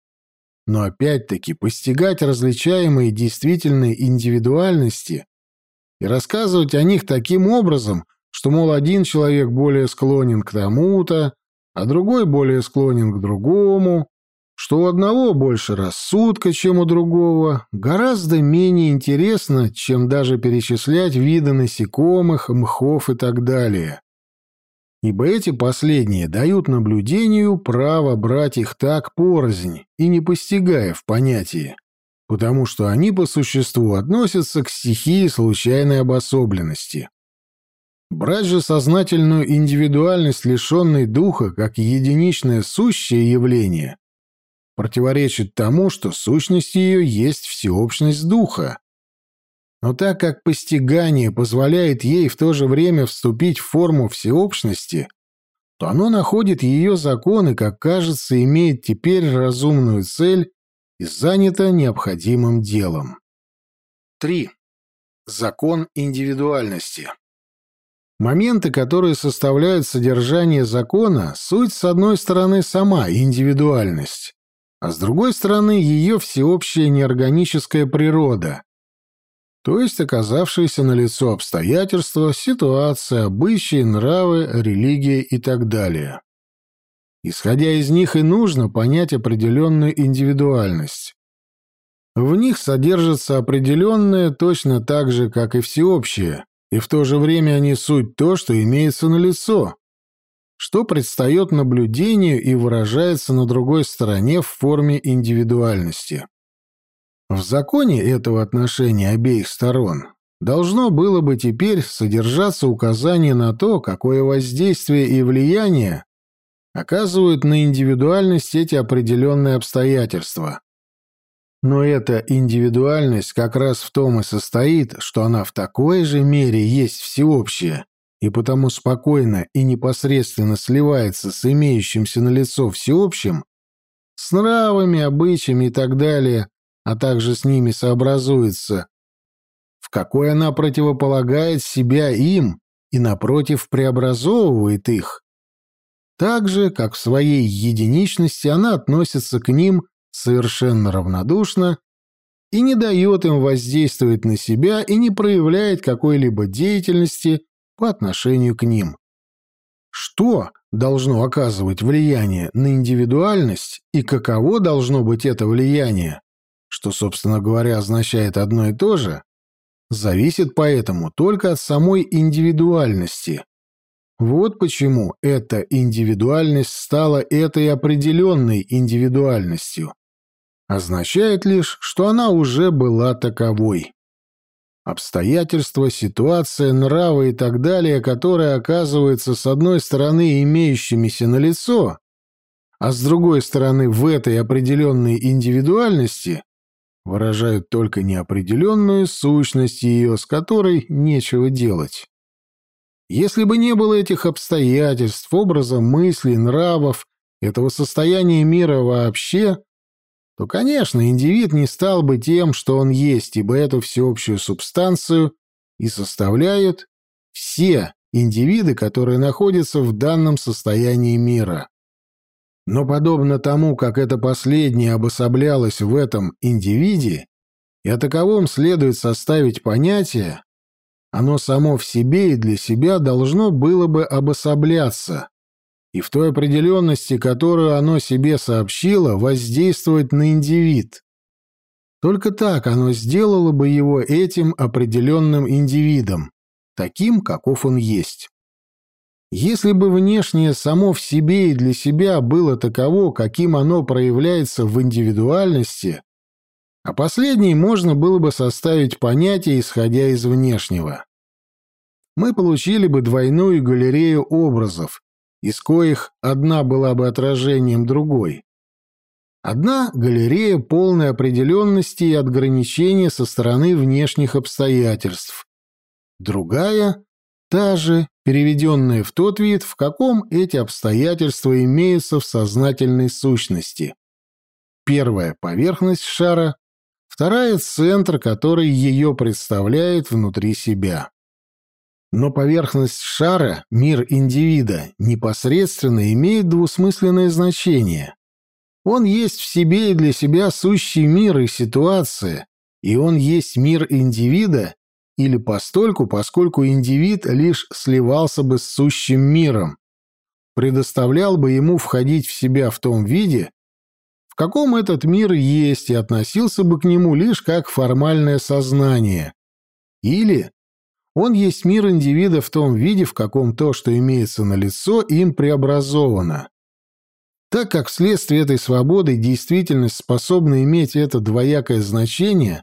Но опять-таки постигать различаемые действительные индивидуальности и рассказывать о них таким образом, что, мол, один человек более склонен к тому-то, а другой более склонен к другому, что у одного больше рассудка, чем у другого, гораздо менее интересно, чем даже перечислять виды насекомых, мхов и так далее ибо эти последние дают наблюдению право брать их так порознь и не постигая в понятии, потому что они по существу относятся к стихии случайной обособленности. Брать же сознательную индивидуальность, лишенной духа, как единичное сущее явление, противоречит тому, что сущность ее есть всеобщность духа, но так как постигание позволяет ей в то же время вступить в форму всеобщности, то оно находит ее законы, как кажется, имеет теперь разумную цель и занято необходимым делом. 3. Закон индивидуальности. Моменты, которые составляют содержание закона, суть, с одной стороны, сама индивидуальность, а с другой стороны, ее всеобщая неорганическая природа, то есть оказавшиеся на лицо обстоятельства, ситуация, обычаи, нравы, религия и так далее. Исходя из них и нужно понять определенную индивидуальность. В них содержится определенное точно так же, как и всеобщее, и в то же время они суть то, что имеется на лицо, что предстает наблюдению и выражается на другой стороне в форме индивидуальности. В законе этого отношения обеих сторон должно было бы теперь содержаться указание на то, какое воздействие и влияние оказывают на индивидуальность эти определенные обстоятельства. Но эта индивидуальность как раз в том и состоит, что она в такой же мере есть всеобщая, и потому спокойно и непосредственно сливается с имеющимся на лицо всеобщим, с нравами, обычаями и так далее, а также с ними сообразуется, в какой она противополагает себя им и, напротив, преобразовывает их. Так же, как в своей единичности она относится к ним совершенно равнодушно и не дает им воздействовать на себя и не проявляет какой-либо деятельности по отношению к ним. Что должно оказывать влияние на индивидуальность и каково должно быть это влияние, что, собственно говоря, означает одно и то же, зависит поэтому только от самой индивидуальности. Вот почему эта индивидуальность стала этой определенной индивидуальностью. Означает лишь, что она уже была таковой. Обстоятельства, ситуация, нравы и так далее, которые оказываются с одной стороны имеющимися на лицо, а с другой стороны в этой определенной индивидуальности, выражают только неопределенную сущность ее, с которой нечего делать. Если бы не было этих обстоятельств, образа мыслей, нравов, этого состояния мира вообще, то, конечно, индивид не стал бы тем, что он есть, ибо эту всеобщую субстанцию и составляют все индивиды, которые находятся в данном состоянии мира. Но подобно тому, как это последнее обособлялось в этом индивиде, и о таковом следует составить понятие, оно само в себе и для себя должно было бы обособляться, и в той определенности, которую оно себе сообщило, воздействовать на индивид. Только так оно сделало бы его этим определенным индивидом, таким, каков он есть. Если бы внешнее само в себе и для себя было таково, каким оно проявляется в индивидуальности, а последней можно было бы составить понятие, исходя из внешнего. Мы получили бы двойную галерею образов, из коих одна была бы отражением другой. Одна — галерея полной определенности и ограничения со стороны внешних обстоятельств. Другая — та же, переведенная в тот вид, в каком эти обстоятельства имеются в сознательной сущности. Первая — поверхность шара, вторая — центр, который ее представляет внутри себя. Но поверхность шара, мир индивида, непосредственно имеет двусмысленное значение. Он есть в себе и для себя сущий мир и ситуация, и он есть мир индивида или постольку, поскольку индивид лишь сливался бы с сущим миром, предоставлял бы ему входить в себя в том виде, в каком этот мир есть, и относился бы к нему лишь как формальное сознание. Или он есть мир индивида в том виде, в каком то, что имеется на лицо, им преобразовано. Так как вследствие этой свободы действительность способна иметь это двоякое значение,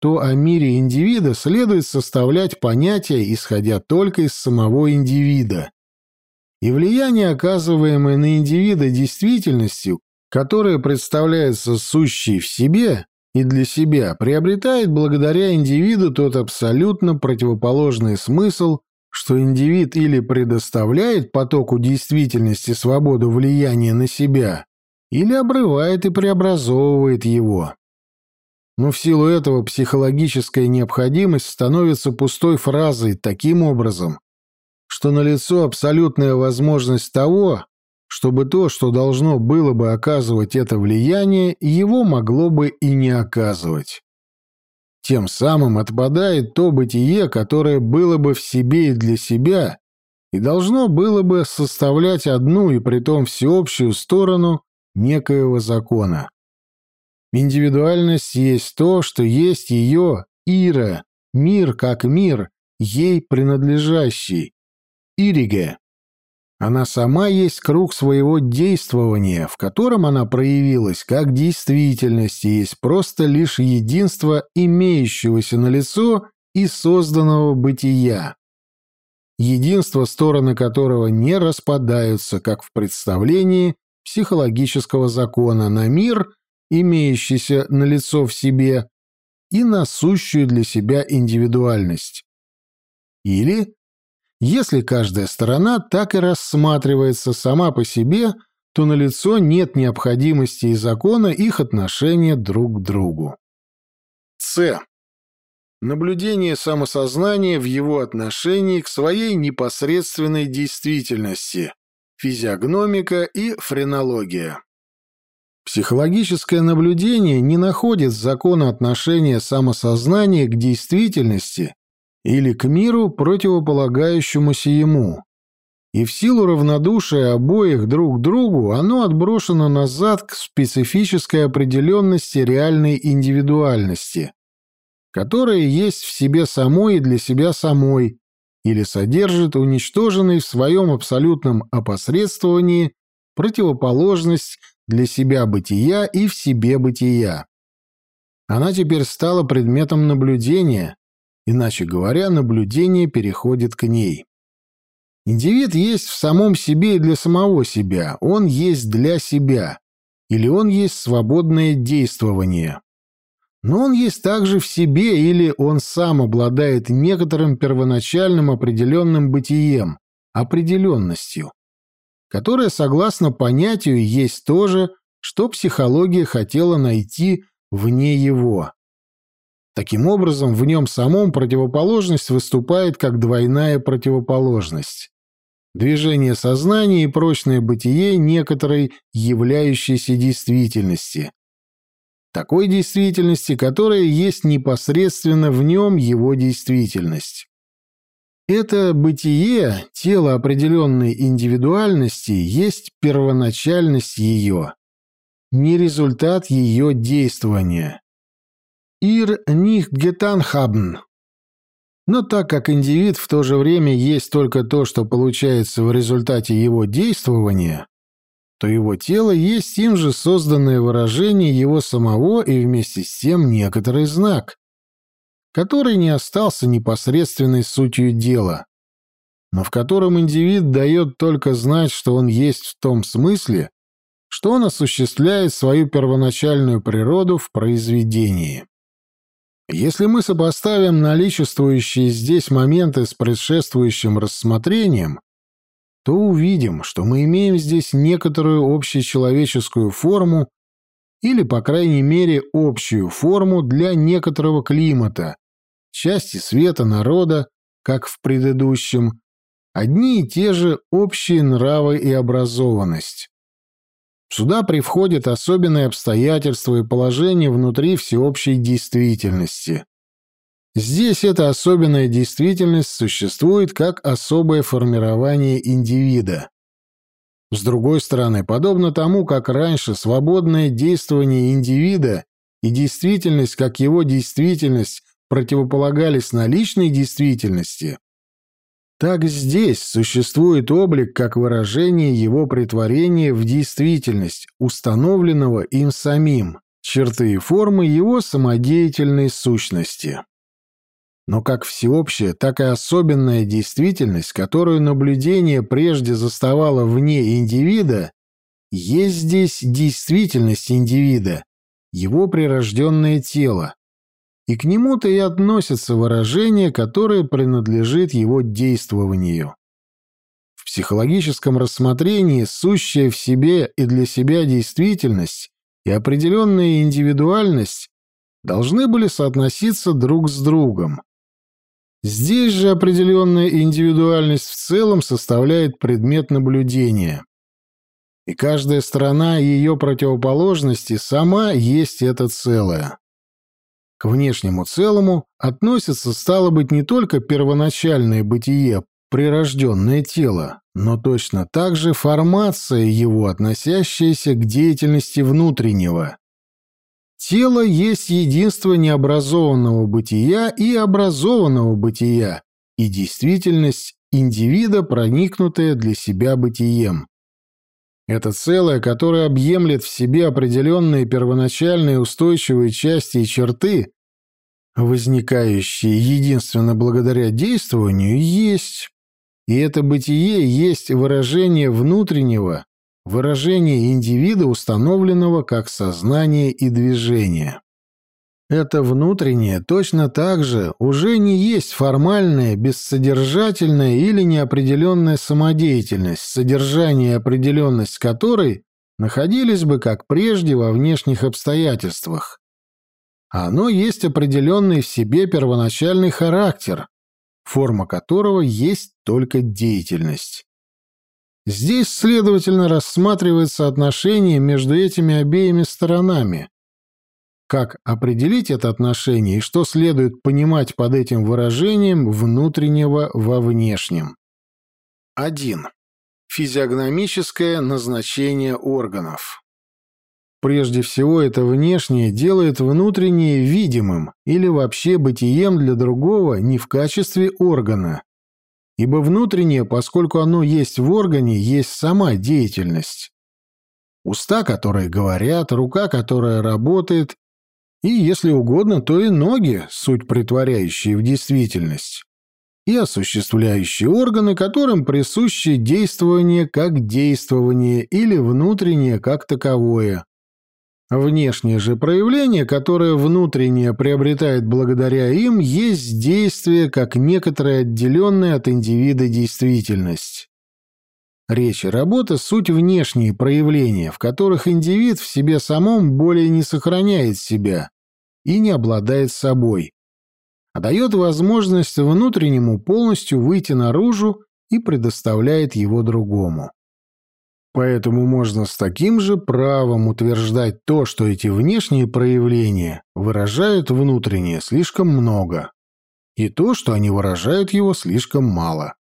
то о мире индивида следует составлять понятия, исходя только из самого индивида. И влияние, оказываемое на индивида действительностью, которая представляется сущей в себе, и для себя приобретает благодаря индивиду тот абсолютно противоположный смысл, что индивид или предоставляет потоку действительности свободу влияния на себя, или обрывает и преобразовывает его. Но в силу этого психологическая необходимость становится пустой фразой таким образом, что налицо абсолютная возможность того, чтобы то, что должно было бы оказывать это влияние, его могло бы и не оказывать. Тем самым отпадает то бытие, которое было бы в себе и для себя, и должно было бы составлять одну и притом всеобщую сторону некоего закона. Индивидуальность есть то, что есть ее Ира, мир как мир, ей принадлежащий, Ириге. Она сама есть круг своего действования, в котором она проявилась как действительность и есть просто лишь единство имеющегося на лицо и созданного бытия. Единство, стороны которого не распадаются, как в представлении психологического закона на мир, имеющийся на лицо в себе, и на сущую для себя индивидуальность. Или если каждая сторона так и рассматривается сама по себе, то налицо нет необходимости и закона их отношения друг к другу. С. Наблюдение самосознания в его отношении к своей непосредственной действительности. Физиогномика и френология. Психологическое наблюдение не находит закона отношения самосознания к действительности или к миру, противополагающемуся ему. И в силу равнодушия обоих друг к другу оно отброшено назад к специфической определенности реальной индивидуальности, которая есть в себе самой и для себя самой, или содержит уничтоженный в своем абсолютном опосредствовании противоположность для себя бытия и в себе бытия. Она теперь стала предметом наблюдения, Иначе говоря, наблюдение переходит к ней. Индивид есть в самом себе и для самого себя, он есть для себя, или он есть свободное действование. Но он есть также в себе, или он сам обладает некоторым первоначальным определенным бытием, определенностью, которая, согласно понятию, есть то же, что психология хотела найти вне его. Таким образом, в нем самом противоположность выступает как двойная противоположность. Движение сознания и прочное бытие некоторой являющейся действительности. Такой действительности, которая есть непосредственно в нем его действительность. Это бытие, тело определенной индивидуальности, есть первоначальность ее, не результат ее действования «Ир них гетанхабн». Но так как индивид в то же время есть только то, что получается в результате его действования, то его тело есть им же созданное выражение его самого и вместе с тем некоторый знак, который не остался непосредственной сутью дела. но в котором индивид дает только знать, что он есть в том смысле, что он осуществляет свою первоначальную природу в произведении. Если мы сопоставим наличествующие здесь моменты с предшествующим рассмотрением, то увидим, что мы имеем здесь некоторую общечеловеческую форму или, по крайней мере, общую форму для некоторого климата, части света народа, как в предыдущем, одни и те же общие нравы и образованность. Сюда привходят особенные обстоятельства и положения внутри всеобщей действительности. Здесь эта особенная действительность существует как особое формирование индивида. С другой стороны, подобно тому, как раньше свободное действование индивида и действительность как его действительность противополагались наличной действительности, так здесь существует облик как выражение его притворения в действительность, установленного им самим, черты и формы его самодеятельной сущности. Но как всеобщая, так и особенная действительность, которую наблюдение прежде заставало вне индивида, есть здесь действительность индивида, его прирожденное тело, и к нему-то и относится выражение, которое принадлежит его действованию. В психологическом рассмотрении сущая в себе и для себя действительность и определенная индивидуальность должны были соотноситься друг с другом. Здесь же определенная индивидуальность в целом составляет предмет наблюдения. И каждая сторона ее противоположности сама есть это целое. К внешнему целому относится, стало быть, не только первоначальное бытие, прирожденное тело, но точно так же формация его, относящаяся к деятельности внутреннего. Тело есть единство необразованного бытия и образованного бытия, и действительность индивида, проникнутая для себя бытием. Это целое, которое объемлет в себе определенные первоначальные устойчивые части и черты, возникающие единственно благодаря действованию, есть. И это бытие есть выражение внутреннего, выражение индивида, установленного как сознание и движение. Это внутреннее точно так же уже не есть формальная, бессодержательная или неопределенная самодеятельность, содержание и определенность которой находились бы, как прежде, во внешних обстоятельствах. Оно есть определенный в себе первоначальный характер, форма которого есть только деятельность. Здесь, следовательно, рассматривается отношение между этими обеими сторонами, как определить это отношение и что следует понимать под этим выражением внутреннего во внешнем? 1. Физиогномическое назначение органов. Прежде всего, это внешнее делает внутреннее видимым или вообще бытием для другого не в качестве органа. Ибо внутреннее, поскольку оно есть в органе, есть сама деятельность. Уста, которые говорят, рука, которая работает, и, если угодно, то и ноги, суть притворяющие в действительность, и осуществляющие органы, которым присуще действование как действование или внутреннее как таковое. Внешнее же проявление, которое внутреннее приобретает благодаря им, есть действие как некоторая отделенная от индивида действительность. Речь и работа – суть внешние проявления, в которых индивид в себе самом более не сохраняет себя и не обладает собой, а дает возможность внутреннему полностью выйти наружу и предоставляет его другому. Поэтому можно с таким же правом утверждать то, что эти внешние проявления выражают внутреннее слишком много, и то, что они выражают его слишком мало.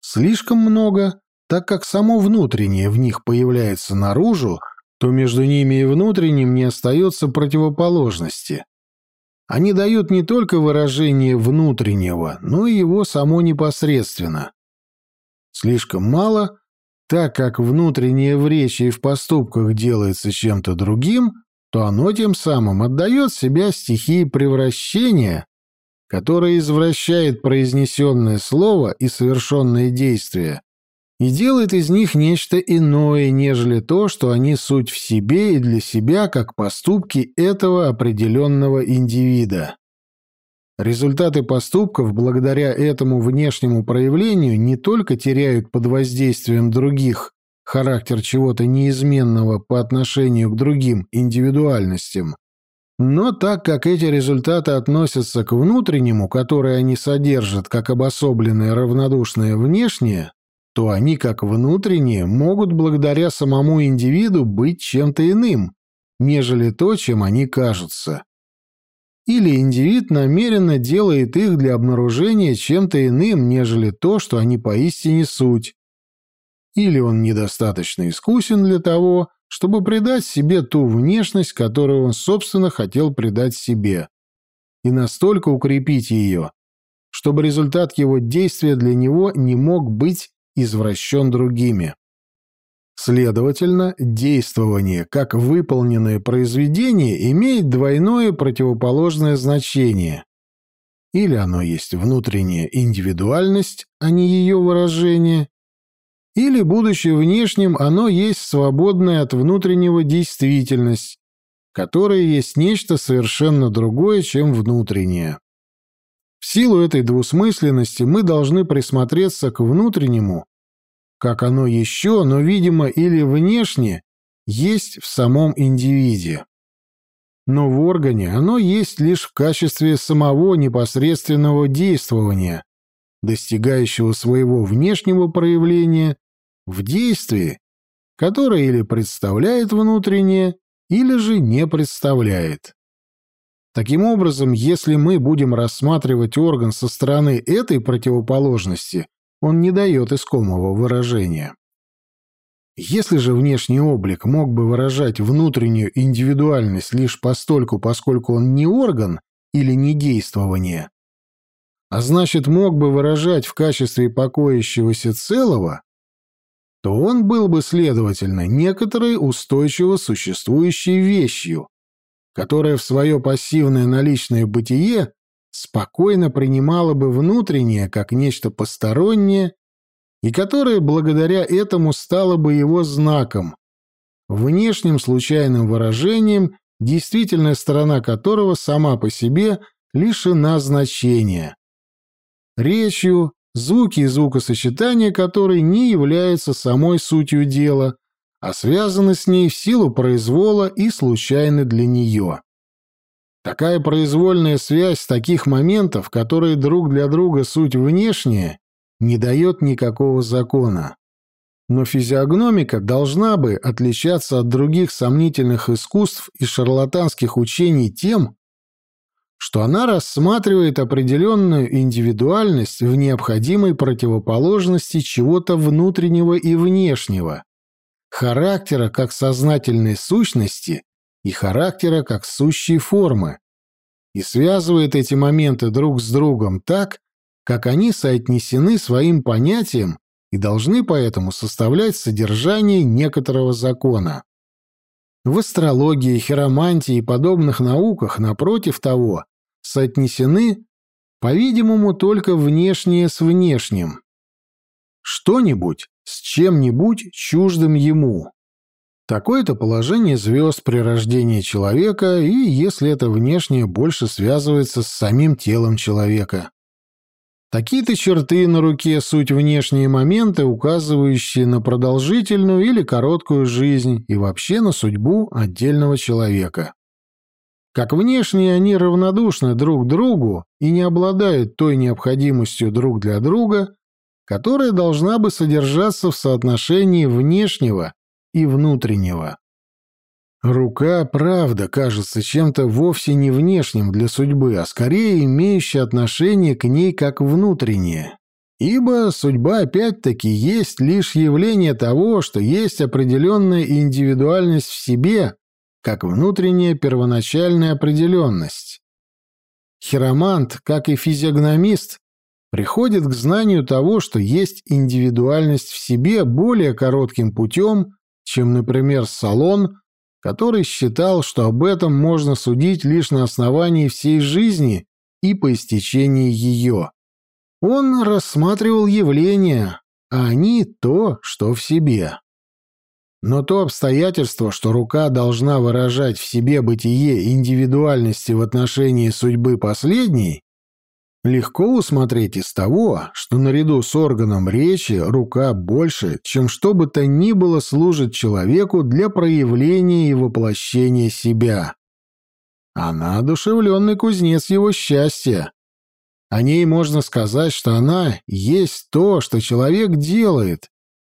Слишком много так как само внутреннее в них появляется наружу, то между ними и внутренним не остается противоположности. Они дают не только выражение внутреннего, но и его само непосредственно. Слишком мало, так как внутреннее в речи и в поступках делается чем-то другим, то оно тем самым отдает себя стихии превращения, которая извращает произнесенное слово и совершенное действие и делает из них нечто иное, нежели то, что они суть в себе и для себя, как поступки этого определенного индивида. Результаты поступков благодаря этому внешнему проявлению не только теряют под воздействием других характер чего-то неизменного по отношению к другим индивидуальностям, но так как эти результаты относятся к внутреннему, который они содержат как обособленное равнодушное внешнее, то они, как внутренние, могут благодаря самому индивиду быть чем-то иным, нежели то, чем они кажутся. Или индивид намеренно делает их для обнаружения чем-то иным, нежели то, что они поистине суть. Или он недостаточно искусен для того, чтобы придать себе ту внешность, которую он, собственно, хотел придать себе, и настолько укрепить ее, чтобы результат его действия для него не мог быть извращен другими. Следовательно, действование как выполненное произведение имеет двойное противоположное значение. Или оно есть внутренняя индивидуальность, а не ее выражение, или, будучи внешним, оно есть свободная от внутреннего действительность, которая есть нечто совершенно другое, чем внутреннее. В силу этой двусмысленности мы должны присмотреться к внутреннему как оно еще, но, видимо, или внешне, есть в самом индивиде. Но в органе оно есть лишь в качестве самого непосредственного действования, достигающего своего внешнего проявления в действии, которое или представляет внутреннее, или же не представляет. Таким образом, если мы будем рассматривать орган со стороны этой противоположности, он не дает искомого выражения. Если же внешний облик мог бы выражать внутреннюю индивидуальность лишь постольку, поскольку он не орган или не действование, а значит мог бы выражать в качестве покоящегося целого, то он был бы, следовательно, некоторой устойчиво существующей вещью, которая в свое пассивное наличное бытие спокойно принимала бы внутреннее как нечто постороннее и которое благодаря этому стало бы его знаком, внешним случайным выражением, действительная сторона которого сама по себе лишена значения. Речью, звуки и звукосочетания которой не являются самой сутью дела, а связаны с ней в силу произвола и случайны для нее. Такая произвольная связь таких моментов, которые друг для друга суть внешняя, не дает никакого закона. Но физиогномика должна бы отличаться от других сомнительных искусств и шарлатанских учений тем, что она рассматривает определенную индивидуальность в необходимой противоположности чего-то внутреннего и внешнего, характера как сознательной сущности и характера как сущей формы, и связывает эти моменты друг с другом так, как они соотнесены своим понятием и должны поэтому составлять содержание некоторого закона. В астрологии, хиромантии и подобных науках, напротив того, соотнесены, по-видимому, только внешнее с внешним. Что-нибудь с чем-нибудь чуждым ему. Такое-то положение звезд при рождении человека, и если это внешнее больше связывается с самим телом человека. Такие-то черты на руке – суть внешние моменты, указывающие на продолжительную или короткую жизнь и вообще на судьбу отдельного человека. Как внешние они равнодушны друг другу и не обладают той необходимостью друг для друга, которая должна бы содержаться в соотношении внешнего и внутреннего. Рука, правда, кажется чем-то вовсе не внешним для судьбы, а скорее имеющей отношение к ней как внутреннее. Ибо судьба опять-таки есть лишь явление того, что есть определенная индивидуальность в себе, как внутренняя первоначальная определенность. Хиромант, как и физиогномист, приходит к знанию того, что есть индивидуальность в себе более коротким путем, чем, например, Салон, который считал, что об этом можно судить лишь на основании всей жизни и по истечении ее. Он рассматривал явления, а они то, что в себе. Но то обстоятельство, что рука должна выражать в себе бытие индивидуальности в отношении судьбы последней, легко усмотреть из того, что наряду с органом речи рука больше, чем что бы то ни было служит человеку для проявления и воплощения себя. Она одушевленный кузнец его счастья. О ней можно сказать, что она есть то, что человек делает,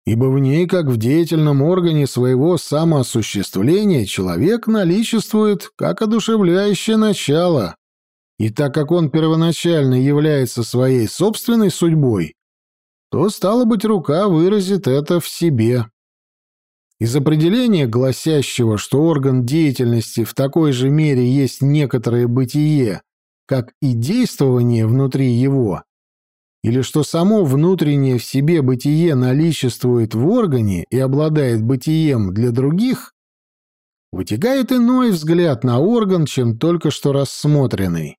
ибо в ней, как в деятельном органе своего самоосуществления, человек наличествует как одушевляющее начало. И так как он первоначально является своей собственной судьбой, то, стало быть, рука выразит это в себе. Из определения, гласящего, что орган деятельности в такой же мере есть некоторое бытие, как и действование внутри его, или что само внутреннее в себе бытие наличествует в органе и обладает бытием для других, вытекает иной взгляд на орган, чем только что рассмотренный.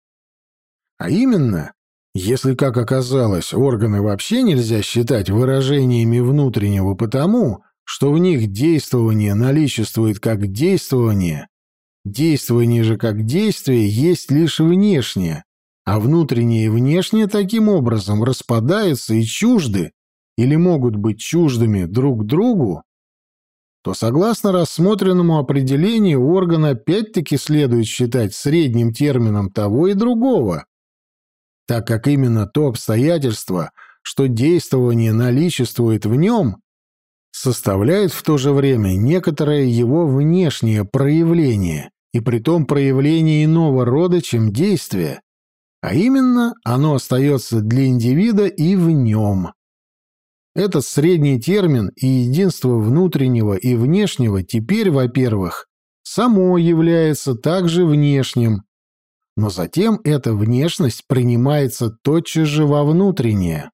А именно, если, как оказалось, органы вообще нельзя считать выражениями внутреннего потому, что в них действование наличествует как действование, действование же как действие есть лишь внешнее, а внутреннее и внешнее таким образом распадаются и чужды или могут быть чуждыми друг другу, то согласно рассмотренному определению орган опять-таки следует считать средним термином того и другого, так как именно то обстоятельство, что действование наличествует в нем, составляет в то же время некоторое его внешнее проявление, и притом проявление иного рода, чем действие, а именно, оно остается для индивида и в нем. Этот средний термин и единство внутреннего и внешнего теперь, во-первых, само является также внешним, но затем эта внешность принимается тотчас же во внутреннее.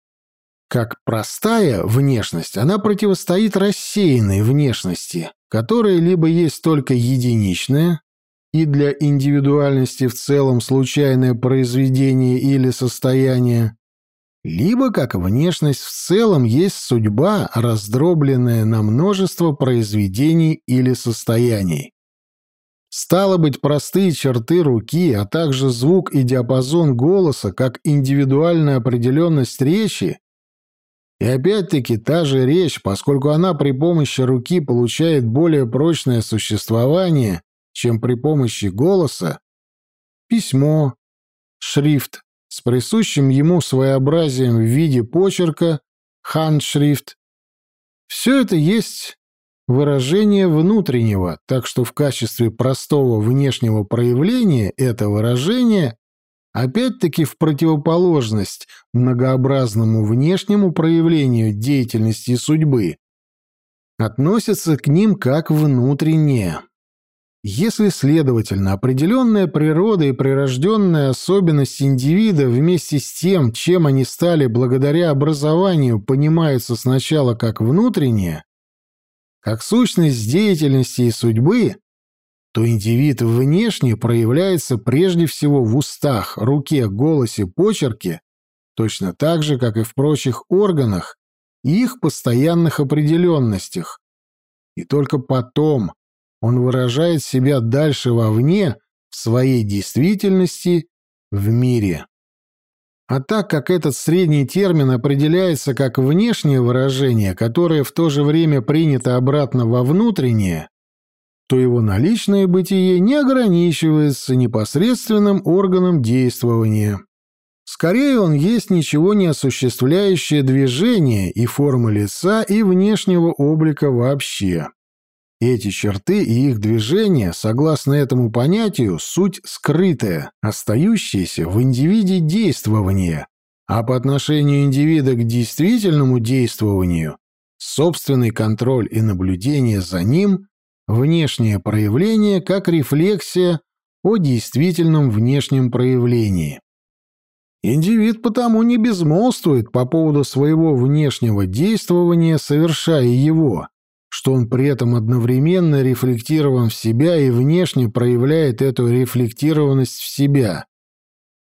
Как простая внешность, она противостоит рассеянной внешности, которая либо есть только единичная, и для индивидуальности в целом случайное произведение или состояние, либо как внешность в целом есть судьба, раздробленная на множество произведений или состояний. Стало быть, простые черты руки, а также звук и диапазон голоса, как индивидуальная определенность речи, и опять-таки та же речь, поскольку она при помощи руки получает более прочное существование, чем при помощи голоса, письмо, шрифт. С присущим ему своеобразием в виде почерка, хандшрифт. Все это есть выражение внутреннего, так что в качестве простого внешнего проявления это выражение опять-таки в противоположность многообразному внешнему проявлению деятельности и судьбы, относится к ним как внутреннее. Если, следовательно, определенная природа и прирожденная особенность индивида вместе с тем, чем они стали благодаря образованию, понимаются сначала как внутреннее, как сущность деятельности и судьбы, то индивид внешне проявляется прежде всего в устах, руке, голосе, почерке, точно так же, как и в прочих органах и их постоянных определенностях. И только потом, он выражает себя дальше вовне, в своей действительности, в мире. А так как этот средний термин определяется как внешнее выражение, которое в то же время принято обратно во внутреннее, то его наличное бытие не ограничивается непосредственным органом действования. Скорее он есть ничего не осуществляющее движение и форма лица и внешнего облика вообще. Эти черты и их движения, согласно этому понятию, суть скрытая, остающаяся в индивиде действования, а по отношению индивида к действительному действованию собственный контроль и наблюдение за ним, внешнее проявление как рефлексия о действительном внешнем проявлении. Индивид потому не безмолвствует по поводу своего внешнего действования, совершая его, что он при этом одновременно рефлектирован в себя и внешне проявляет эту рефлектированность в себя.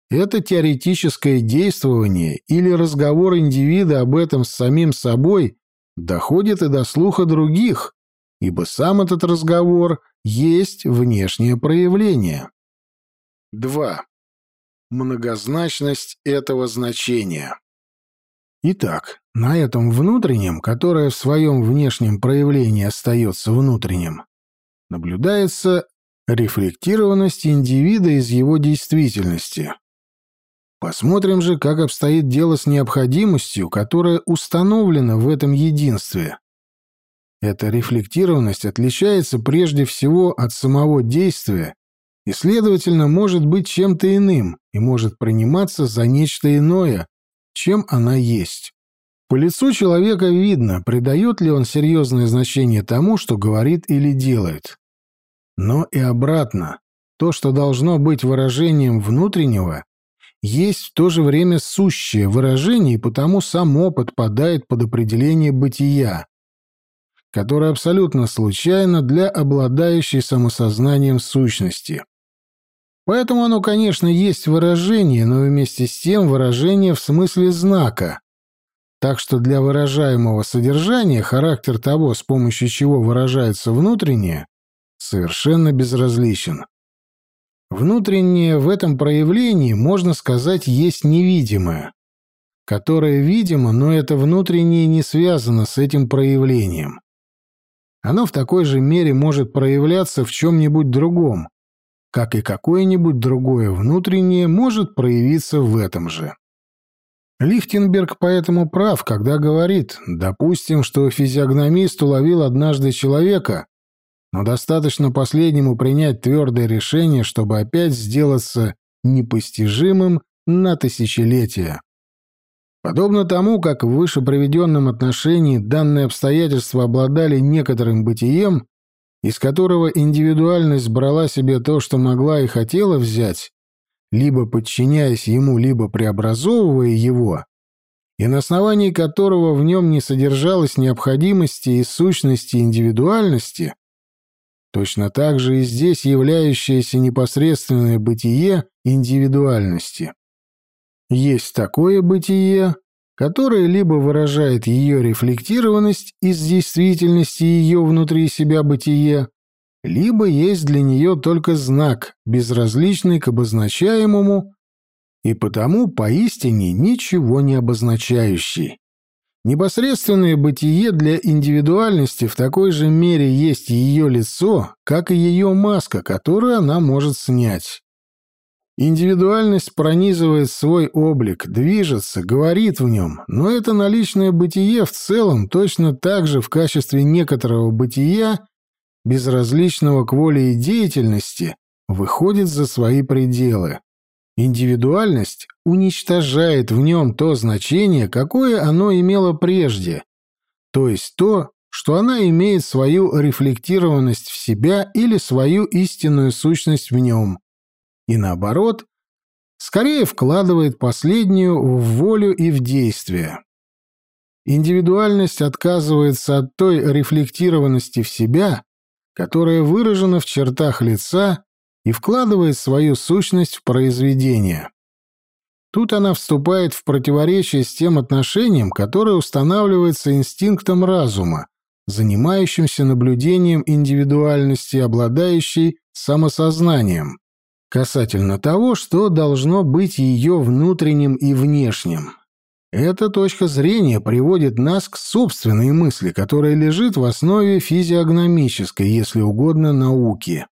это теоретическое действование или разговор индивида об этом с самим собой доходит и до слуха других, ибо сам этот разговор есть внешнее проявление. 2. Многозначность этого значения. Итак, на этом внутреннем, которое в своем внешнем проявлении остается внутренним, наблюдается рефлектированность индивида из его действительности. Посмотрим же, как обстоит дело с необходимостью, которая установлена в этом единстве. Эта рефлектированность отличается прежде всего от самого действия и, следовательно, может быть чем-то иным и может приниматься за нечто иное, чем она есть. По лицу человека видно, придает ли он серьезное значение тому, что говорит или делает. Но и обратно, то, что должно быть выражением внутреннего, есть в то же время сущее выражение, и потому само подпадает под определение бытия, которое абсолютно случайно для обладающей самосознанием сущности. Поэтому оно, конечно, есть выражение, но вместе с тем выражение в смысле знака. Так что для выражаемого содержания характер того, с помощью чего выражается внутреннее, совершенно безразличен. Внутреннее в этом проявлении, можно сказать, есть невидимое, которое видимо, но это внутреннее не связано с этим проявлением. Оно в такой же мере может проявляться в чем-нибудь другом, как и какое-нибудь другое внутреннее может проявиться в этом же. Лихтенберг поэтому прав, когда говорит, допустим, что физиогномист уловил однажды человека, но достаточно последнему принять твердое решение, чтобы опять сделаться непостижимым на тысячелетия. Подобно тому, как в выше приведенном отношении данные обстоятельства обладали некоторым бытием, из которого индивидуальность брала себе то, что могла и хотела взять, либо подчиняясь ему, либо преобразовывая его, и на основании которого в нем не содержалось необходимости и сущности индивидуальности, Точно так же и здесь являющееся непосредственное бытие индивидуальности. Есть такое бытие, которое либо выражает ее рефлектированность из действительности ее внутри себя бытие, либо есть для нее только знак, безразличный к обозначаемому и потому поистине ничего не обозначающий. Непосредственное бытие для индивидуальности в такой же мере есть ее лицо, как и ее маска, которую она может снять. Индивидуальность пронизывает свой облик, движется, говорит в нем, но это наличное бытие в целом точно так же в качестве некоторого бытия, безразличного к воле и деятельности, выходит за свои пределы. Индивидуальность уничтожает в нем то значение, какое оно имело прежде, то есть то, что она имеет свою рефлектированность в себя или свою истинную сущность в нем, и наоборот, скорее вкладывает последнюю в волю и в действие. Индивидуальность отказывается от той рефлектированности в себя, которая выражена в чертах лица и вкладывает свою сущность в произведение. Тут она вступает в противоречие с тем отношением, которое устанавливается инстинктом разума, занимающимся наблюдением индивидуальности, обладающей самосознанием, касательно того, что должно быть ее внутренним и внешним. Эта точка зрения приводит нас к собственной мысли, которая лежит в основе физиогномической, если угодно, науки.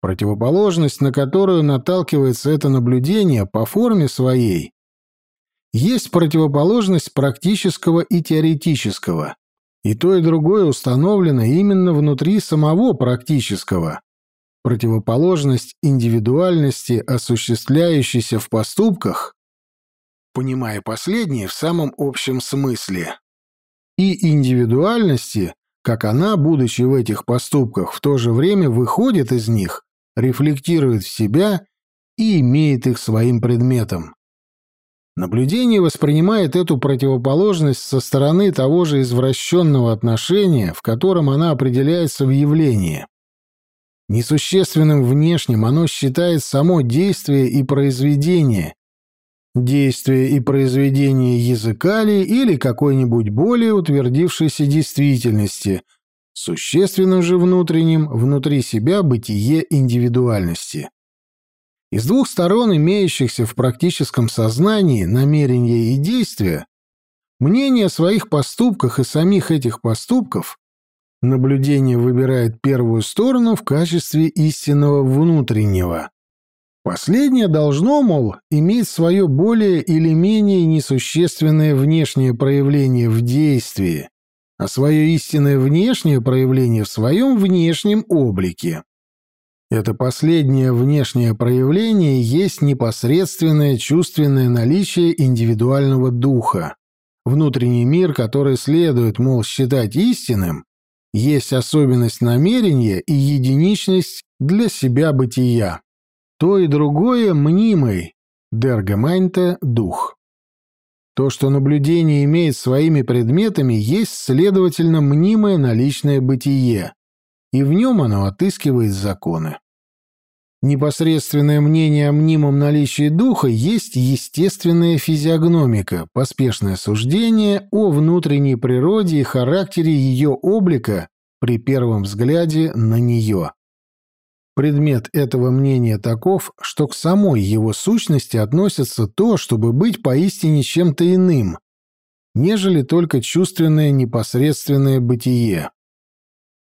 Противоположность, на которую наталкивается это наблюдение по форме своей, есть противоположность практического и теоретического, и то и другое установлено именно внутри самого практического. Противоположность индивидуальности, осуществляющейся в поступках, понимая последнее в самом общем смысле, и индивидуальности, как она, будучи в этих поступках, в то же время выходит из них рефлектирует в себя и имеет их своим предметом. Наблюдение воспринимает эту противоположность со стороны того же извращенного отношения, в котором она определяется в явлении. Несущественным внешним оно считает само действие и произведение, действие и произведение языка ли или какой-нибудь более утвердившейся действительности, существенным же внутренним внутри себя бытие индивидуальности. Из двух сторон имеющихся в практическом сознании намерения и действия, мнение о своих поступках и самих этих поступков наблюдение выбирает первую сторону в качестве истинного внутреннего. Последнее должно, мол, иметь свое более или менее несущественное внешнее проявление в действии, а свое истинное внешнее проявление в своем внешнем облике. Это последнее внешнее проявление есть непосредственное чувственное наличие индивидуального духа. Внутренний мир, который следует, мол, считать истинным, есть особенность намерения и единичность для себя бытия. То и другое мнимый, дергемайнте, дух. То, что наблюдение имеет своими предметами, есть, следовательно, мнимое наличное бытие, и в нем оно отыскивает законы. Непосредственное мнение о мнимом наличии духа есть естественная физиогномика, поспешное суждение о внутренней природе и характере ее облика при первом взгляде на нее. Предмет этого мнения таков, что к самой его сущности относится то, чтобы быть поистине чем-то иным, нежели только чувственное непосредственное бытие.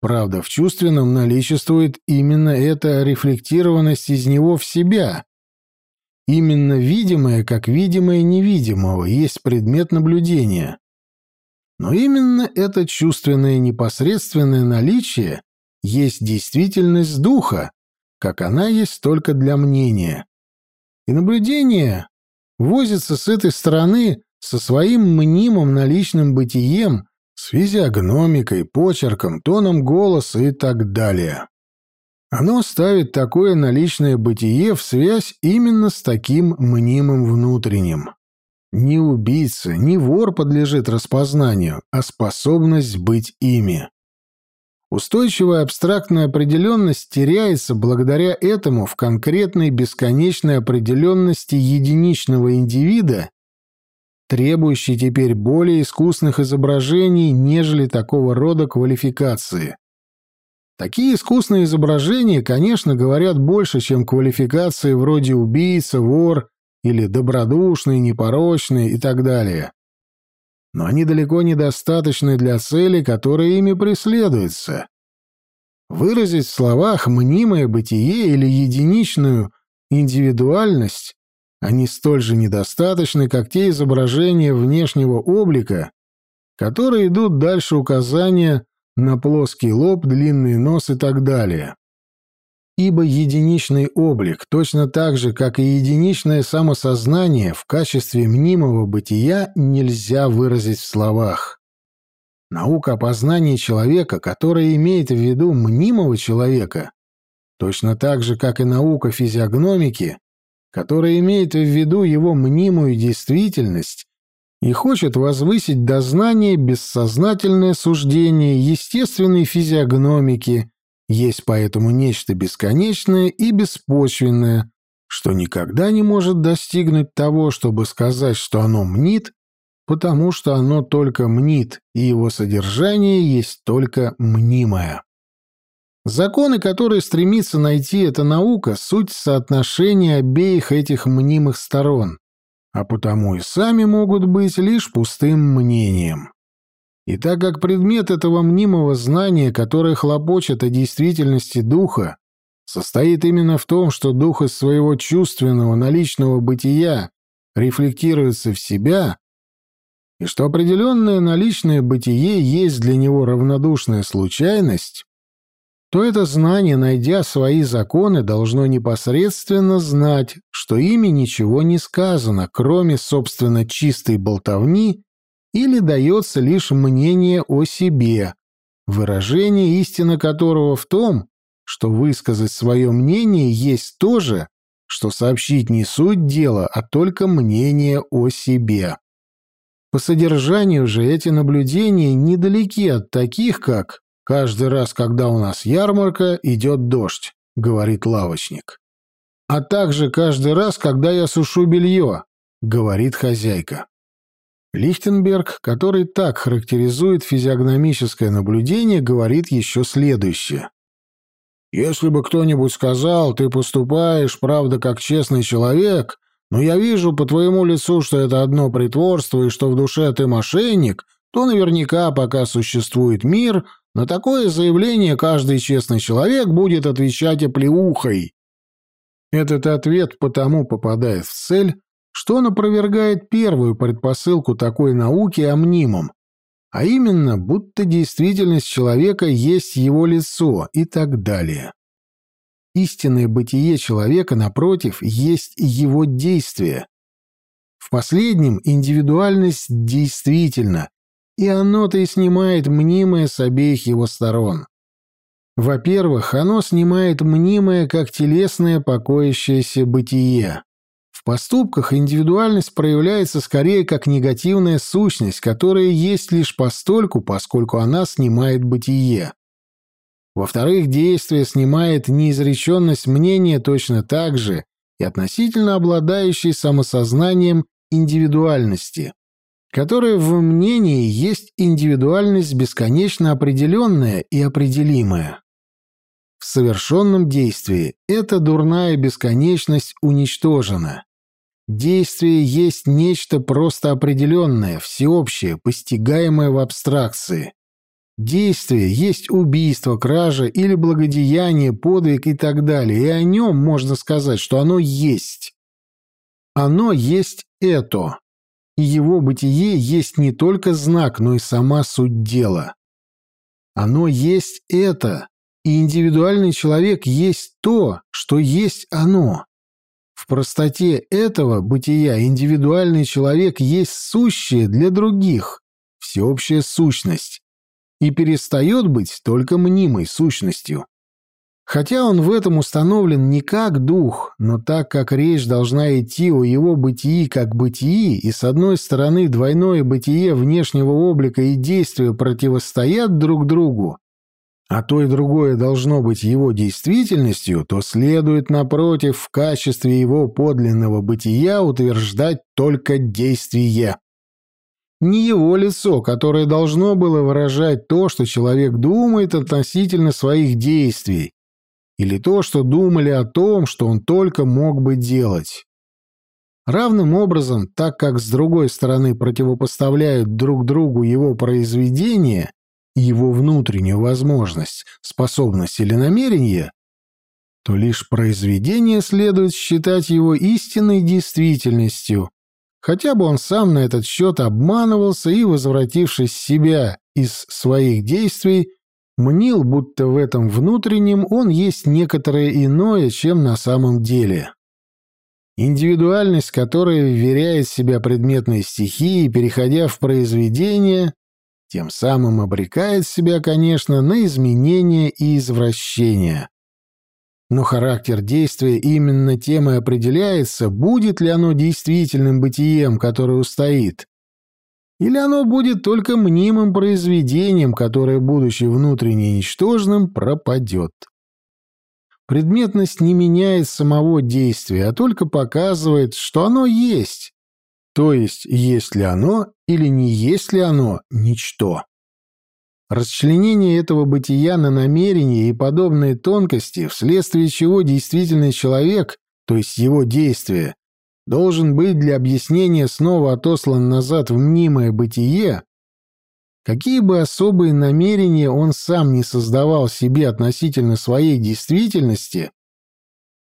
Правда, в чувственном наличествует именно эта рефлектированность из него в себя. Именно видимое, как видимое невидимого, есть предмет наблюдения. Но именно это чувственное непосредственное наличие есть действительность духа, как она есть только для мнения. И наблюдение возится с этой стороны со своим мнимым наличным бытием, с физиогномикой, почерком, тоном голоса и так далее. Оно ставит такое наличное бытие в связь именно с таким мнимым внутренним. Не убийца, не вор подлежит распознанию, а способность быть ими. Устойчивая абстрактная определенность теряется благодаря этому в конкретной бесконечной определенности единичного индивида, требующей теперь более искусных изображений, нежели такого рода квалификации. Такие искусные изображения, конечно, говорят больше, чем квалификации вроде убийца, вор или добродушный, непорочный и так далее но они далеко недостаточны для цели, которая ими преследуется. Выразить в словах мнимое бытие или единичную индивидуальность они столь же недостаточны, как те изображения внешнего облика, которые идут дальше указания на плоский лоб, длинный нос и так далее ибо единичный облик, точно так же, как и единичное самосознание в качестве мнимого бытия нельзя выразить в словах. Наука о познании человека, которая имеет в виду мнимого человека, точно так же, как и наука физиогномики, которая имеет в виду его мнимую действительность и хочет возвысить до знания бессознательное суждение естественной физиогномики – есть поэтому нечто бесконечное и беспочвенное, что никогда не может достигнуть того, чтобы сказать, что оно мнит, потому что оно только мнит, и его содержание есть только мнимое. Законы, которые стремится найти эта наука, суть соотношения обеих этих мнимых сторон, а потому и сами могут быть лишь пустым мнением. И так как предмет этого мнимого знания, которое хлопочет о действительности духа, состоит именно в том, что дух из своего чувственного наличного бытия рефлектируется в себя, и что определенное наличное бытие есть для него равнодушная случайность, то это знание, найдя свои законы, должно непосредственно знать, что ими ничего не сказано, кроме, собственно, чистой болтовни или дается лишь мнение о себе, выражение истины которого в том, что высказать свое мнение есть то же, что сообщить не суть дела, а только мнение о себе. По содержанию же эти наблюдения недалеки от таких, как Каждый раз, когда у нас ярмарка, идет дождь, говорит лавочник. А также каждый раз, когда я сушу белье, говорит хозяйка. Лихтенберг, который так характеризует физиогномическое наблюдение, говорит еще следующее. «Если бы кто-нибудь сказал, ты поступаешь, правда, как честный человек, но я вижу по твоему лицу, что это одно притворство и что в душе ты мошенник, то наверняка, пока существует мир, на такое заявление каждый честный человек будет отвечать оплеухой. Этот ответ потому попадает в цель, что он опровергает первую предпосылку такой науки о мнимом, а именно, будто действительность человека есть его лицо и так далее. Истинное бытие человека, напротив, есть его действие. В последнем индивидуальность действительно, и оно-то и снимает мнимое с обеих его сторон. Во-первых, оно снимает мнимое как телесное покоящееся бытие. В поступках индивидуальность проявляется скорее как негативная сущность, которая есть лишь постольку, поскольку она снимает бытие. Во-вторых, действие снимает неизреченность мнения точно так же и относительно обладающей самосознанием индивидуальности которая в мнении есть индивидуальность бесконечно определенная и определимая. В совершенном действии эта дурная бесконечность уничтожена. Действие есть нечто просто определенное, всеобщее, постигаемое в абстракции. Действие есть убийство, кража или благодеяние, подвиг и так далее, и о нем можно сказать, что оно есть. Оно есть это и его бытие есть не только знак, но и сама суть дела. Оно есть это, и индивидуальный человек есть то, что есть оно. В простоте этого бытия индивидуальный человек есть сущее для других, всеобщая сущность, и перестает быть только мнимой сущностью. Хотя он в этом установлен не как дух, но так как речь должна идти о его бытии как бытии, и с одной стороны двойное бытие внешнего облика и действия противостоят друг другу, а то и другое должно быть его действительностью, то следует, напротив, в качестве его подлинного бытия утверждать только действие. Не его лицо, которое должно было выражать то, что человек думает относительно своих действий, или то, что думали о том, что он только мог бы делать. Равным образом, так как с другой стороны противопоставляют друг другу его произведение и его внутреннюю возможность, способность или намерение, то лишь произведение следует считать его истинной действительностью, хотя бы он сам на этот счет обманывался и, возвратившись в себя из своих действий, мнил, будто в этом внутреннем он есть некоторое иное, чем на самом деле. Индивидуальность, которая вверяет себя предметной стихии, переходя в произведение, тем самым обрекает себя, конечно, на изменения и извращения. Но характер действия именно тем и определяется, будет ли оно действительным бытием, которое устоит, или оно будет только мнимым произведением, которое, будучи внутренне ничтожным, пропадет. Предметность не меняет самого действия, а только показывает, что оно есть, то есть есть ли оно или не есть ли оно ничто. Расчленение этого бытия на намерения и подобные тонкости, вследствие чего действительный человек, то есть его действие, должен быть для объяснения снова отослан назад в мнимое бытие, какие бы особые намерения он сам не создавал себе относительно своей действительности,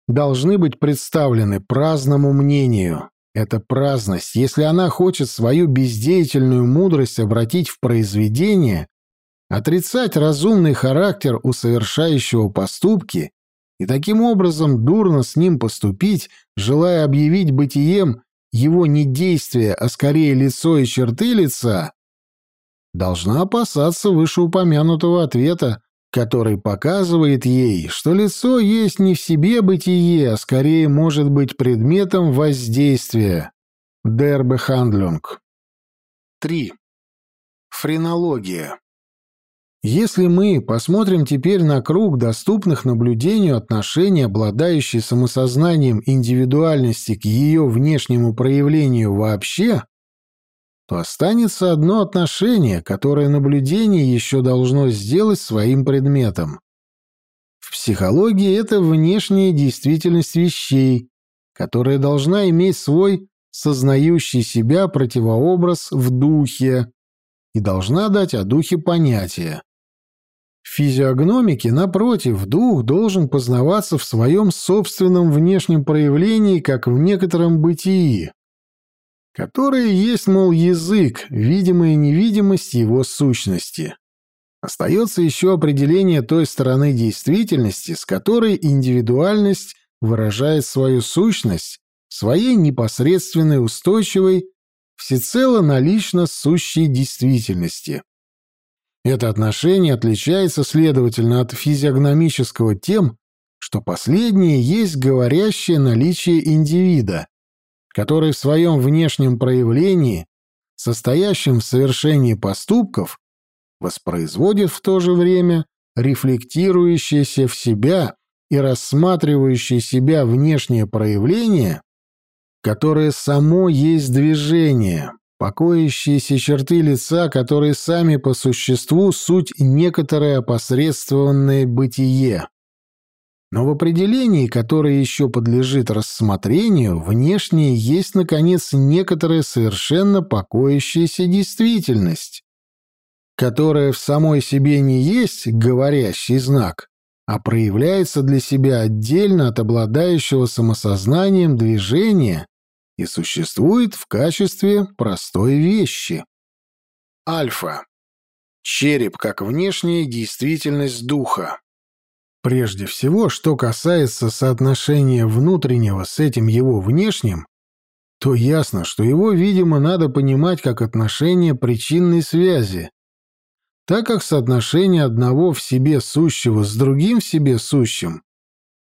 должны быть представлены праздному мнению. Эта праздность, если она хочет свою бездеятельную мудрость обратить в произведение, отрицать разумный характер у совершающего поступки и таким образом дурно с ним поступить, желая объявить бытием его не действие, а скорее лицо и черты лица, должна опасаться вышеупомянутого ответа, который показывает ей, что лицо есть не в себе бытие, а скорее может быть предметом воздействия. Дербехандлюнг. 3. Френология. Если мы посмотрим теперь на круг доступных наблюдению отношений, обладающей самосознанием индивидуальности к ее внешнему проявлению вообще, то останется одно отношение, которое наблюдение еще должно сделать своим предметом. В психологии это внешняя действительность вещей, которая должна иметь свой сознающий себя противообраз в духе и должна дать о духе понятие. В физиогномике, напротив, дух должен познаваться в своем собственном внешнем проявлении, как в некотором бытии, которое есть, мол, язык, видимая невидимость его сущности. Остается еще определение той стороны действительности, с которой индивидуальность выражает свою сущность, своей непосредственной устойчивой, всецело налично сущей действительности. Это отношение отличается, следовательно, от физиогномического тем, что последнее есть говорящее наличие индивида, который в своем внешнем проявлении, состоящем в совершении поступков, воспроизводит в то же время рефлектирующееся в себя и рассматривающее себя внешнее проявление, которое само есть движение, покоящиеся черты лица, которые сами по существу суть некоторое опосредствованное бытие. Но в определении, которое еще подлежит рассмотрению, внешнее есть, наконец, некоторая совершенно покоящаяся действительность, которая в самой себе не есть говорящий знак, а проявляется для себя отдельно от обладающего самосознанием движения и существует в качестве простой вещи. Альфа. Череп как внешняя действительность духа. Прежде всего, что касается соотношения внутреннего с этим его внешним, то ясно, что его, видимо, надо понимать как отношение причинной связи, так как соотношение одного в себе сущего с другим в себе сущим,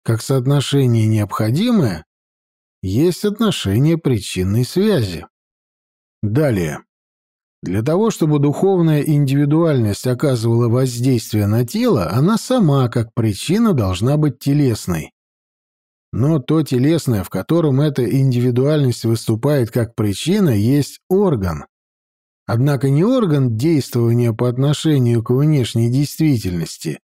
как соотношение необходимое, есть отношение причинной связи. Далее. Для того, чтобы духовная индивидуальность оказывала воздействие на тело, она сама, как причина, должна быть телесной. Но то телесное, в котором эта индивидуальность выступает как причина, есть орган. Однако не орган действования по отношению к внешней действительности,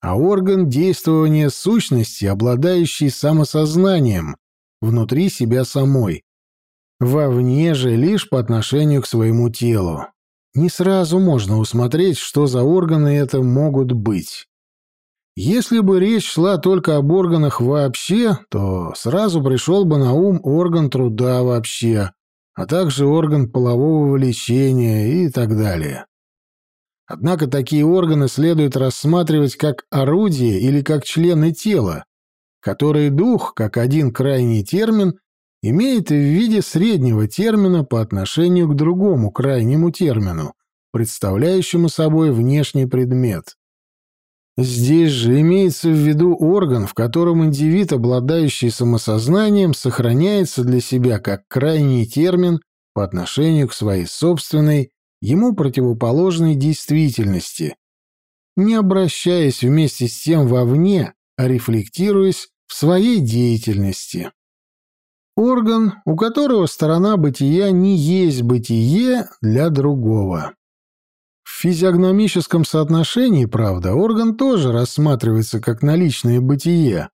а орган действования сущности, обладающий самосознанием, внутри себя самой. Вовне же лишь по отношению к своему телу. Не сразу можно усмотреть, что за органы это могут быть. Если бы речь шла только об органах вообще, то сразу пришел бы на ум орган труда вообще, а также орган полового влечения и так далее. Однако такие органы следует рассматривать как орудие или как члены тела, который дух, как один крайний термин, имеет в виде среднего термина по отношению к другому крайнему термину, представляющему собой внешний предмет. Здесь же имеется в виду орган, в котором индивид, обладающий самосознанием, сохраняется для себя как крайний термин по отношению к своей собственной, ему противоположной действительности, не обращаясь вместе с тем вовне, а рефлектируясь в своей деятельности. Орган, у которого сторона бытия не есть бытие для другого. В физиогномическом соотношении, правда, орган тоже рассматривается как наличное бытие,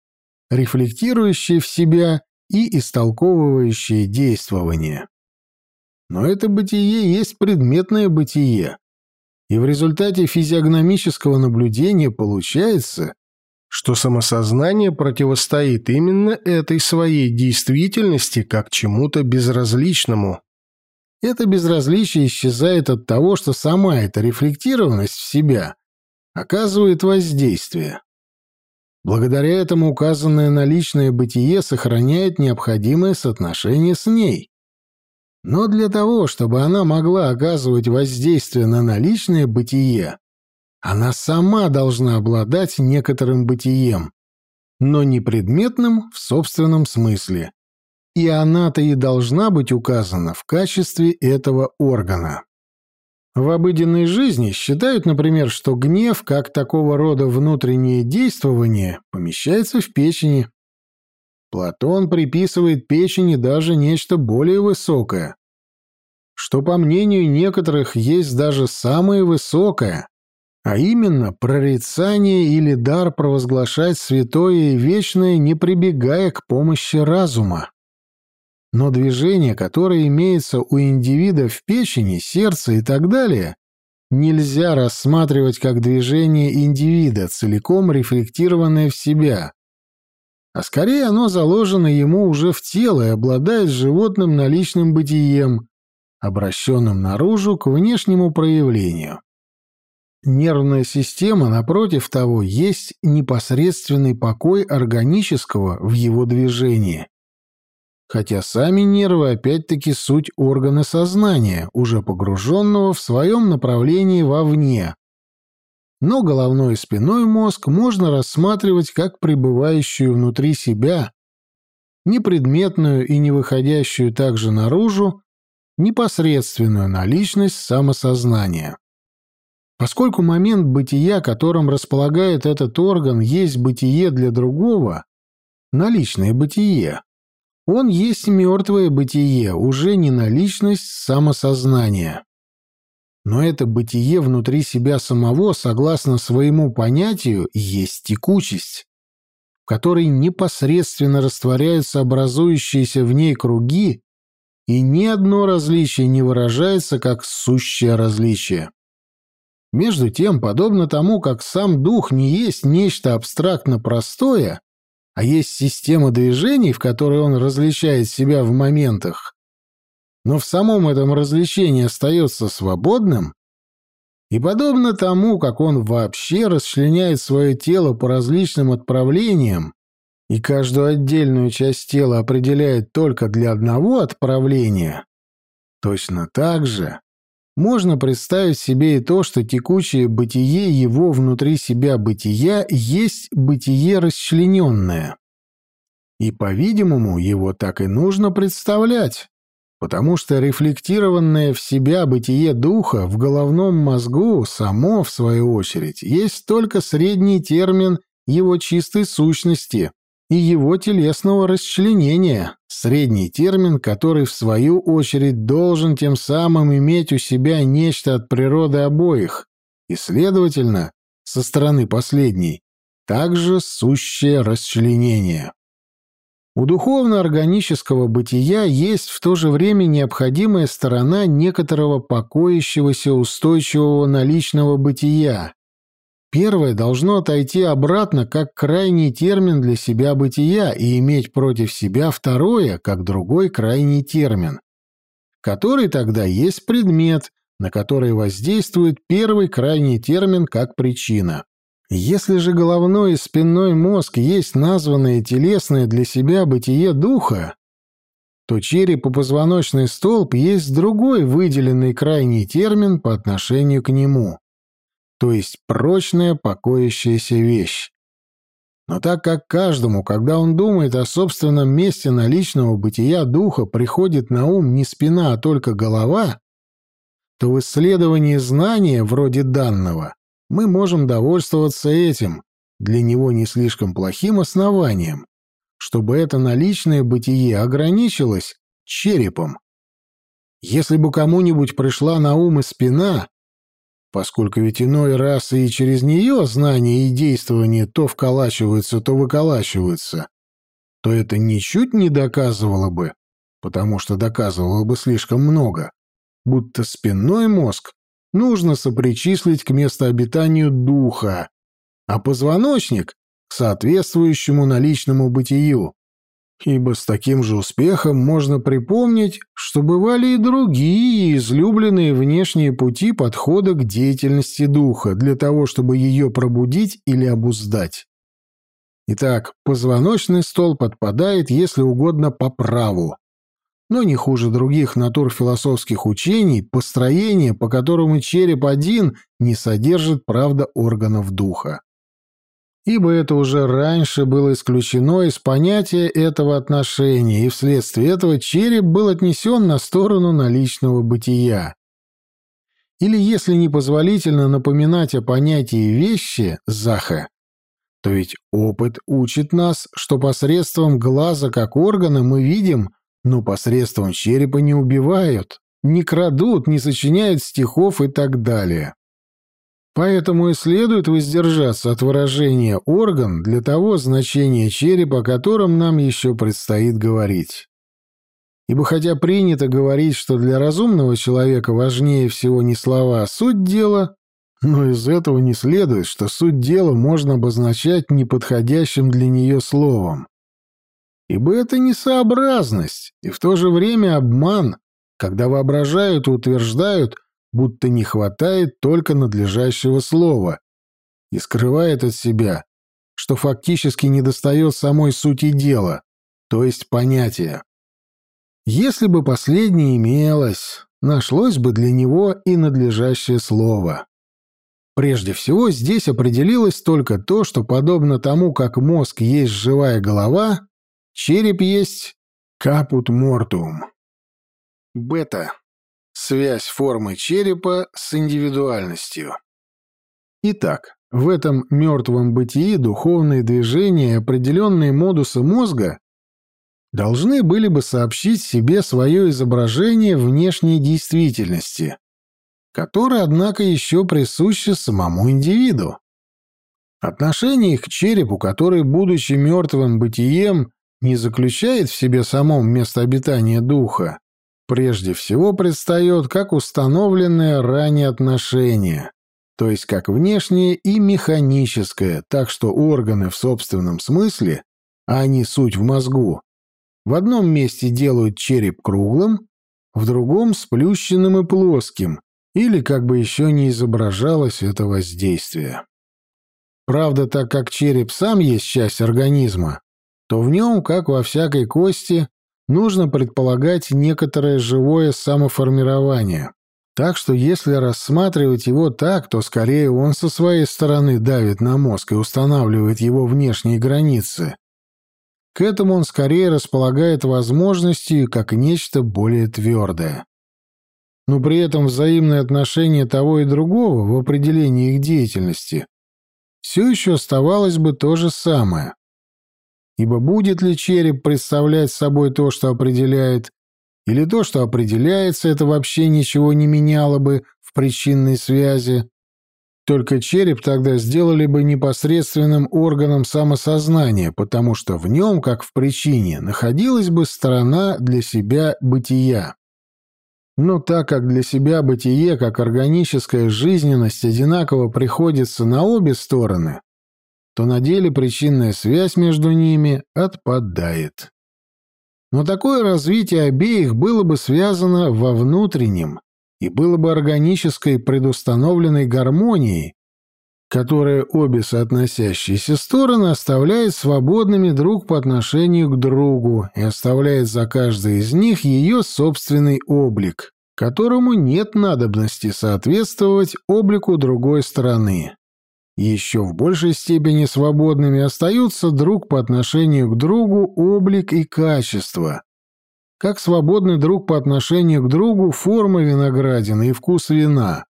рефлектирующее в себя и истолковывающее действование. Но это бытие есть предметное бытие, и в результате физиогномического наблюдения получается, что самосознание противостоит именно этой своей действительности как чему-то безразличному. Это безразличие исчезает от того, что сама эта рефлектированность в себя оказывает воздействие. Благодаря этому указанное наличное бытие сохраняет необходимое соотношение с ней. Но для того, чтобы она могла оказывать воздействие на наличное бытие, она сама должна обладать некоторым бытием, но не предметным в собственном смысле. И она-то и должна быть указана в качестве этого органа. В обыденной жизни считают, например, что гнев, как такого рода внутреннее действование, помещается в печени. Платон приписывает печени даже нечто более высокое, что, по мнению некоторых, есть даже самое высокое, а именно прорицание или дар провозглашать святое и вечное, не прибегая к помощи разума. Но движение, которое имеется у индивида в печени, сердце и так далее, нельзя рассматривать как движение индивида, целиком рефлектированное в себя. А скорее оно заложено ему уже в тело и обладает животным наличным бытием, обращенным наружу к внешнему проявлению. Нервная система, напротив того, есть непосредственный покой органического в его движении. Хотя сами нервы опять-таки суть органа сознания, уже погруженного в своем направлении вовне. Но головной и спиной мозг можно рассматривать как пребывающую внутри себя, непредметную и не выходящую также наружу, непосредственную наличность самосознания. Поскольку момент бытия, которым располагает этот орган, есть бытие для другого, наличное бытие, он есть мертвое бытие, уже не наличность самосознания. Но это бытие внутри себя самого, согласно своему понятию, есть текучесть, в которой непосредственно растворяются образующиеся в ней круги, и ни одно различие не выражается как сущее различие. Между тем, подобно тому, как сам дух не есть нечто абстрактно простое, а есть система движений, в которой он различает себя в моментах, но в самом этом различении остается свободным, и подобно тому, как он вообще расчленяет свое тело по различным отправлениям и каждую отдельную часть тела определяет только для одного отправления, точно так же можно представить себе и то, что текучее бытие его внутри себя бытия есть бытие расчлененное. И, по-видимому, его так и нужно представлять, потому что рефлектированное в себя бытие духа в головном мозгу само, в свою очередь, есть только средний термин его чистой сущности и его телесного расчленения, средний термин, который в свою очередь должен тем самым иметь у себя нечто от природы обоих, и, следовательно, со стороны последней, также сущее расчленение. У духовно-органического бытия есть в то же время необходимая сторона некоторого покоящегося устойчивого наличного бытия, Первое должно отойти обратно как крайний термин для себя бытия и иметь против себя второе как другой крайний термин, который тогда есть предмет, на который воздействует первый крайний термин как причина. Если же головной и спинной мозг есть названное телесное для себя бытие духа, то череп и позвоночный столб есть другой выделенный крайний термин по отношению к нему то есть прочная покоящаяся вещь. Но так как каждому, когда он думает о собственном месте наличного бытия духа, приходит на ум не спина, а только голова, то в исследовании знания вроде данного мы можем довольствоваться этим, для него не слишком плохим основанием, чтобы это наличное бытие ограничилось черепом. Если бы кому-нибудь пришла на ум и спина, поскольку ведь иной раз и через нее знания и действования то вколачиваются, то выколачиваются, то это ничуть не доказывало бы, потому что доказывало бы слишком много, будто спинной мозг нужно сопричислить к местообитанию духа, а позвоночник — к соответствующему наличному бытию ибо с таким же успехом можно припомнить, что бывали и другие излюбленные внешние пути подхода к деятельности духа для того, чтобы ее пробудить или обуздать. Итак, позвоночный столб подпадает, если угодно, по праву, но не хуже других натурфилософских учений, построение, по которому череп один не содержит, правда, органов духа ибо это уже раньше было исключено из понятия этого отношения, и вследствие этого череп был отнесен на сторону наличного бытия. или если непозволительно напоминать о понятии вещи «заха», то ведь опыт учит нас, что посредством глаза как органа мы видим, но посредством черепа не убивают, не крадут, не сочиняют стихов и так далее. Поэтому и следует воздержаться от выражения «орган» для того значения черепа, о котором нам еще предстоит говорить. Ибо хотя принято говорить, что для разумного человека важнее всего не слова, а суть дела, но из этого не следует, что суть дела можно обозначать неподходящим для нее словом. Ибо это несообразность и в то же время обман, когда воображают и утверждают, будто не хватает только надлежащего слова и скрывает от себя, что фактически недостает самой сути дела, то есть понятия. Если бы последнее имелось, нашлось бы для него и надлежащее слово. Прежде всего, здесь определилось только то, что, подобно тому, как мозг есть живая голова, череп есть капут мортум. Бета. Связь формы черепа с индивидуальностью. Итак, в этом мертвом бытии духовные движения и определенные модусы мозга должны были бы сообщить себе свое изображение внешней действительности, которое, однако, еще присуще самому индивиду. Отношение их к черепу, который, будучи мертвым бытием, не заключает в себе самом место обитания духа, прежде всего предстает как установленное ранее отношение, то есть как внешнее и механическое, так что органы в собственном смысле, а не суть в мозгу, в одном месте делают череп круглым, в другом — сплющенным и плоским, или как бы еще не изображалось это воздействие. Правда, так как череп сам есть часть организма, то в нем, как во всякой кости, нужно предполагать некоторое живое самоформирование. Так что если рассматривать его так, то скорее он со своей стороны давит на мозг и устанавливает его внешние границы, к этому он скорее располагает возможностью как нечто более твердое. Но при этом взаимное отношение того и другого в определении их деятельности все еще оставалось бы то же самое. Ибо будет ли череп представлять собой то, что определяет, или то, что определяется, это вообще ничего не меняло бы в причинной связи, только череп тогда сделали бы непосредственным органом самосознания, потому что в нем, как в причине, находилась бы сторона для себя бытия. Но так как для себя бытие, как органическая жизненность, одинаково приходится на обе стороны, то на деле причинная связь между ними отпадает. Но такое развитие обеих было бы связано во внутреннем, и было бы органической предустановленной гармонией, которая обе соотносящиеся стороны оставляет свободными друг по отношению к другу и оставляет за каждой из них ее собственный облик, которому нет надобности соответствовать облику другой стороны. Еще в большей степени свободными остаются друг по отношению к другу облик и качество, как свободный друг по отношению к другу форма виноградины и вкус вина.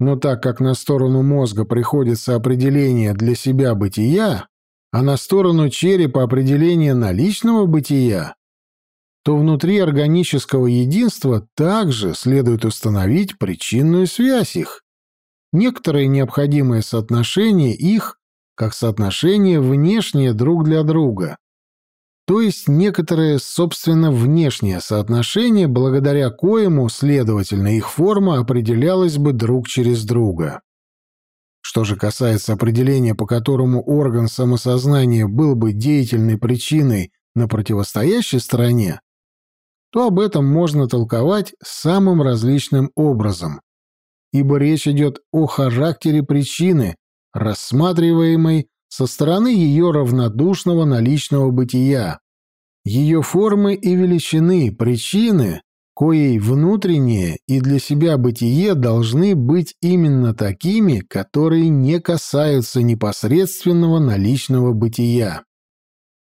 Но так как на сторону мозга приходится определение для себя бытия, а на сторону черепа определение наличного бытия, то внутри органического единства также следует установить причинную связь их, некоторое необходимое соотношение их, как соотношение внешнее друг для друга то есть некоторое, собственно, внешнее соотношение, благодаря коему, следовательно, их форма определялась бы друг через друга. Что же касается определения, по которому орган самосознания был бы деятельной причиной на противостоящей стороне, то об этом можно толковать самым различным образом, ибо речь идет о характере причины, рассматриваемой со стороны ее равнодушного наличного бытия, ее формы и величины, причины, коей внутреннее и для себя бытие должны быть именно такими, которые не касаются непосредственного наличного бытия.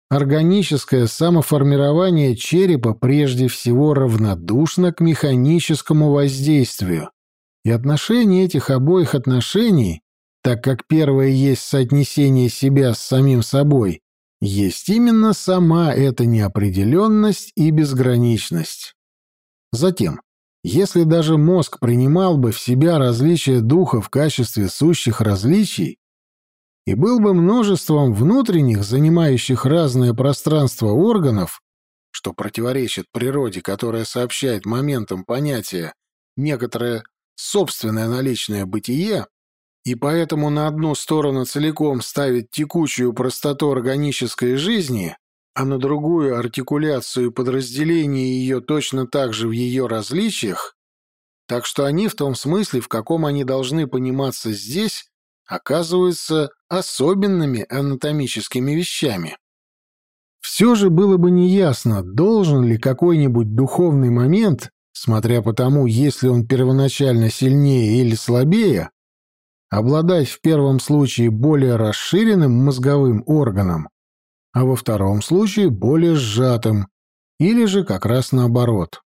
Органическое самоформирование черепа прежде всего равнодушно к механическому воздействию, И отношение этих обоих отношений, так как первое есть соотнесение себя с самим собой, есть именно сама эта неопределенность и безграничность. Затем, если даже мозг принимал бы в себя различия духа в качестве сущих различий, и был бы множеством внутренних, занимающих разное пространство органов, что противоречит природе, которая сообщает моментам понятия некоторое собственное наличное бытие, и поэтому на одну сторону целиком ставит текучую простоту органической жизни, а на другую артикуляцию и подразделение ее точно так же в ее различиях, так что они в том смысле, в каком они должны пониматься здесь, оказываются особенными анатомическими вещами. Все же было бы неясно, должен ли какой-нибудь духовный момент, смотря по тому, есть ли он первоначально сильнее или слабее, обладать в первом случае более расширенным мозговым органом, а во втором случае более сжатым, или же как раз наоборот.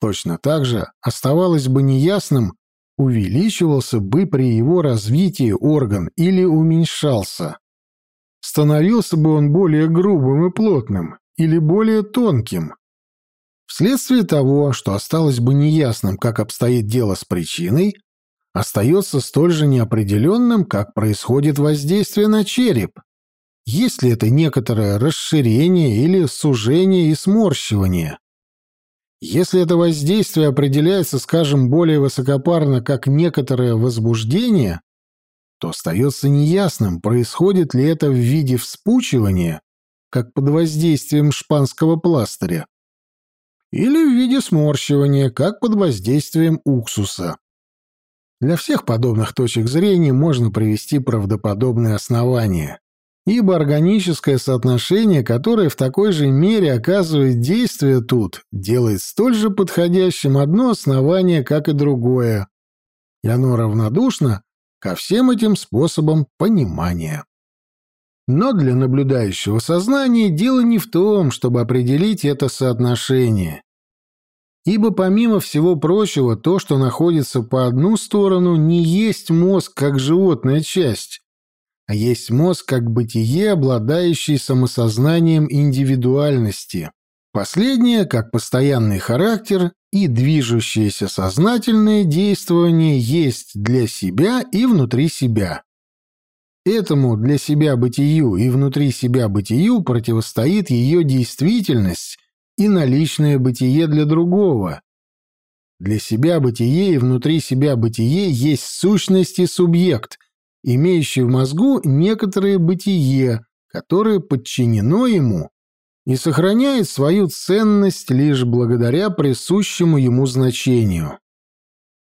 Точно так же оставалось бы неясным, увеличивался бы при его развитии орган или уменьшался. Становился бы он более грубым и плотным или более тонким. Вследствие того, что осталось бы неясным, как обстоит дело с причиной, остается столь же неопределенным, как происходит воздействие на череп. Есть ли это некоторое расширение или сужение и сморщивание? Если это воздействие определяется, скажем, более высокопарно, как некоторое возбуждение, то остается неясным, происходит ли это в виде вспучивания, как под воздействием шпанского пластыря, или в виде сморщивания, как под воздействием уксуса. Для всех подобных точек зрения можно привести правдоподобные основания, ибо органическое соотношение, которое в такой же мере оказывает действие тут, делает столь же подходящим одно основание, как и другое, и оно равнодушно ко всем этим способам понимания. Но для наблюдающего сознания дело не в том, чтобы определить это соотношение. Ибо помимо всего прочего, то, что находится по одну сторону, не есть мозг как животная часть, а есть мозг как бытие, обладающий самосознанием индивидуальности. Последнее, как постоянный характер и движущееся сознательное действование, есть для себя и внутри себя. Этому для себя бытию и внутри себя бытию противостоит ее действительность и наличное бытие для другого. Для себя бытие и внутри себя бытие есть сущность и субъект, имеющий в мозгу некоторое бытие, которое подчинено ему и сохраняет свою ценность лишь благодаря присущему ему значению.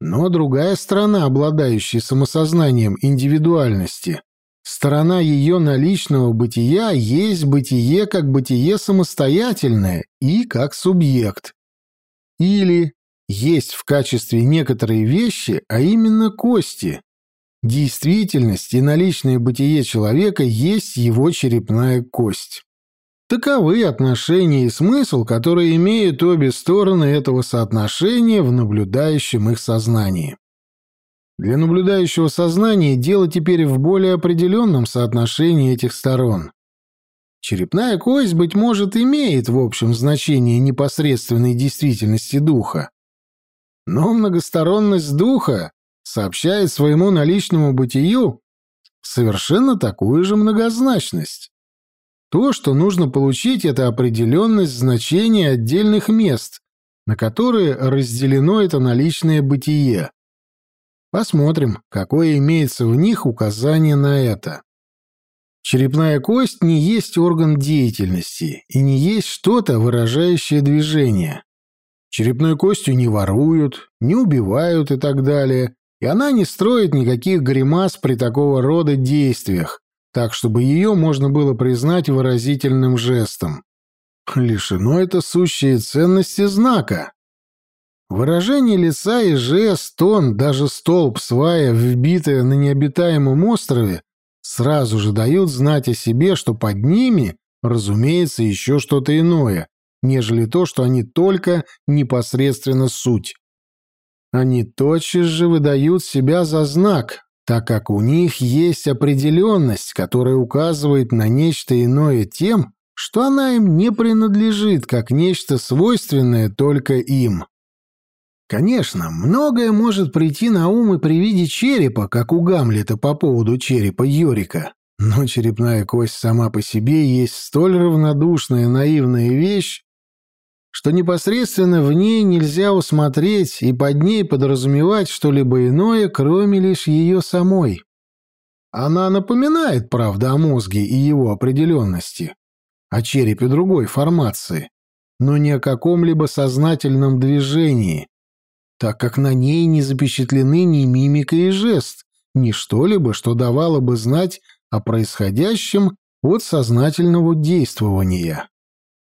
Но другая сторона, обладающая самосознанием индивидуальности, сторона ее наличного бытия есть бытие как бытие самостоятельное и как субъект. Или есть в качестве некоторые вещи, а именно кости. Действительность и наличное бытие человека есть его черепная кость. Таковы отношения и смысл, которые имеют обе стороны этого соотношения в наблюдающем их сознании. Для наблюдающего сознания дело теперь в более определенном соотношении этих сторон. Черепная кость, быть может, имеет в общем значении непосредственной действительности духа. Но многосторонность духа сообщает своему наличному бытию совершенно такую же многозначность. То, что нужно получить, это определенность значения отдельных мест, на которые разделено это наличное бытие. Посмотрим, какое имеется в них указание на это. Черепная кость не есть орган деятельности и не есть что-то, выражающее движение. Черепной костью не воруют, не убивают и так далее, и она не строит никаких гримас при такого рода действиях, так, чтобы ее можно было признать выразительным жестом. Лишено это сущие ценности знака. Выражение лица и жест, тон, даже столб, свая, вбитая на необитаемом острове, сразу же дают знать о себе, что под ними, разумеется, еще что-то иное, нежели то, что они только непосредственно суть. они тотчас же выдают себя за знак, так как у них есть определенность, которая указывает на нечто иное тем, что она им не принадлежит, как нечто свойственное только им. Конечно, многое может прийти на ум и при виде черепа, как у Гамлета по поводу черепа Йорика, но черепная кость сама по себе есть столь равнодушная наивная вещь, что непосредственно в ней нельзя усмотреть и под ней подразумевать что-либо иное, кроме лишь ее самой. Она напоминает, правда, о мозге и его определенности, о черепе другой формации, но не о каком-либо сознательном движении, так как на ней не запечатлены ни мимика и жест, ни что-либо, что давало бы знать о происходящем от сознательного действования.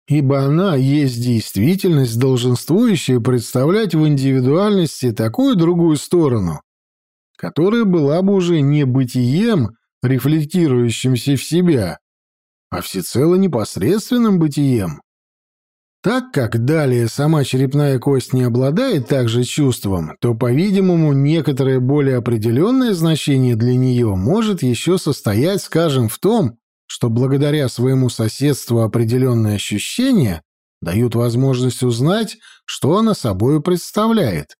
Ибо она есть действительность, долженствующая представлять в индивидуальности такую другую сторону, которая была бы уже не бытием, рефлектирующимся в себя, а всецело непосредственным бытием. Так как далее сама черепная кость не обладает также чувством, то, по-видимому, некоторое более определенное значение для нее может еще состоять, скажем, в том, что благодаря своему соседству определенные ощущения дают возможность узнать, что она собою представляет.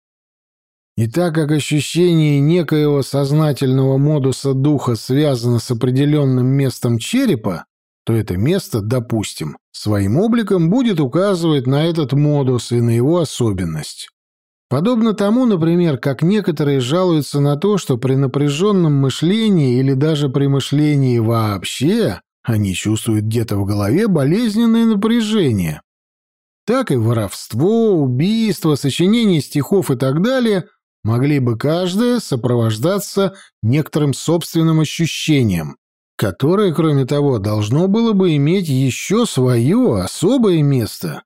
И так как ощущение некоего сознательного модуса духа связано с определенным местом черепа, то это место, допустим, своим обликом будет указывать на этот модус и на его особенность. Подобно тому, например, как некоторые жалуются на то, что при напряженном мышлении или даже при мышлении вообще они чувствуют где-то в голове болезненное напряжение. Так и воровство, убийство, сочинение стихов и так далее могли бы каждое сопровождаться некоторым собственным ощущением, которое, кроме того, должно было бы иметь еще свое особое место.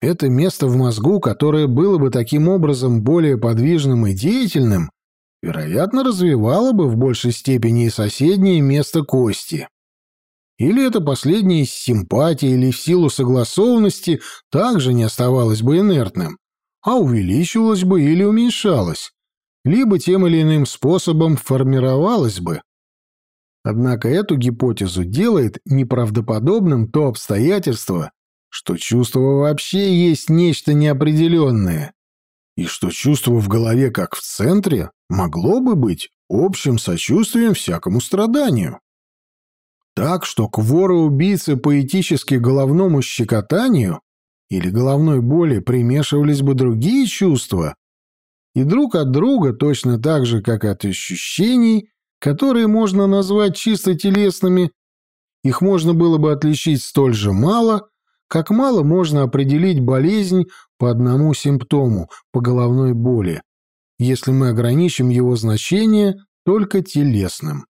Это место в мозгу, которое было бы таким образом более подвижным и деятельным, вероятно, развивало бы в большей степени и соседнее место кости. Или это последнее из симпатии или в силу согласованности также не оставалось бы инертным, а увеличивалось бы или уменьшалось, либо тем или иным способом формировалось бы, Однако эту гипотезу делает неправдоподобным то обстоятельство, что чувство вообще есть нечто неопределенное, и что чувство в голове как в центре могло бы быть общим сочувствием всякому страданию. Так что к вору-убийце поэтически головному щекотанию или головной боли примешивались бы другие чувства, и друг от друга точно так же, как от ощущений, которые можно назвать чисто телесными, их можно было бы отличить столь же мало, как мало можно определить болезнь по одному симптому, по головной боли, если мы ограничим его значение только телесным.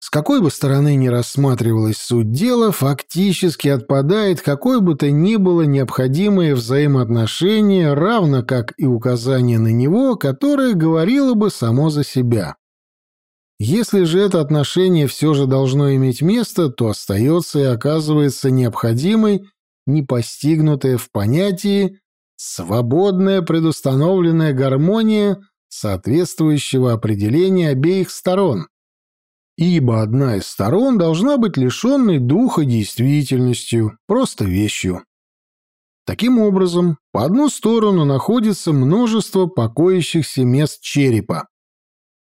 С какой бы стороны ни рассматривалась суть дела, фактически отпадает какое бы то ни было необходимое взаимоотношение, равно как и указание на него, которое говорило бы само за себя. Если же это отношение все же должно иметь место, то остается и оказывается необходимой непостигнутая в понятии свободная предустановленная гармония соответствующего определения обеих сторон. Ибо одна из сторон должна быть лишенной духа действительностью, просто вещью. Таким образом, по одну сторону находится множество покоящихся мест черепа,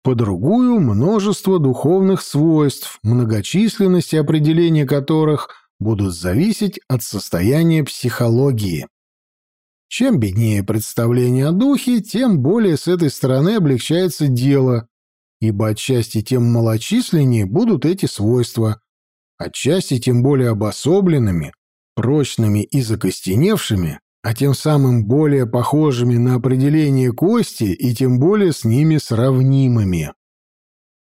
по другую – множество духовных свойств, многочисленность и определение которых будут зависеть от состояния психологии. Чем беднее представление о духе, тем более с этой стороны облегчается дело, ибо отчасти тем малочисленнее будут эти свойства, отчасти тем более обособленными, прочными и закостеневшими, а тем самым более похожими на определение кости и тем более с ними сравнимыми.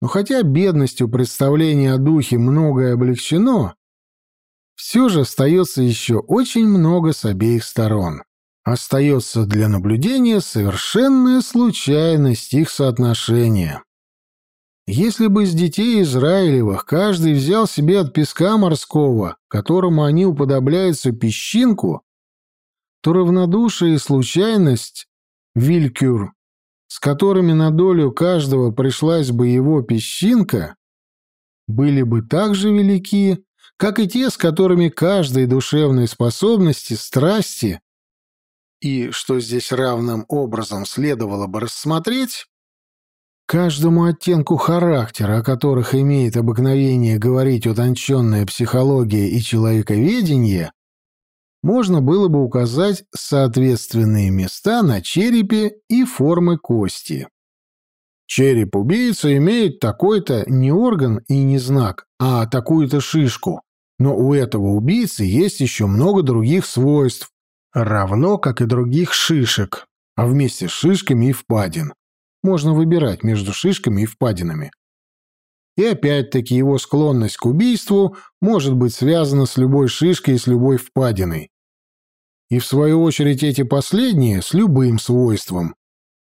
Но хотя бедностью представления о духе многое облегчено, все же остается еще очень много с обеих сторон. Остается для наблюдения совершенная случайность их соотношения. Если бы из детей Израилевых каждый взял себе от песка морского, которому они уподобляются песчинку, то равнодушие и случайность вилькюр, с которыми на долю каждого пришлась бы его песчинка, были бы так же велики, как и те, с которыми каждой душевной способности, страсти, и, что здесь равным образом следовало бы рассмотреть, каждому оттенку характера, о которых имеет обыкновение говорить утонченная психология и человековедение, можно было бы указать соответственные места на черепе и формы кости. Череп убийцы имеет такой-то не орган и не знак, а такую-то шишку, но у этого убийцы есть еще много других свойств, равно как и других шишек, а вместе с шишками и впадин. Можно выбирать между шишками и впадинами. И опять-таки его склонность к убийству может быть связана с любой шишкой и с любой впадиной. И в свою очередь эти последние с любым свойством.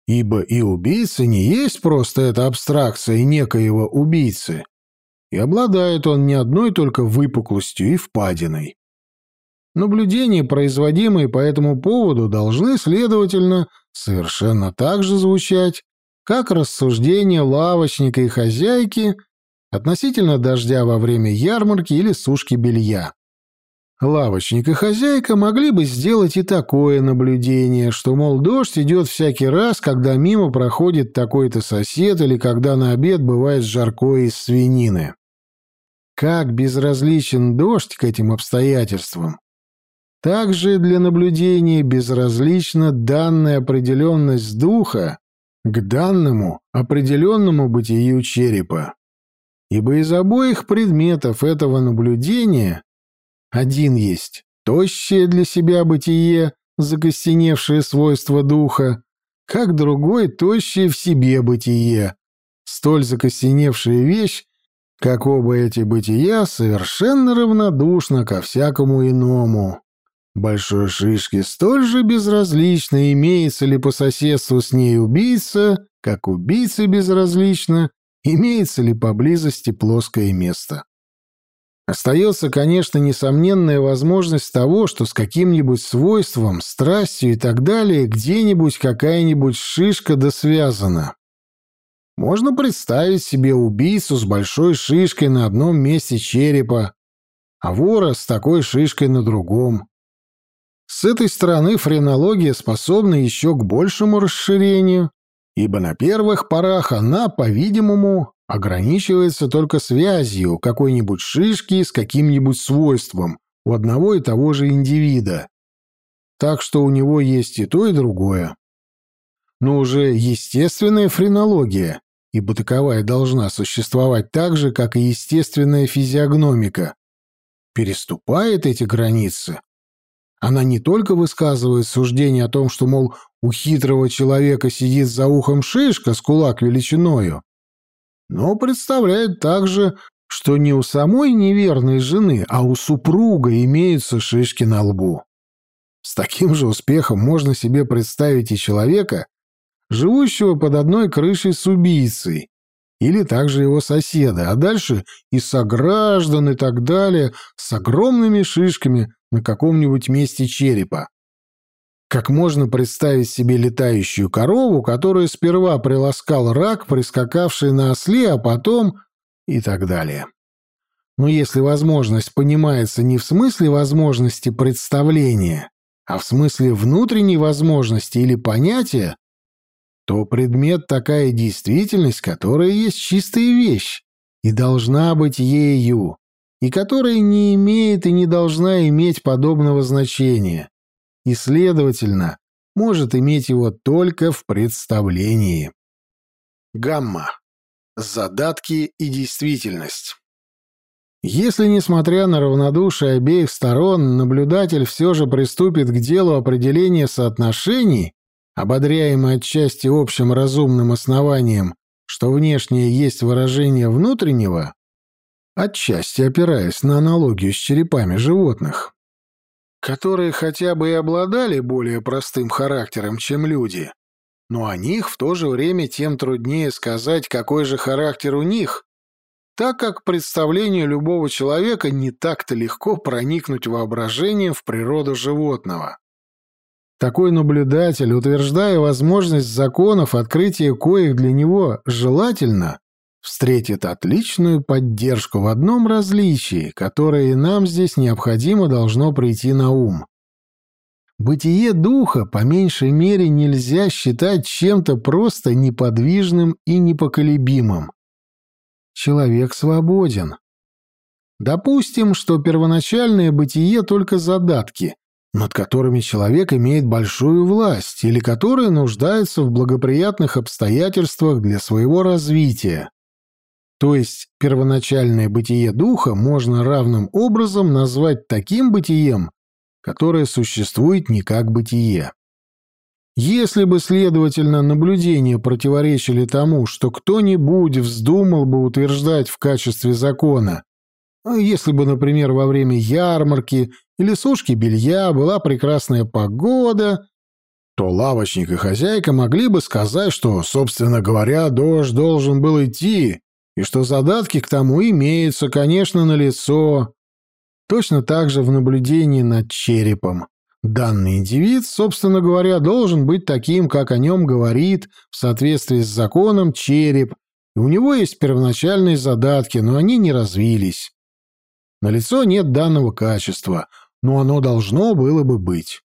Ибо и убийца не есть просто эта абстракция некоего убийцы, и обладает он не одной только выпуклостью и впадиной. Наблюдения, производимые по этому поводу, должны, следовательно, совершенно так же звучать, как рассуждения лавочника и хозяйки относительно дождя во время ярмарки или сушки белья. Лавочник и хозяйка могли бы сделать и такое наблюдение, что, мол, дождь идет всякий раз, когда мимо проходит такой-то сосед или когда на обед бывает жаркое из свинины. Как безразличен дождь к этим обстоятельствам, также для наблюдения безразлична данная определенность духа к данному определенному бытию черепа. Ибо из обоих предметов этого наблюдения один есть тощее для себя бытие, закостеневшее свойство духа, как другой тощее в себе бытие, столь закостеневшая вещь, как оба эти бытия совершенно равнодушна ко всякому иному. Большой шишке столь же безразлично, имеется ли по соседству с ней убийца, как убийце безразлично, имеется ли поблизости плоское место. Остается, конечно, несомненная возможность того, что с каким-нибудь свойством, страстью и так далее где-нибудь какая-нибудь шишка досвязана. Можно представить себе убийцу с большой шишкой на одном месте черепа, а вора с такой шишкой на другом. С этой стороны френология способна еще к большему расширению, ибо на первых порах она, по-видимому, ограничивается только связью какой-нибудь шишки с каким-нибудь свойством у одного и того же индивида. Так что у него есть и то, и другое. Но уже естественная френология, ибо таковая должна существовать так же, как и естественная физиогномика, переступает эти границы она не только высказывает суждение о том, что, мол, у хитрого человека сидит за ухом шишка с кулак величиною, но представляет также, что не у самой неверной жены, а у супруга имеются шишки на лбу. С таким же успехом можно себе представить и человека, живущего под одной крышей с убийцей, или также его соседа, а дальше и сограждан и так далее, с огромными шишками на каком-нибудь месте черепа. Как можно представить себе летающую корову, которую сперва приласкал рак, прискакавший на осле, а потом и так далее. Но если возможность понимается не в смысле возможности представления, а в смысле внутренней возможности или понятия, то предмет такая действительность, которая есть чистая вещь и должна быть ею, и которая не имеет и не должна иметь подобного значения, и, следовательно, может иметь его только в представлении. Гамма. Задатки и действительность. Если, несмотря на равнодушие обеих сторон, наблюдатель все же приступит к делу определения соотношений, ободряемый отчасти общим разумным основанием, что внешнее есть выражение внутреннего, отчасти опираясь на аналогию с черепами животных, которые хотя бы и обладали более простым характером, чем люди, но о них в то же время тем труднее сказать, какой же характер у них, так как представлению любого человека не так-то легко проникнуть воображением в природу животного. Такой наблюдатель, утверждая возможность законов, открытия коих для него желательно, встретит отличную поддержку в одном различии, которое нам здесь необходимо должно прийти на ум. Бытие духа по меньшей мере нельзя считать чем-то просто неподвижным и непоколебимым. Человек свободен. Допустим, что первоначальное бытие только задатки, над которыми человек имеет большую власть или которые нуждаются в благоприятных обстоятельствах для своего развития. То есть первоначальное бытие духа можно равным образом назвать таким бытием, которое существует не как бытие. Если бы, следовательно, наблюдения противоречили тому, что кто-нибудь вздумал бы утверждать в качестве закона, а если бы, например, во время ярмарки или сушки белья была прекрасная погода, то лавочник и хозяйка могли бы сказать, что, собственно говоря, дождь должен был идти, и что задатки к тому имеются, конечно, на лицо. Точно так же в наблюдении над черепом. Данный индивид, собственно говоря, должен быть таким, как о нем говорит, в соответствии с законом, череп, и у него есть первоначальные задатки, но они не развились. На лицо нет данного качества, но оно должно было бы быть.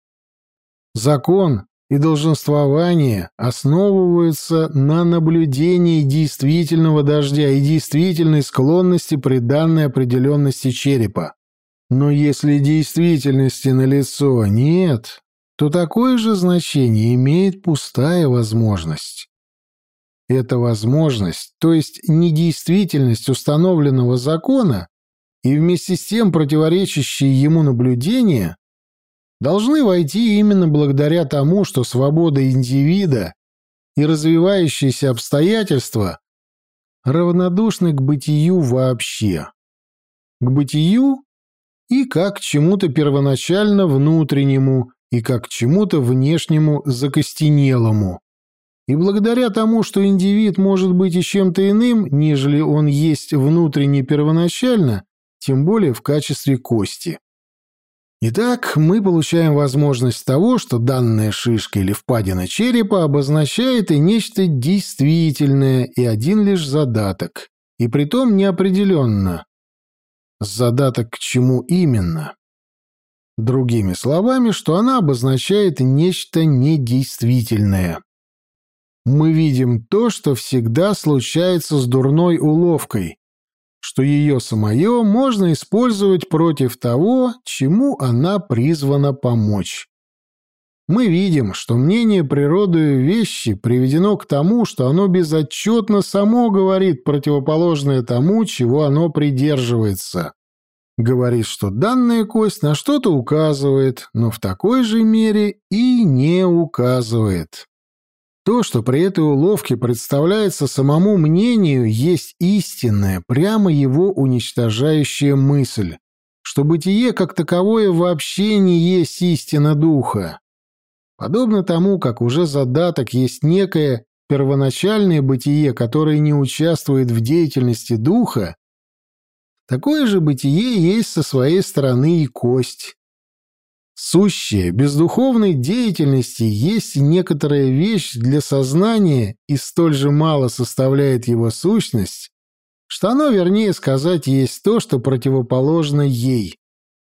Закон и долженствование основываются на наблюдении действительного дождя и действительной склонности при данной определенности черепа. Но если действительности на лицо нет, то такое же значение имеет пустая возможность. Эта возможность, то есть недействительность установленного закона, и вместе с тем противоречащие ему наблюдения должны войти именно благодаря тому, что свобода индивида и развивающиеся обстоятельства равнодушны к бытию вообще. К бытию и как к чему-то первоначально внутреннему, и как к чему-то внешнему закостенелому. И благодаря тому, что индивид может быть и чем-то иным, нежели он есть внутренне первоначально, тем более в качестве кости. Итак, мы получаем возможность того, что данная шишка или впадина черепа обозначает и нечто действительное, и один лишь задаток, и притом неопределенно. Задаток к чему именно? Другими словами, что она обозначает нечто недействительное. Мы видим то, что всегда случается с дурной уловкой, что ее самое можно использовать против того, чему она призвана помочь. Мы видим, что мнение природы вещи приведено к тому, что оно безотчетно само говорит противоположное тому, чего оно придерживается. Говорит, что данная кость на что-то указывает, но в такой же мере и не указывает. То, что при этой уловке представляется самому мнению, есть истинная, прямо его уничтожающая мысль, что бытие как таковое вообще не есть истина духа. Подобно тому, как уже задаток есть некое первоначальное бытие, которое не участвует в деятельности духа, такое же бытие есть со своей стороны и кость, Сущее бездуховной деятельности есть некоторая вещь для сознания и столь же мало составляет его сущность, что оно, вернее сказать, есть то, что противоположно ей.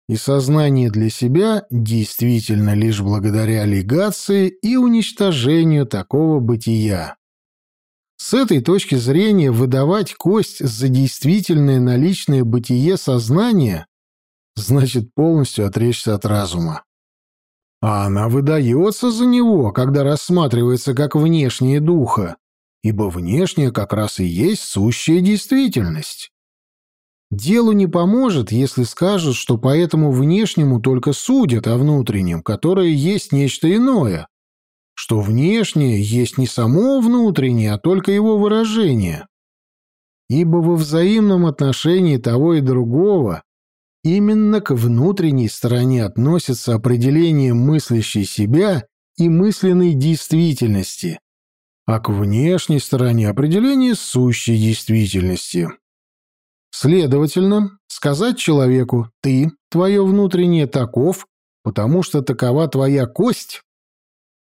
И сознание для себя действительно лишь благодаря легации и уничтожению такого бытия. С этой точки зрения выдавать кость за действительное наличное бытие сознания значит полностью отречься от разума. А она выдается за него, когда рассматривается как внешнее духа, ибо внешнее как раз и есть сущая действительность. Делу не поможет, если скажут, что по этому внешнему только судят о внутреннем, которое есть нечто иное, что внешнее есть не само внутреннее, а только его выражение. Ибо во взаимном отношении того и другого Именно к внутренней стороне относится определение мыслящей себя и мысленной действительности, а к внешней стороне определение сущей действительности. Следовательно, сказать человеку «ты, твое внутреннее таков, потому что такова твоя кость»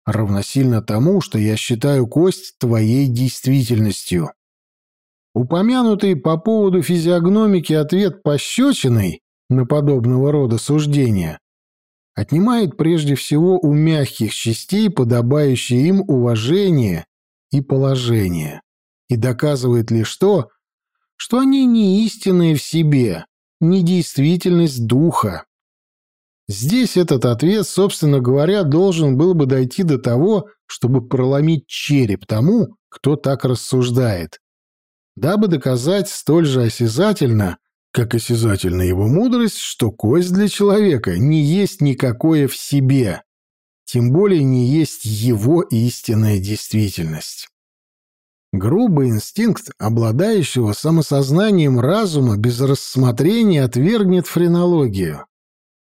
равносильно тому, что я считаю кость твоей действительностью. Упомянутый по поводу физиогномики ответ пощечиной на подобного рода суждения отнимает прежде всего у мягких частей подобающее им уважение и положение и доказывает лишь то, что они не истинные в себе, не действительность духа. Здесь этот ответ, собственно говоря, должен был бы дойти до того, чтобы проломить череп тому, кто так рассуждает, дабы доказать столь же осязательно, как осязательна его мудрость, что кость для человека не есть никакое в себе, тем более не есть его истинная действительность. Грубый инстинкт, обладающего самосознанием разума, без рассмотрения отвергнет френологию.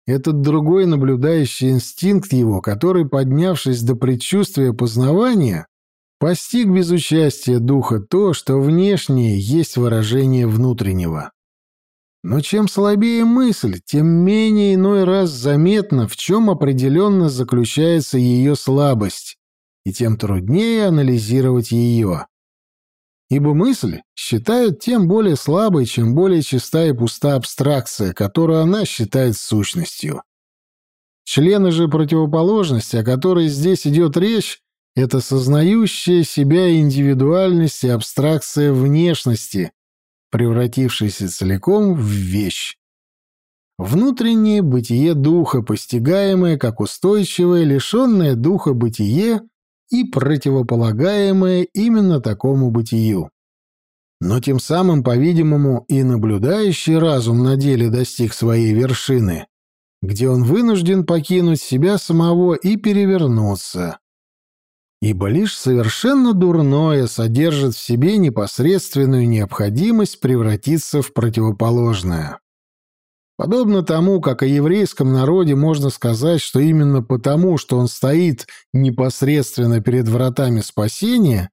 Этот другой наблюдающий инстинкт его, который, поднявшись до предчувствия познавания, постиг без участия духа то, что внешнее есть выражение внутреннего. Но чем слабее мысль, тем менее иной раз заметно, в чем определенно заключается ее слабость, и тем труднее анализировать ее ибо мысль считают тем более слабой, чем более чиста и пуста абстракция, которую она считает сущностью. Члены же противоположности, о которой здесь идет речь, это сознающая себя индивидуальность и абстракция внешности, превратившаяся целиком в вещь. Внутреннее бытие духа, постигаемое как устойчивое, лишенное духа бытие, и противополагаемое именно такому бытию. Но тем самым, по-видимому, и наблюдающий разум на деле достиг своей вершины, где он вынужден покинуть себя самого и перевернуться. Ибо лишь совершенно дурное содержит в себе непосредственную необходимость превратиться в противоположное. Подобно тому, как о еврейском народе можно сказать, что именно потому, что он стоит непосредственно перед вратами спасения,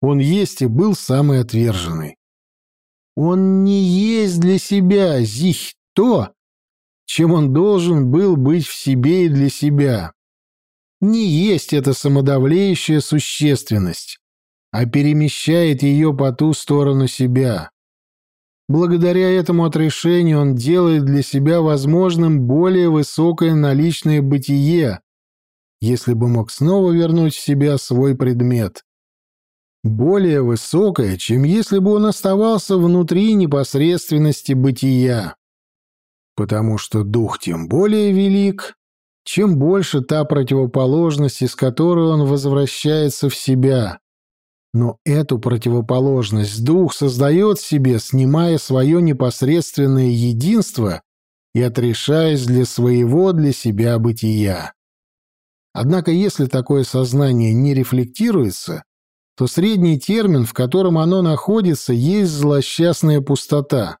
он есть и был самый отверженный. Он не есть для себя, зих, то, чем он должен был быть в себе и для себя. Не есть это самодавлеющая существенность, а перемещает ее по ту сторону себя. Благодаря этому отрешению он делает для себя возможным более высокое наличное бытие, если бы мог снова вернуть в себя свой предмет. Более высокое, чем если бы он оставался внутри непосредственности бытия. Потому что дух тем более велик, чем больше та противоположность, из которой он возвращается в себя. Но эту противоположность дух создает себе, снимая свое непосредственное единство и отрешаясь для своего для себя бытия. Однако если такое сознание не рефлектируется, то средний термин, в котором оно находится, есть злосчастная пустота,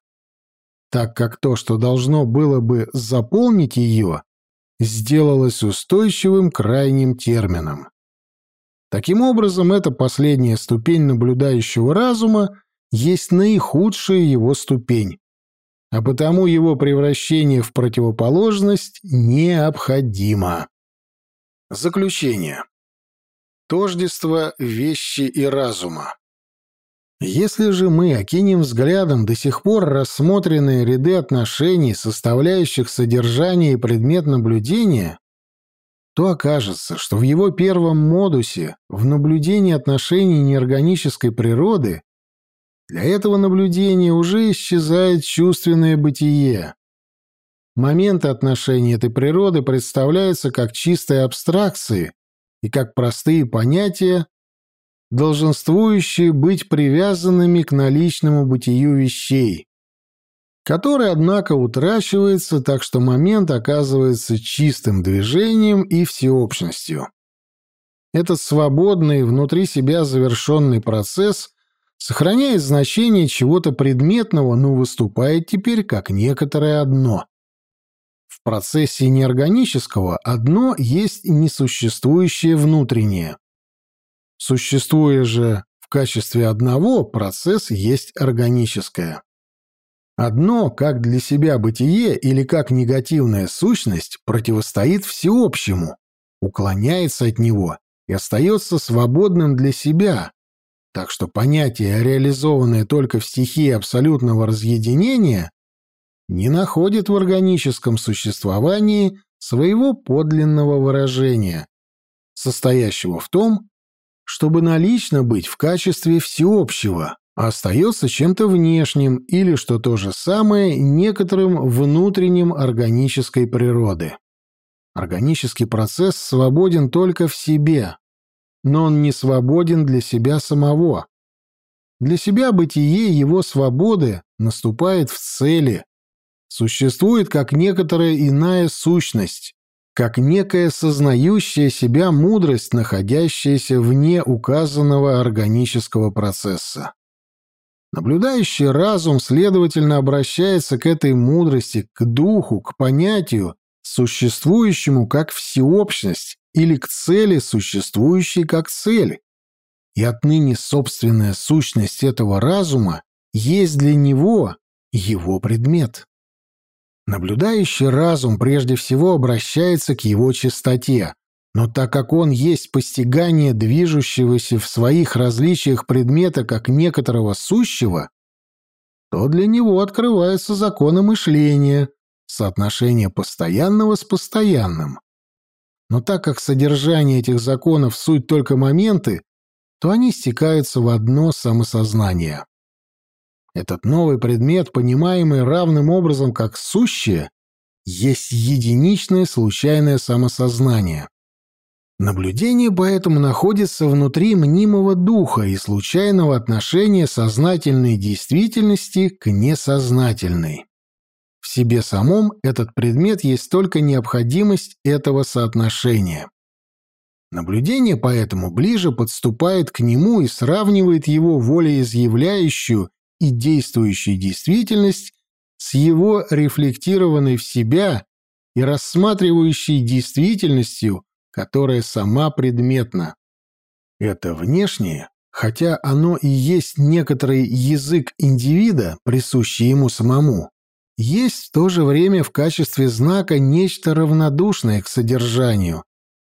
так как то, что должно было бы заполнить ее, сделалось устойчивым крайним термином. Таким образом, эта последняя ступень наблюдающего разума есть наихудшая его ступень, а потому его превращение в противоположность необходимо. Заключение. Тождество вещи и разума. Если же мы окинем взглядом до сих пор рассмотренные ряды отношений, составляющих содержание и предмет наблюдения, то окажется, что в его первом модусе, в наблюдении отношений неорганической природы, для этого наблюдения уже исчезает чувственное бытие. Моменты отношений этой природы представляются как чистые абстракции и как простые понятия, долженствующие быть привязанными к наличному бытию вещей который, однако, утрачивается, так что момент оказывается чистым движением и всеобщностью. Этот свободный, внутри себя завершенный процесс сохраняет значение чего-то предметного, но выступает теперь как некоторое одно. В процессе неорганического одно есть несуществующее внутреннее. Существуя же в качестве одного, процесс есть органическое. Одно, как для себя бытие или как негативная сущность, противостоит всеобщему, уклоняется от него и остается свободным для себя, так что понятие, реализованное только в стихии абсолютного разъединения, не находит в органическом существовании своего подлинного выражения, состоящего в том, чтобы налично быть в качестве всеобщего, а остается чем-то внешним или, что то же самое, некоторым внутренним органической природы. Органический процесс свободен только в себе, но он не свободен для себя самого. Для себя бытие его свободы наступает в цели, существует как некоторая иная сущность, как некая сознающая себя мудрость, находящаяся вне указанного органического процесса. Наблюдающий разум, следовательно, обращается к этой мудрости, к духу, к понятию, существующему как всеобщность или к цели, существующей как цель. И отныне собственная сущность этого разума есть для него его предмет. Наблюдающий разум прежде всего обращается к его чистоте, но так как он есть постигание движущегося в своих различиях предмета как некоторого сущего, то для него открываются законы мышления, соотношение постоянного с постоянным. Но так как содержание этих законов суть только моменты, то они стекаются в одно самосознание. Этот новый предмет, понимаемый равным образом как сущее, есть единичное случайное самосознание. Наблюдение поэтому находится внутри мнимого духа и случайного отношения сознательной действительности к несознательной. В себе самом этот предмет есть только необходимость этого соотношения. Наблюдение поэтому ближе подступает к нему и сравнивает его волеизъявляющую и действующую действительность с его рефлектированной в себя и рассматривающей действительностью, которая сама предметна. Это внешнее, хотя оно и есть некоторый язык индивида, присущий ему самому, есть в то же время в качестве знака нечто равнодушное к содержанию,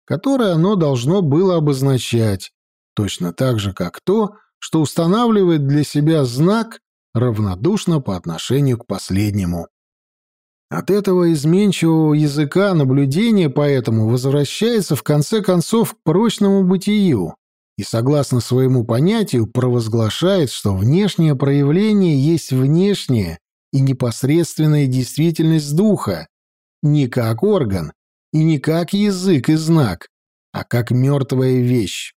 которое оно должно было обозначать, точно так же, как то, что устанавливает для себя знак равнодушно по отношению к последнему. От этого изменчивого языка наблюдение поэтому возвращается в конце концов к прочному бытию и, согласно своему понятию, провозглашает, что внешнее проявление есть внешнее и непосредственная действительность духа, не как орган и не как язык и знак, а как мертвая вещь.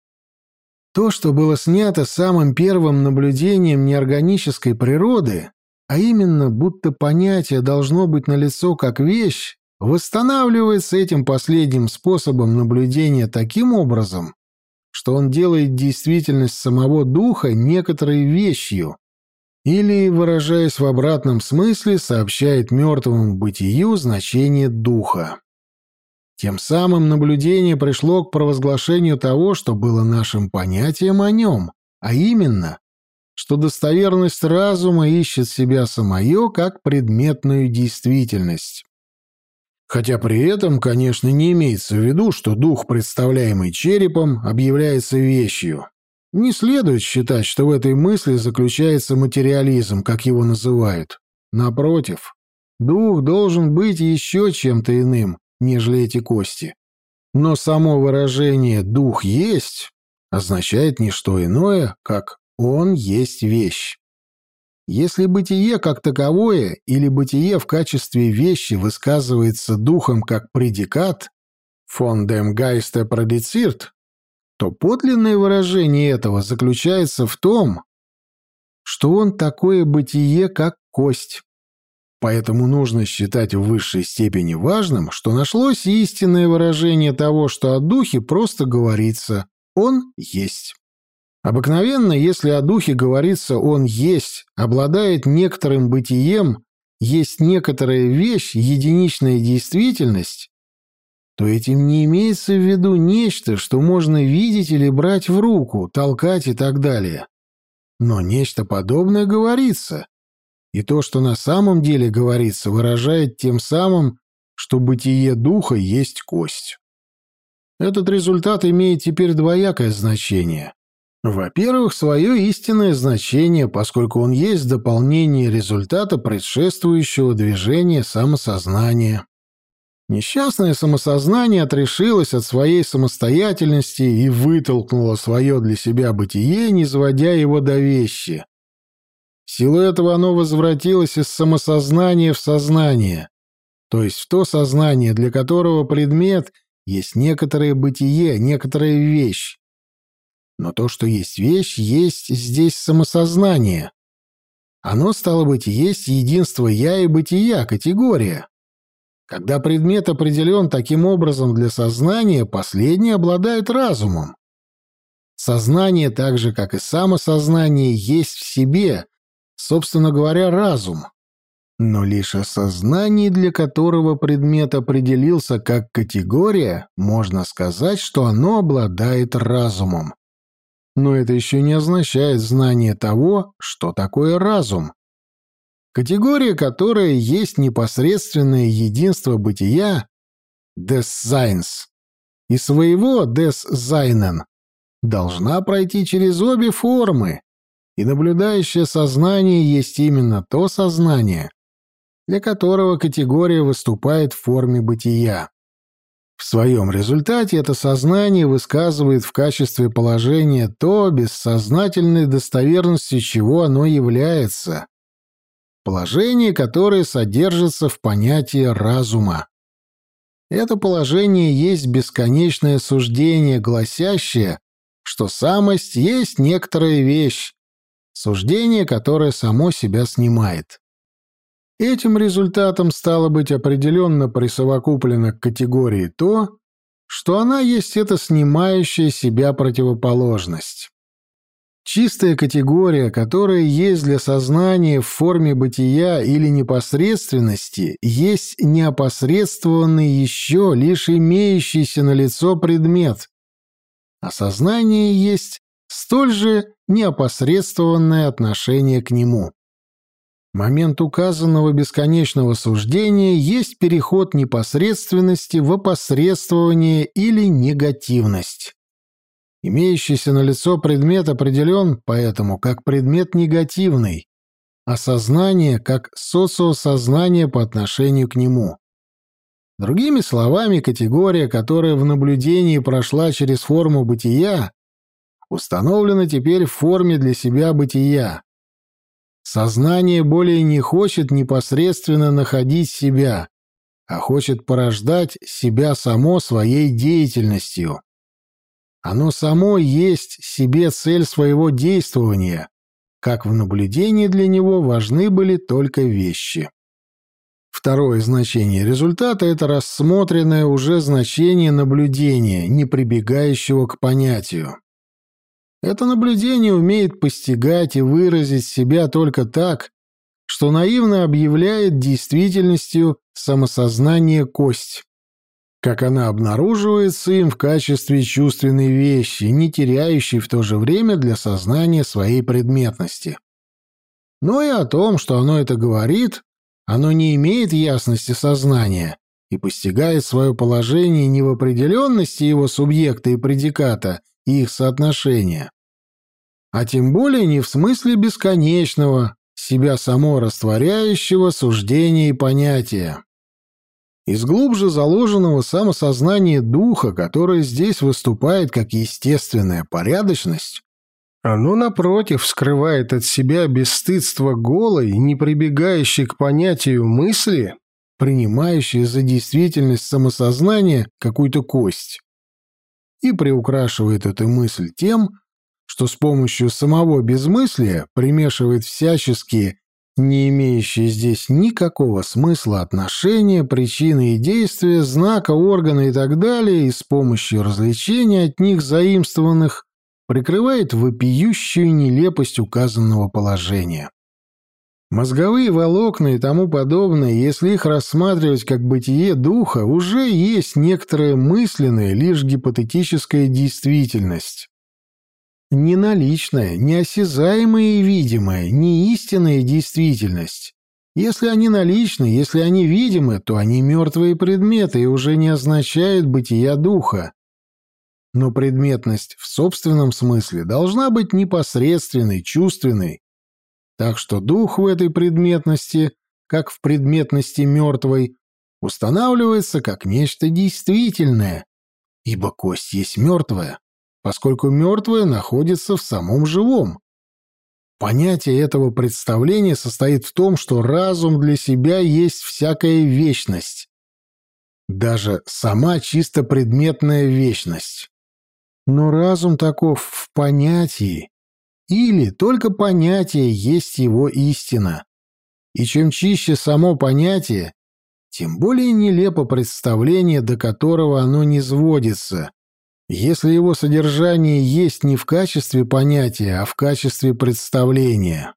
То, что было снято самым первым наблюдением неорганической природы, а именно, будто понятие должно быть налицо как вещь, восстанавливается этим последним способом наблюдения таким образом, что он делает действительность самого духа некоторой вещью, или, выражаясь в обратном смысле, сообщает мертвому бытию значение духа. Тем самым наблюдение пришло к провозглашению того, что было нашим понятием о нем, а именно, что достоверность разума ищет себя самое как предметную действительность. Хотя при этом, конечно, не имеется в виду, что дух, представляемый черепом, объявляется вещью. Не следует считать, что в этой мысли заключается материализм, как его называют. Напротив, дух должен быть еще чем-то иным, нежели эти кости. Но само выражение «дух есть» означает не что иное, как «он есть вещь». Если бытие как таковое или бытие в качестве вещи высказывается духом как предикат «von dem Geiste produziert», то подлинное выражение этого заключается в том, что он такое бытие, как кость. Поэтому нужно считать в высшей степени важным, что нашлось истинное выражение того, что о духе просто говорится «он есть». Обыкновенно, если о духе говорится «он есть», обладает некоторым бытием, есть некоторая вещь, единичная действительность, то этим не имеется в виду нечто, что можно видеть или брать в руку, толкать и так далее. Но нечто подобное говорится, и то, что на самом деле говорится, выражает тем самым, что бытие духа есть кость. Этот результат имеет теперь двоякое значение. Во-первых, свое истинное значение, поскольку он есть дополнение результата предшествующего движения самосознания. Несчастное самосознание отрешилось от своей самостоятельности и вытолкнуло свое для себя бытие, не сводя его до вещи. Силу этого оно возвратилось из самосознания в сознание, то есть в то сознание, для которого предмет есть некоторое бытие, некоторая вещь. Но то, что есть вещь, есть здесь самосознание. Оно, стало быть, есть единство «я» и бытия, категория. Когда предмет определен таким образом для сознания, последнее обладает разумом. Сознание, так же, как и самосознание, есть в себе, собственно говоря, разум. Но лишь осознание, для которого предмет определился как категория, можно сказать, что оно обладает разумом. Но это еще не означает знание того, что такое разум. Категория, которая есть непосредственное единство бытия, des Seins, и своего des Seinen, должна пройти через обе формы, и наблюдающее сознание есть именно то сознание, для которого категория выступает в форме бытия. В своем результате это сознание высказывает в качестве положения то, бессознательной достоверностью чего оно является. Положение, которое содержится в понятии разума. Это положение есть бесконечное суждение, гласящее, что самость есть некоторая вещь, суждение, которое само себя снимает. Этим результатом стало быть определенно присовокуплено к категории то, что она есть эта снимающая себя противоположность. Чистая категория, которая есть для сознания в форме бытия или непосредственности, есть неопосредствованный еще лишь имеющийся на лицо предмет, а сознание есть столь же неопосредствованное отношение к нему. Момент указанного бесконечного суждения есть переход непосредственности в опосредствование или негативность. Имеющийся на лицо предмет определен поэтому как предмет негативный, а сознание как социосознание по отношению к нему. Другими словами, категория, которая в наблюдении прошла через форму бытия, установлена теперь в форме для себя бытия. Сознание более не хочет непосредственно находить себя, а хочет порождать себя само своей деятельностью. Оно само есть себе цель своего действования, как в наблюдении для него важны были только вещи. Второе значение результата — это рассмотренное уже значение наблюдения, не прибегающего к понятию. Это наблюдение умеет постигать и выразить себя только так, что наивно объявляет действительностью самосознание кость, как она обнаруживается им в качестве чувственной вещи, не теряющей в то же время для сознания своей предметности. Но и о том, что оно это говорит, оно не имеет ясности сознания и постигает свое положение не в определенности его субъекта и предиката и их соотношения, а тем более не в смысле бесконечного, себя само растворяющего суждения и понятия. Из глубже заложенного самосознания духа, которое здесь выступает как естественная порядочность, оно, напротив, скрывает от себя бесстыдство голой, не прибегающей к понятию мысли, принимающей за действительность самосознания какую-то кость, и приукрашивает эту мысль тем, что с помощью самого безмыслия примешивает всяческие, не имеющие здесь никакого смысла отношения, причины и действия, знака, органа и так далее, и с помощью развлечения от них заимствованных прикрывает вопиющую нелепость указанного положения. Мозговые волокна и тому подобное, если их рассматривать как бытие духа, уже есть некоторая мысленная, лишь гипотетическая действительность не наличная, не осязаемая и видимая, не истинная действительность. Если они наличны, если они видимы, то они мертвые предметы и уже не означают бытия духа, Но предметность в собственном смысле должна быть непосредственной, чувственной. Так что дух в этой предметности, как в предметности мертвой, устанавливается как нечто действительное, ибо кость есть мертвая, поскольку мертвая находится в самом живом. Понятие этого представления состоит в том, что разум для себя есть всякая вечность, даже сама чисто предметная вечность. Но разум таков в понятии, или только понятие есть его истина. И чем чище само понятие, тем более нелепо представление, до которого оно не сводится, если его содержание есть не в качестве понятия, а в качестве представления.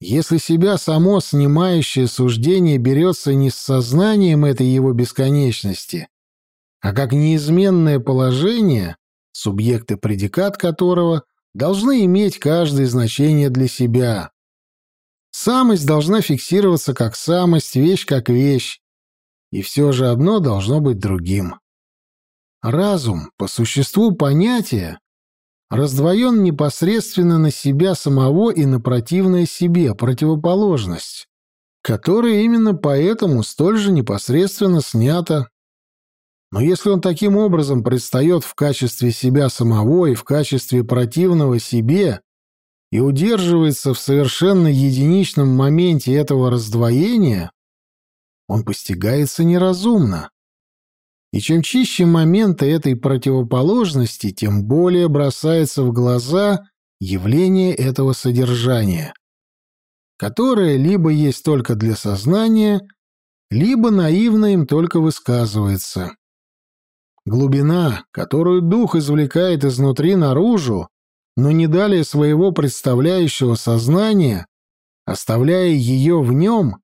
Если себя само снимающее суждение берется не с сознанием этой его бесконечности, а как неизменное положение, субъект и предикат которого должны иметь каждое значение для себя. Самость должна фиксироваться как самость, вещь как вещь, и все же одно должно быть другим. Разум, по существу понятия, раздвоен непосредственно на себя самого и на противное себе, противоположность, которая именно поэтому столь же непосредственно снята. Но если он таким образом предстает в качестве себя самого и в качестве противного себе и удерживается в совершенно единичном моменте этого раздвоения, он постигается неразумно. И чем чище моменты этой противоположности, тем более бросается в глаза явление этого содержания, которое либо есть только для сознания, либо наивно им только высказывается. Глубина, которую дух извлекает изнутри наружу, но не далее своего представляющего сознания, оставляя ее в нем,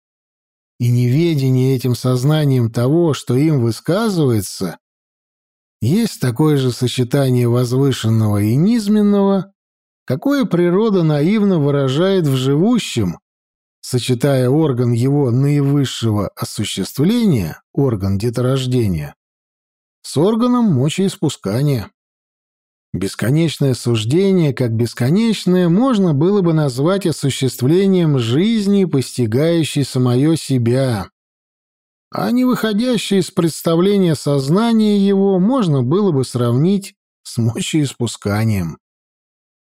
и неведение этим сознанием того, что им высказывается, есть такое же сочетание возвышенного и низменного, какое природа наивно выражает в живущем, сочетая орган его наивысшего осуществления, орган деторождения, с органом мочеиспускания. Бесконечное суждение, как бесконечное, можно было бы назвать осуществлением жизни, постигающей самое себя. А не выходящее из представления сознания его можно было бы сравнить с мочеиспусканием.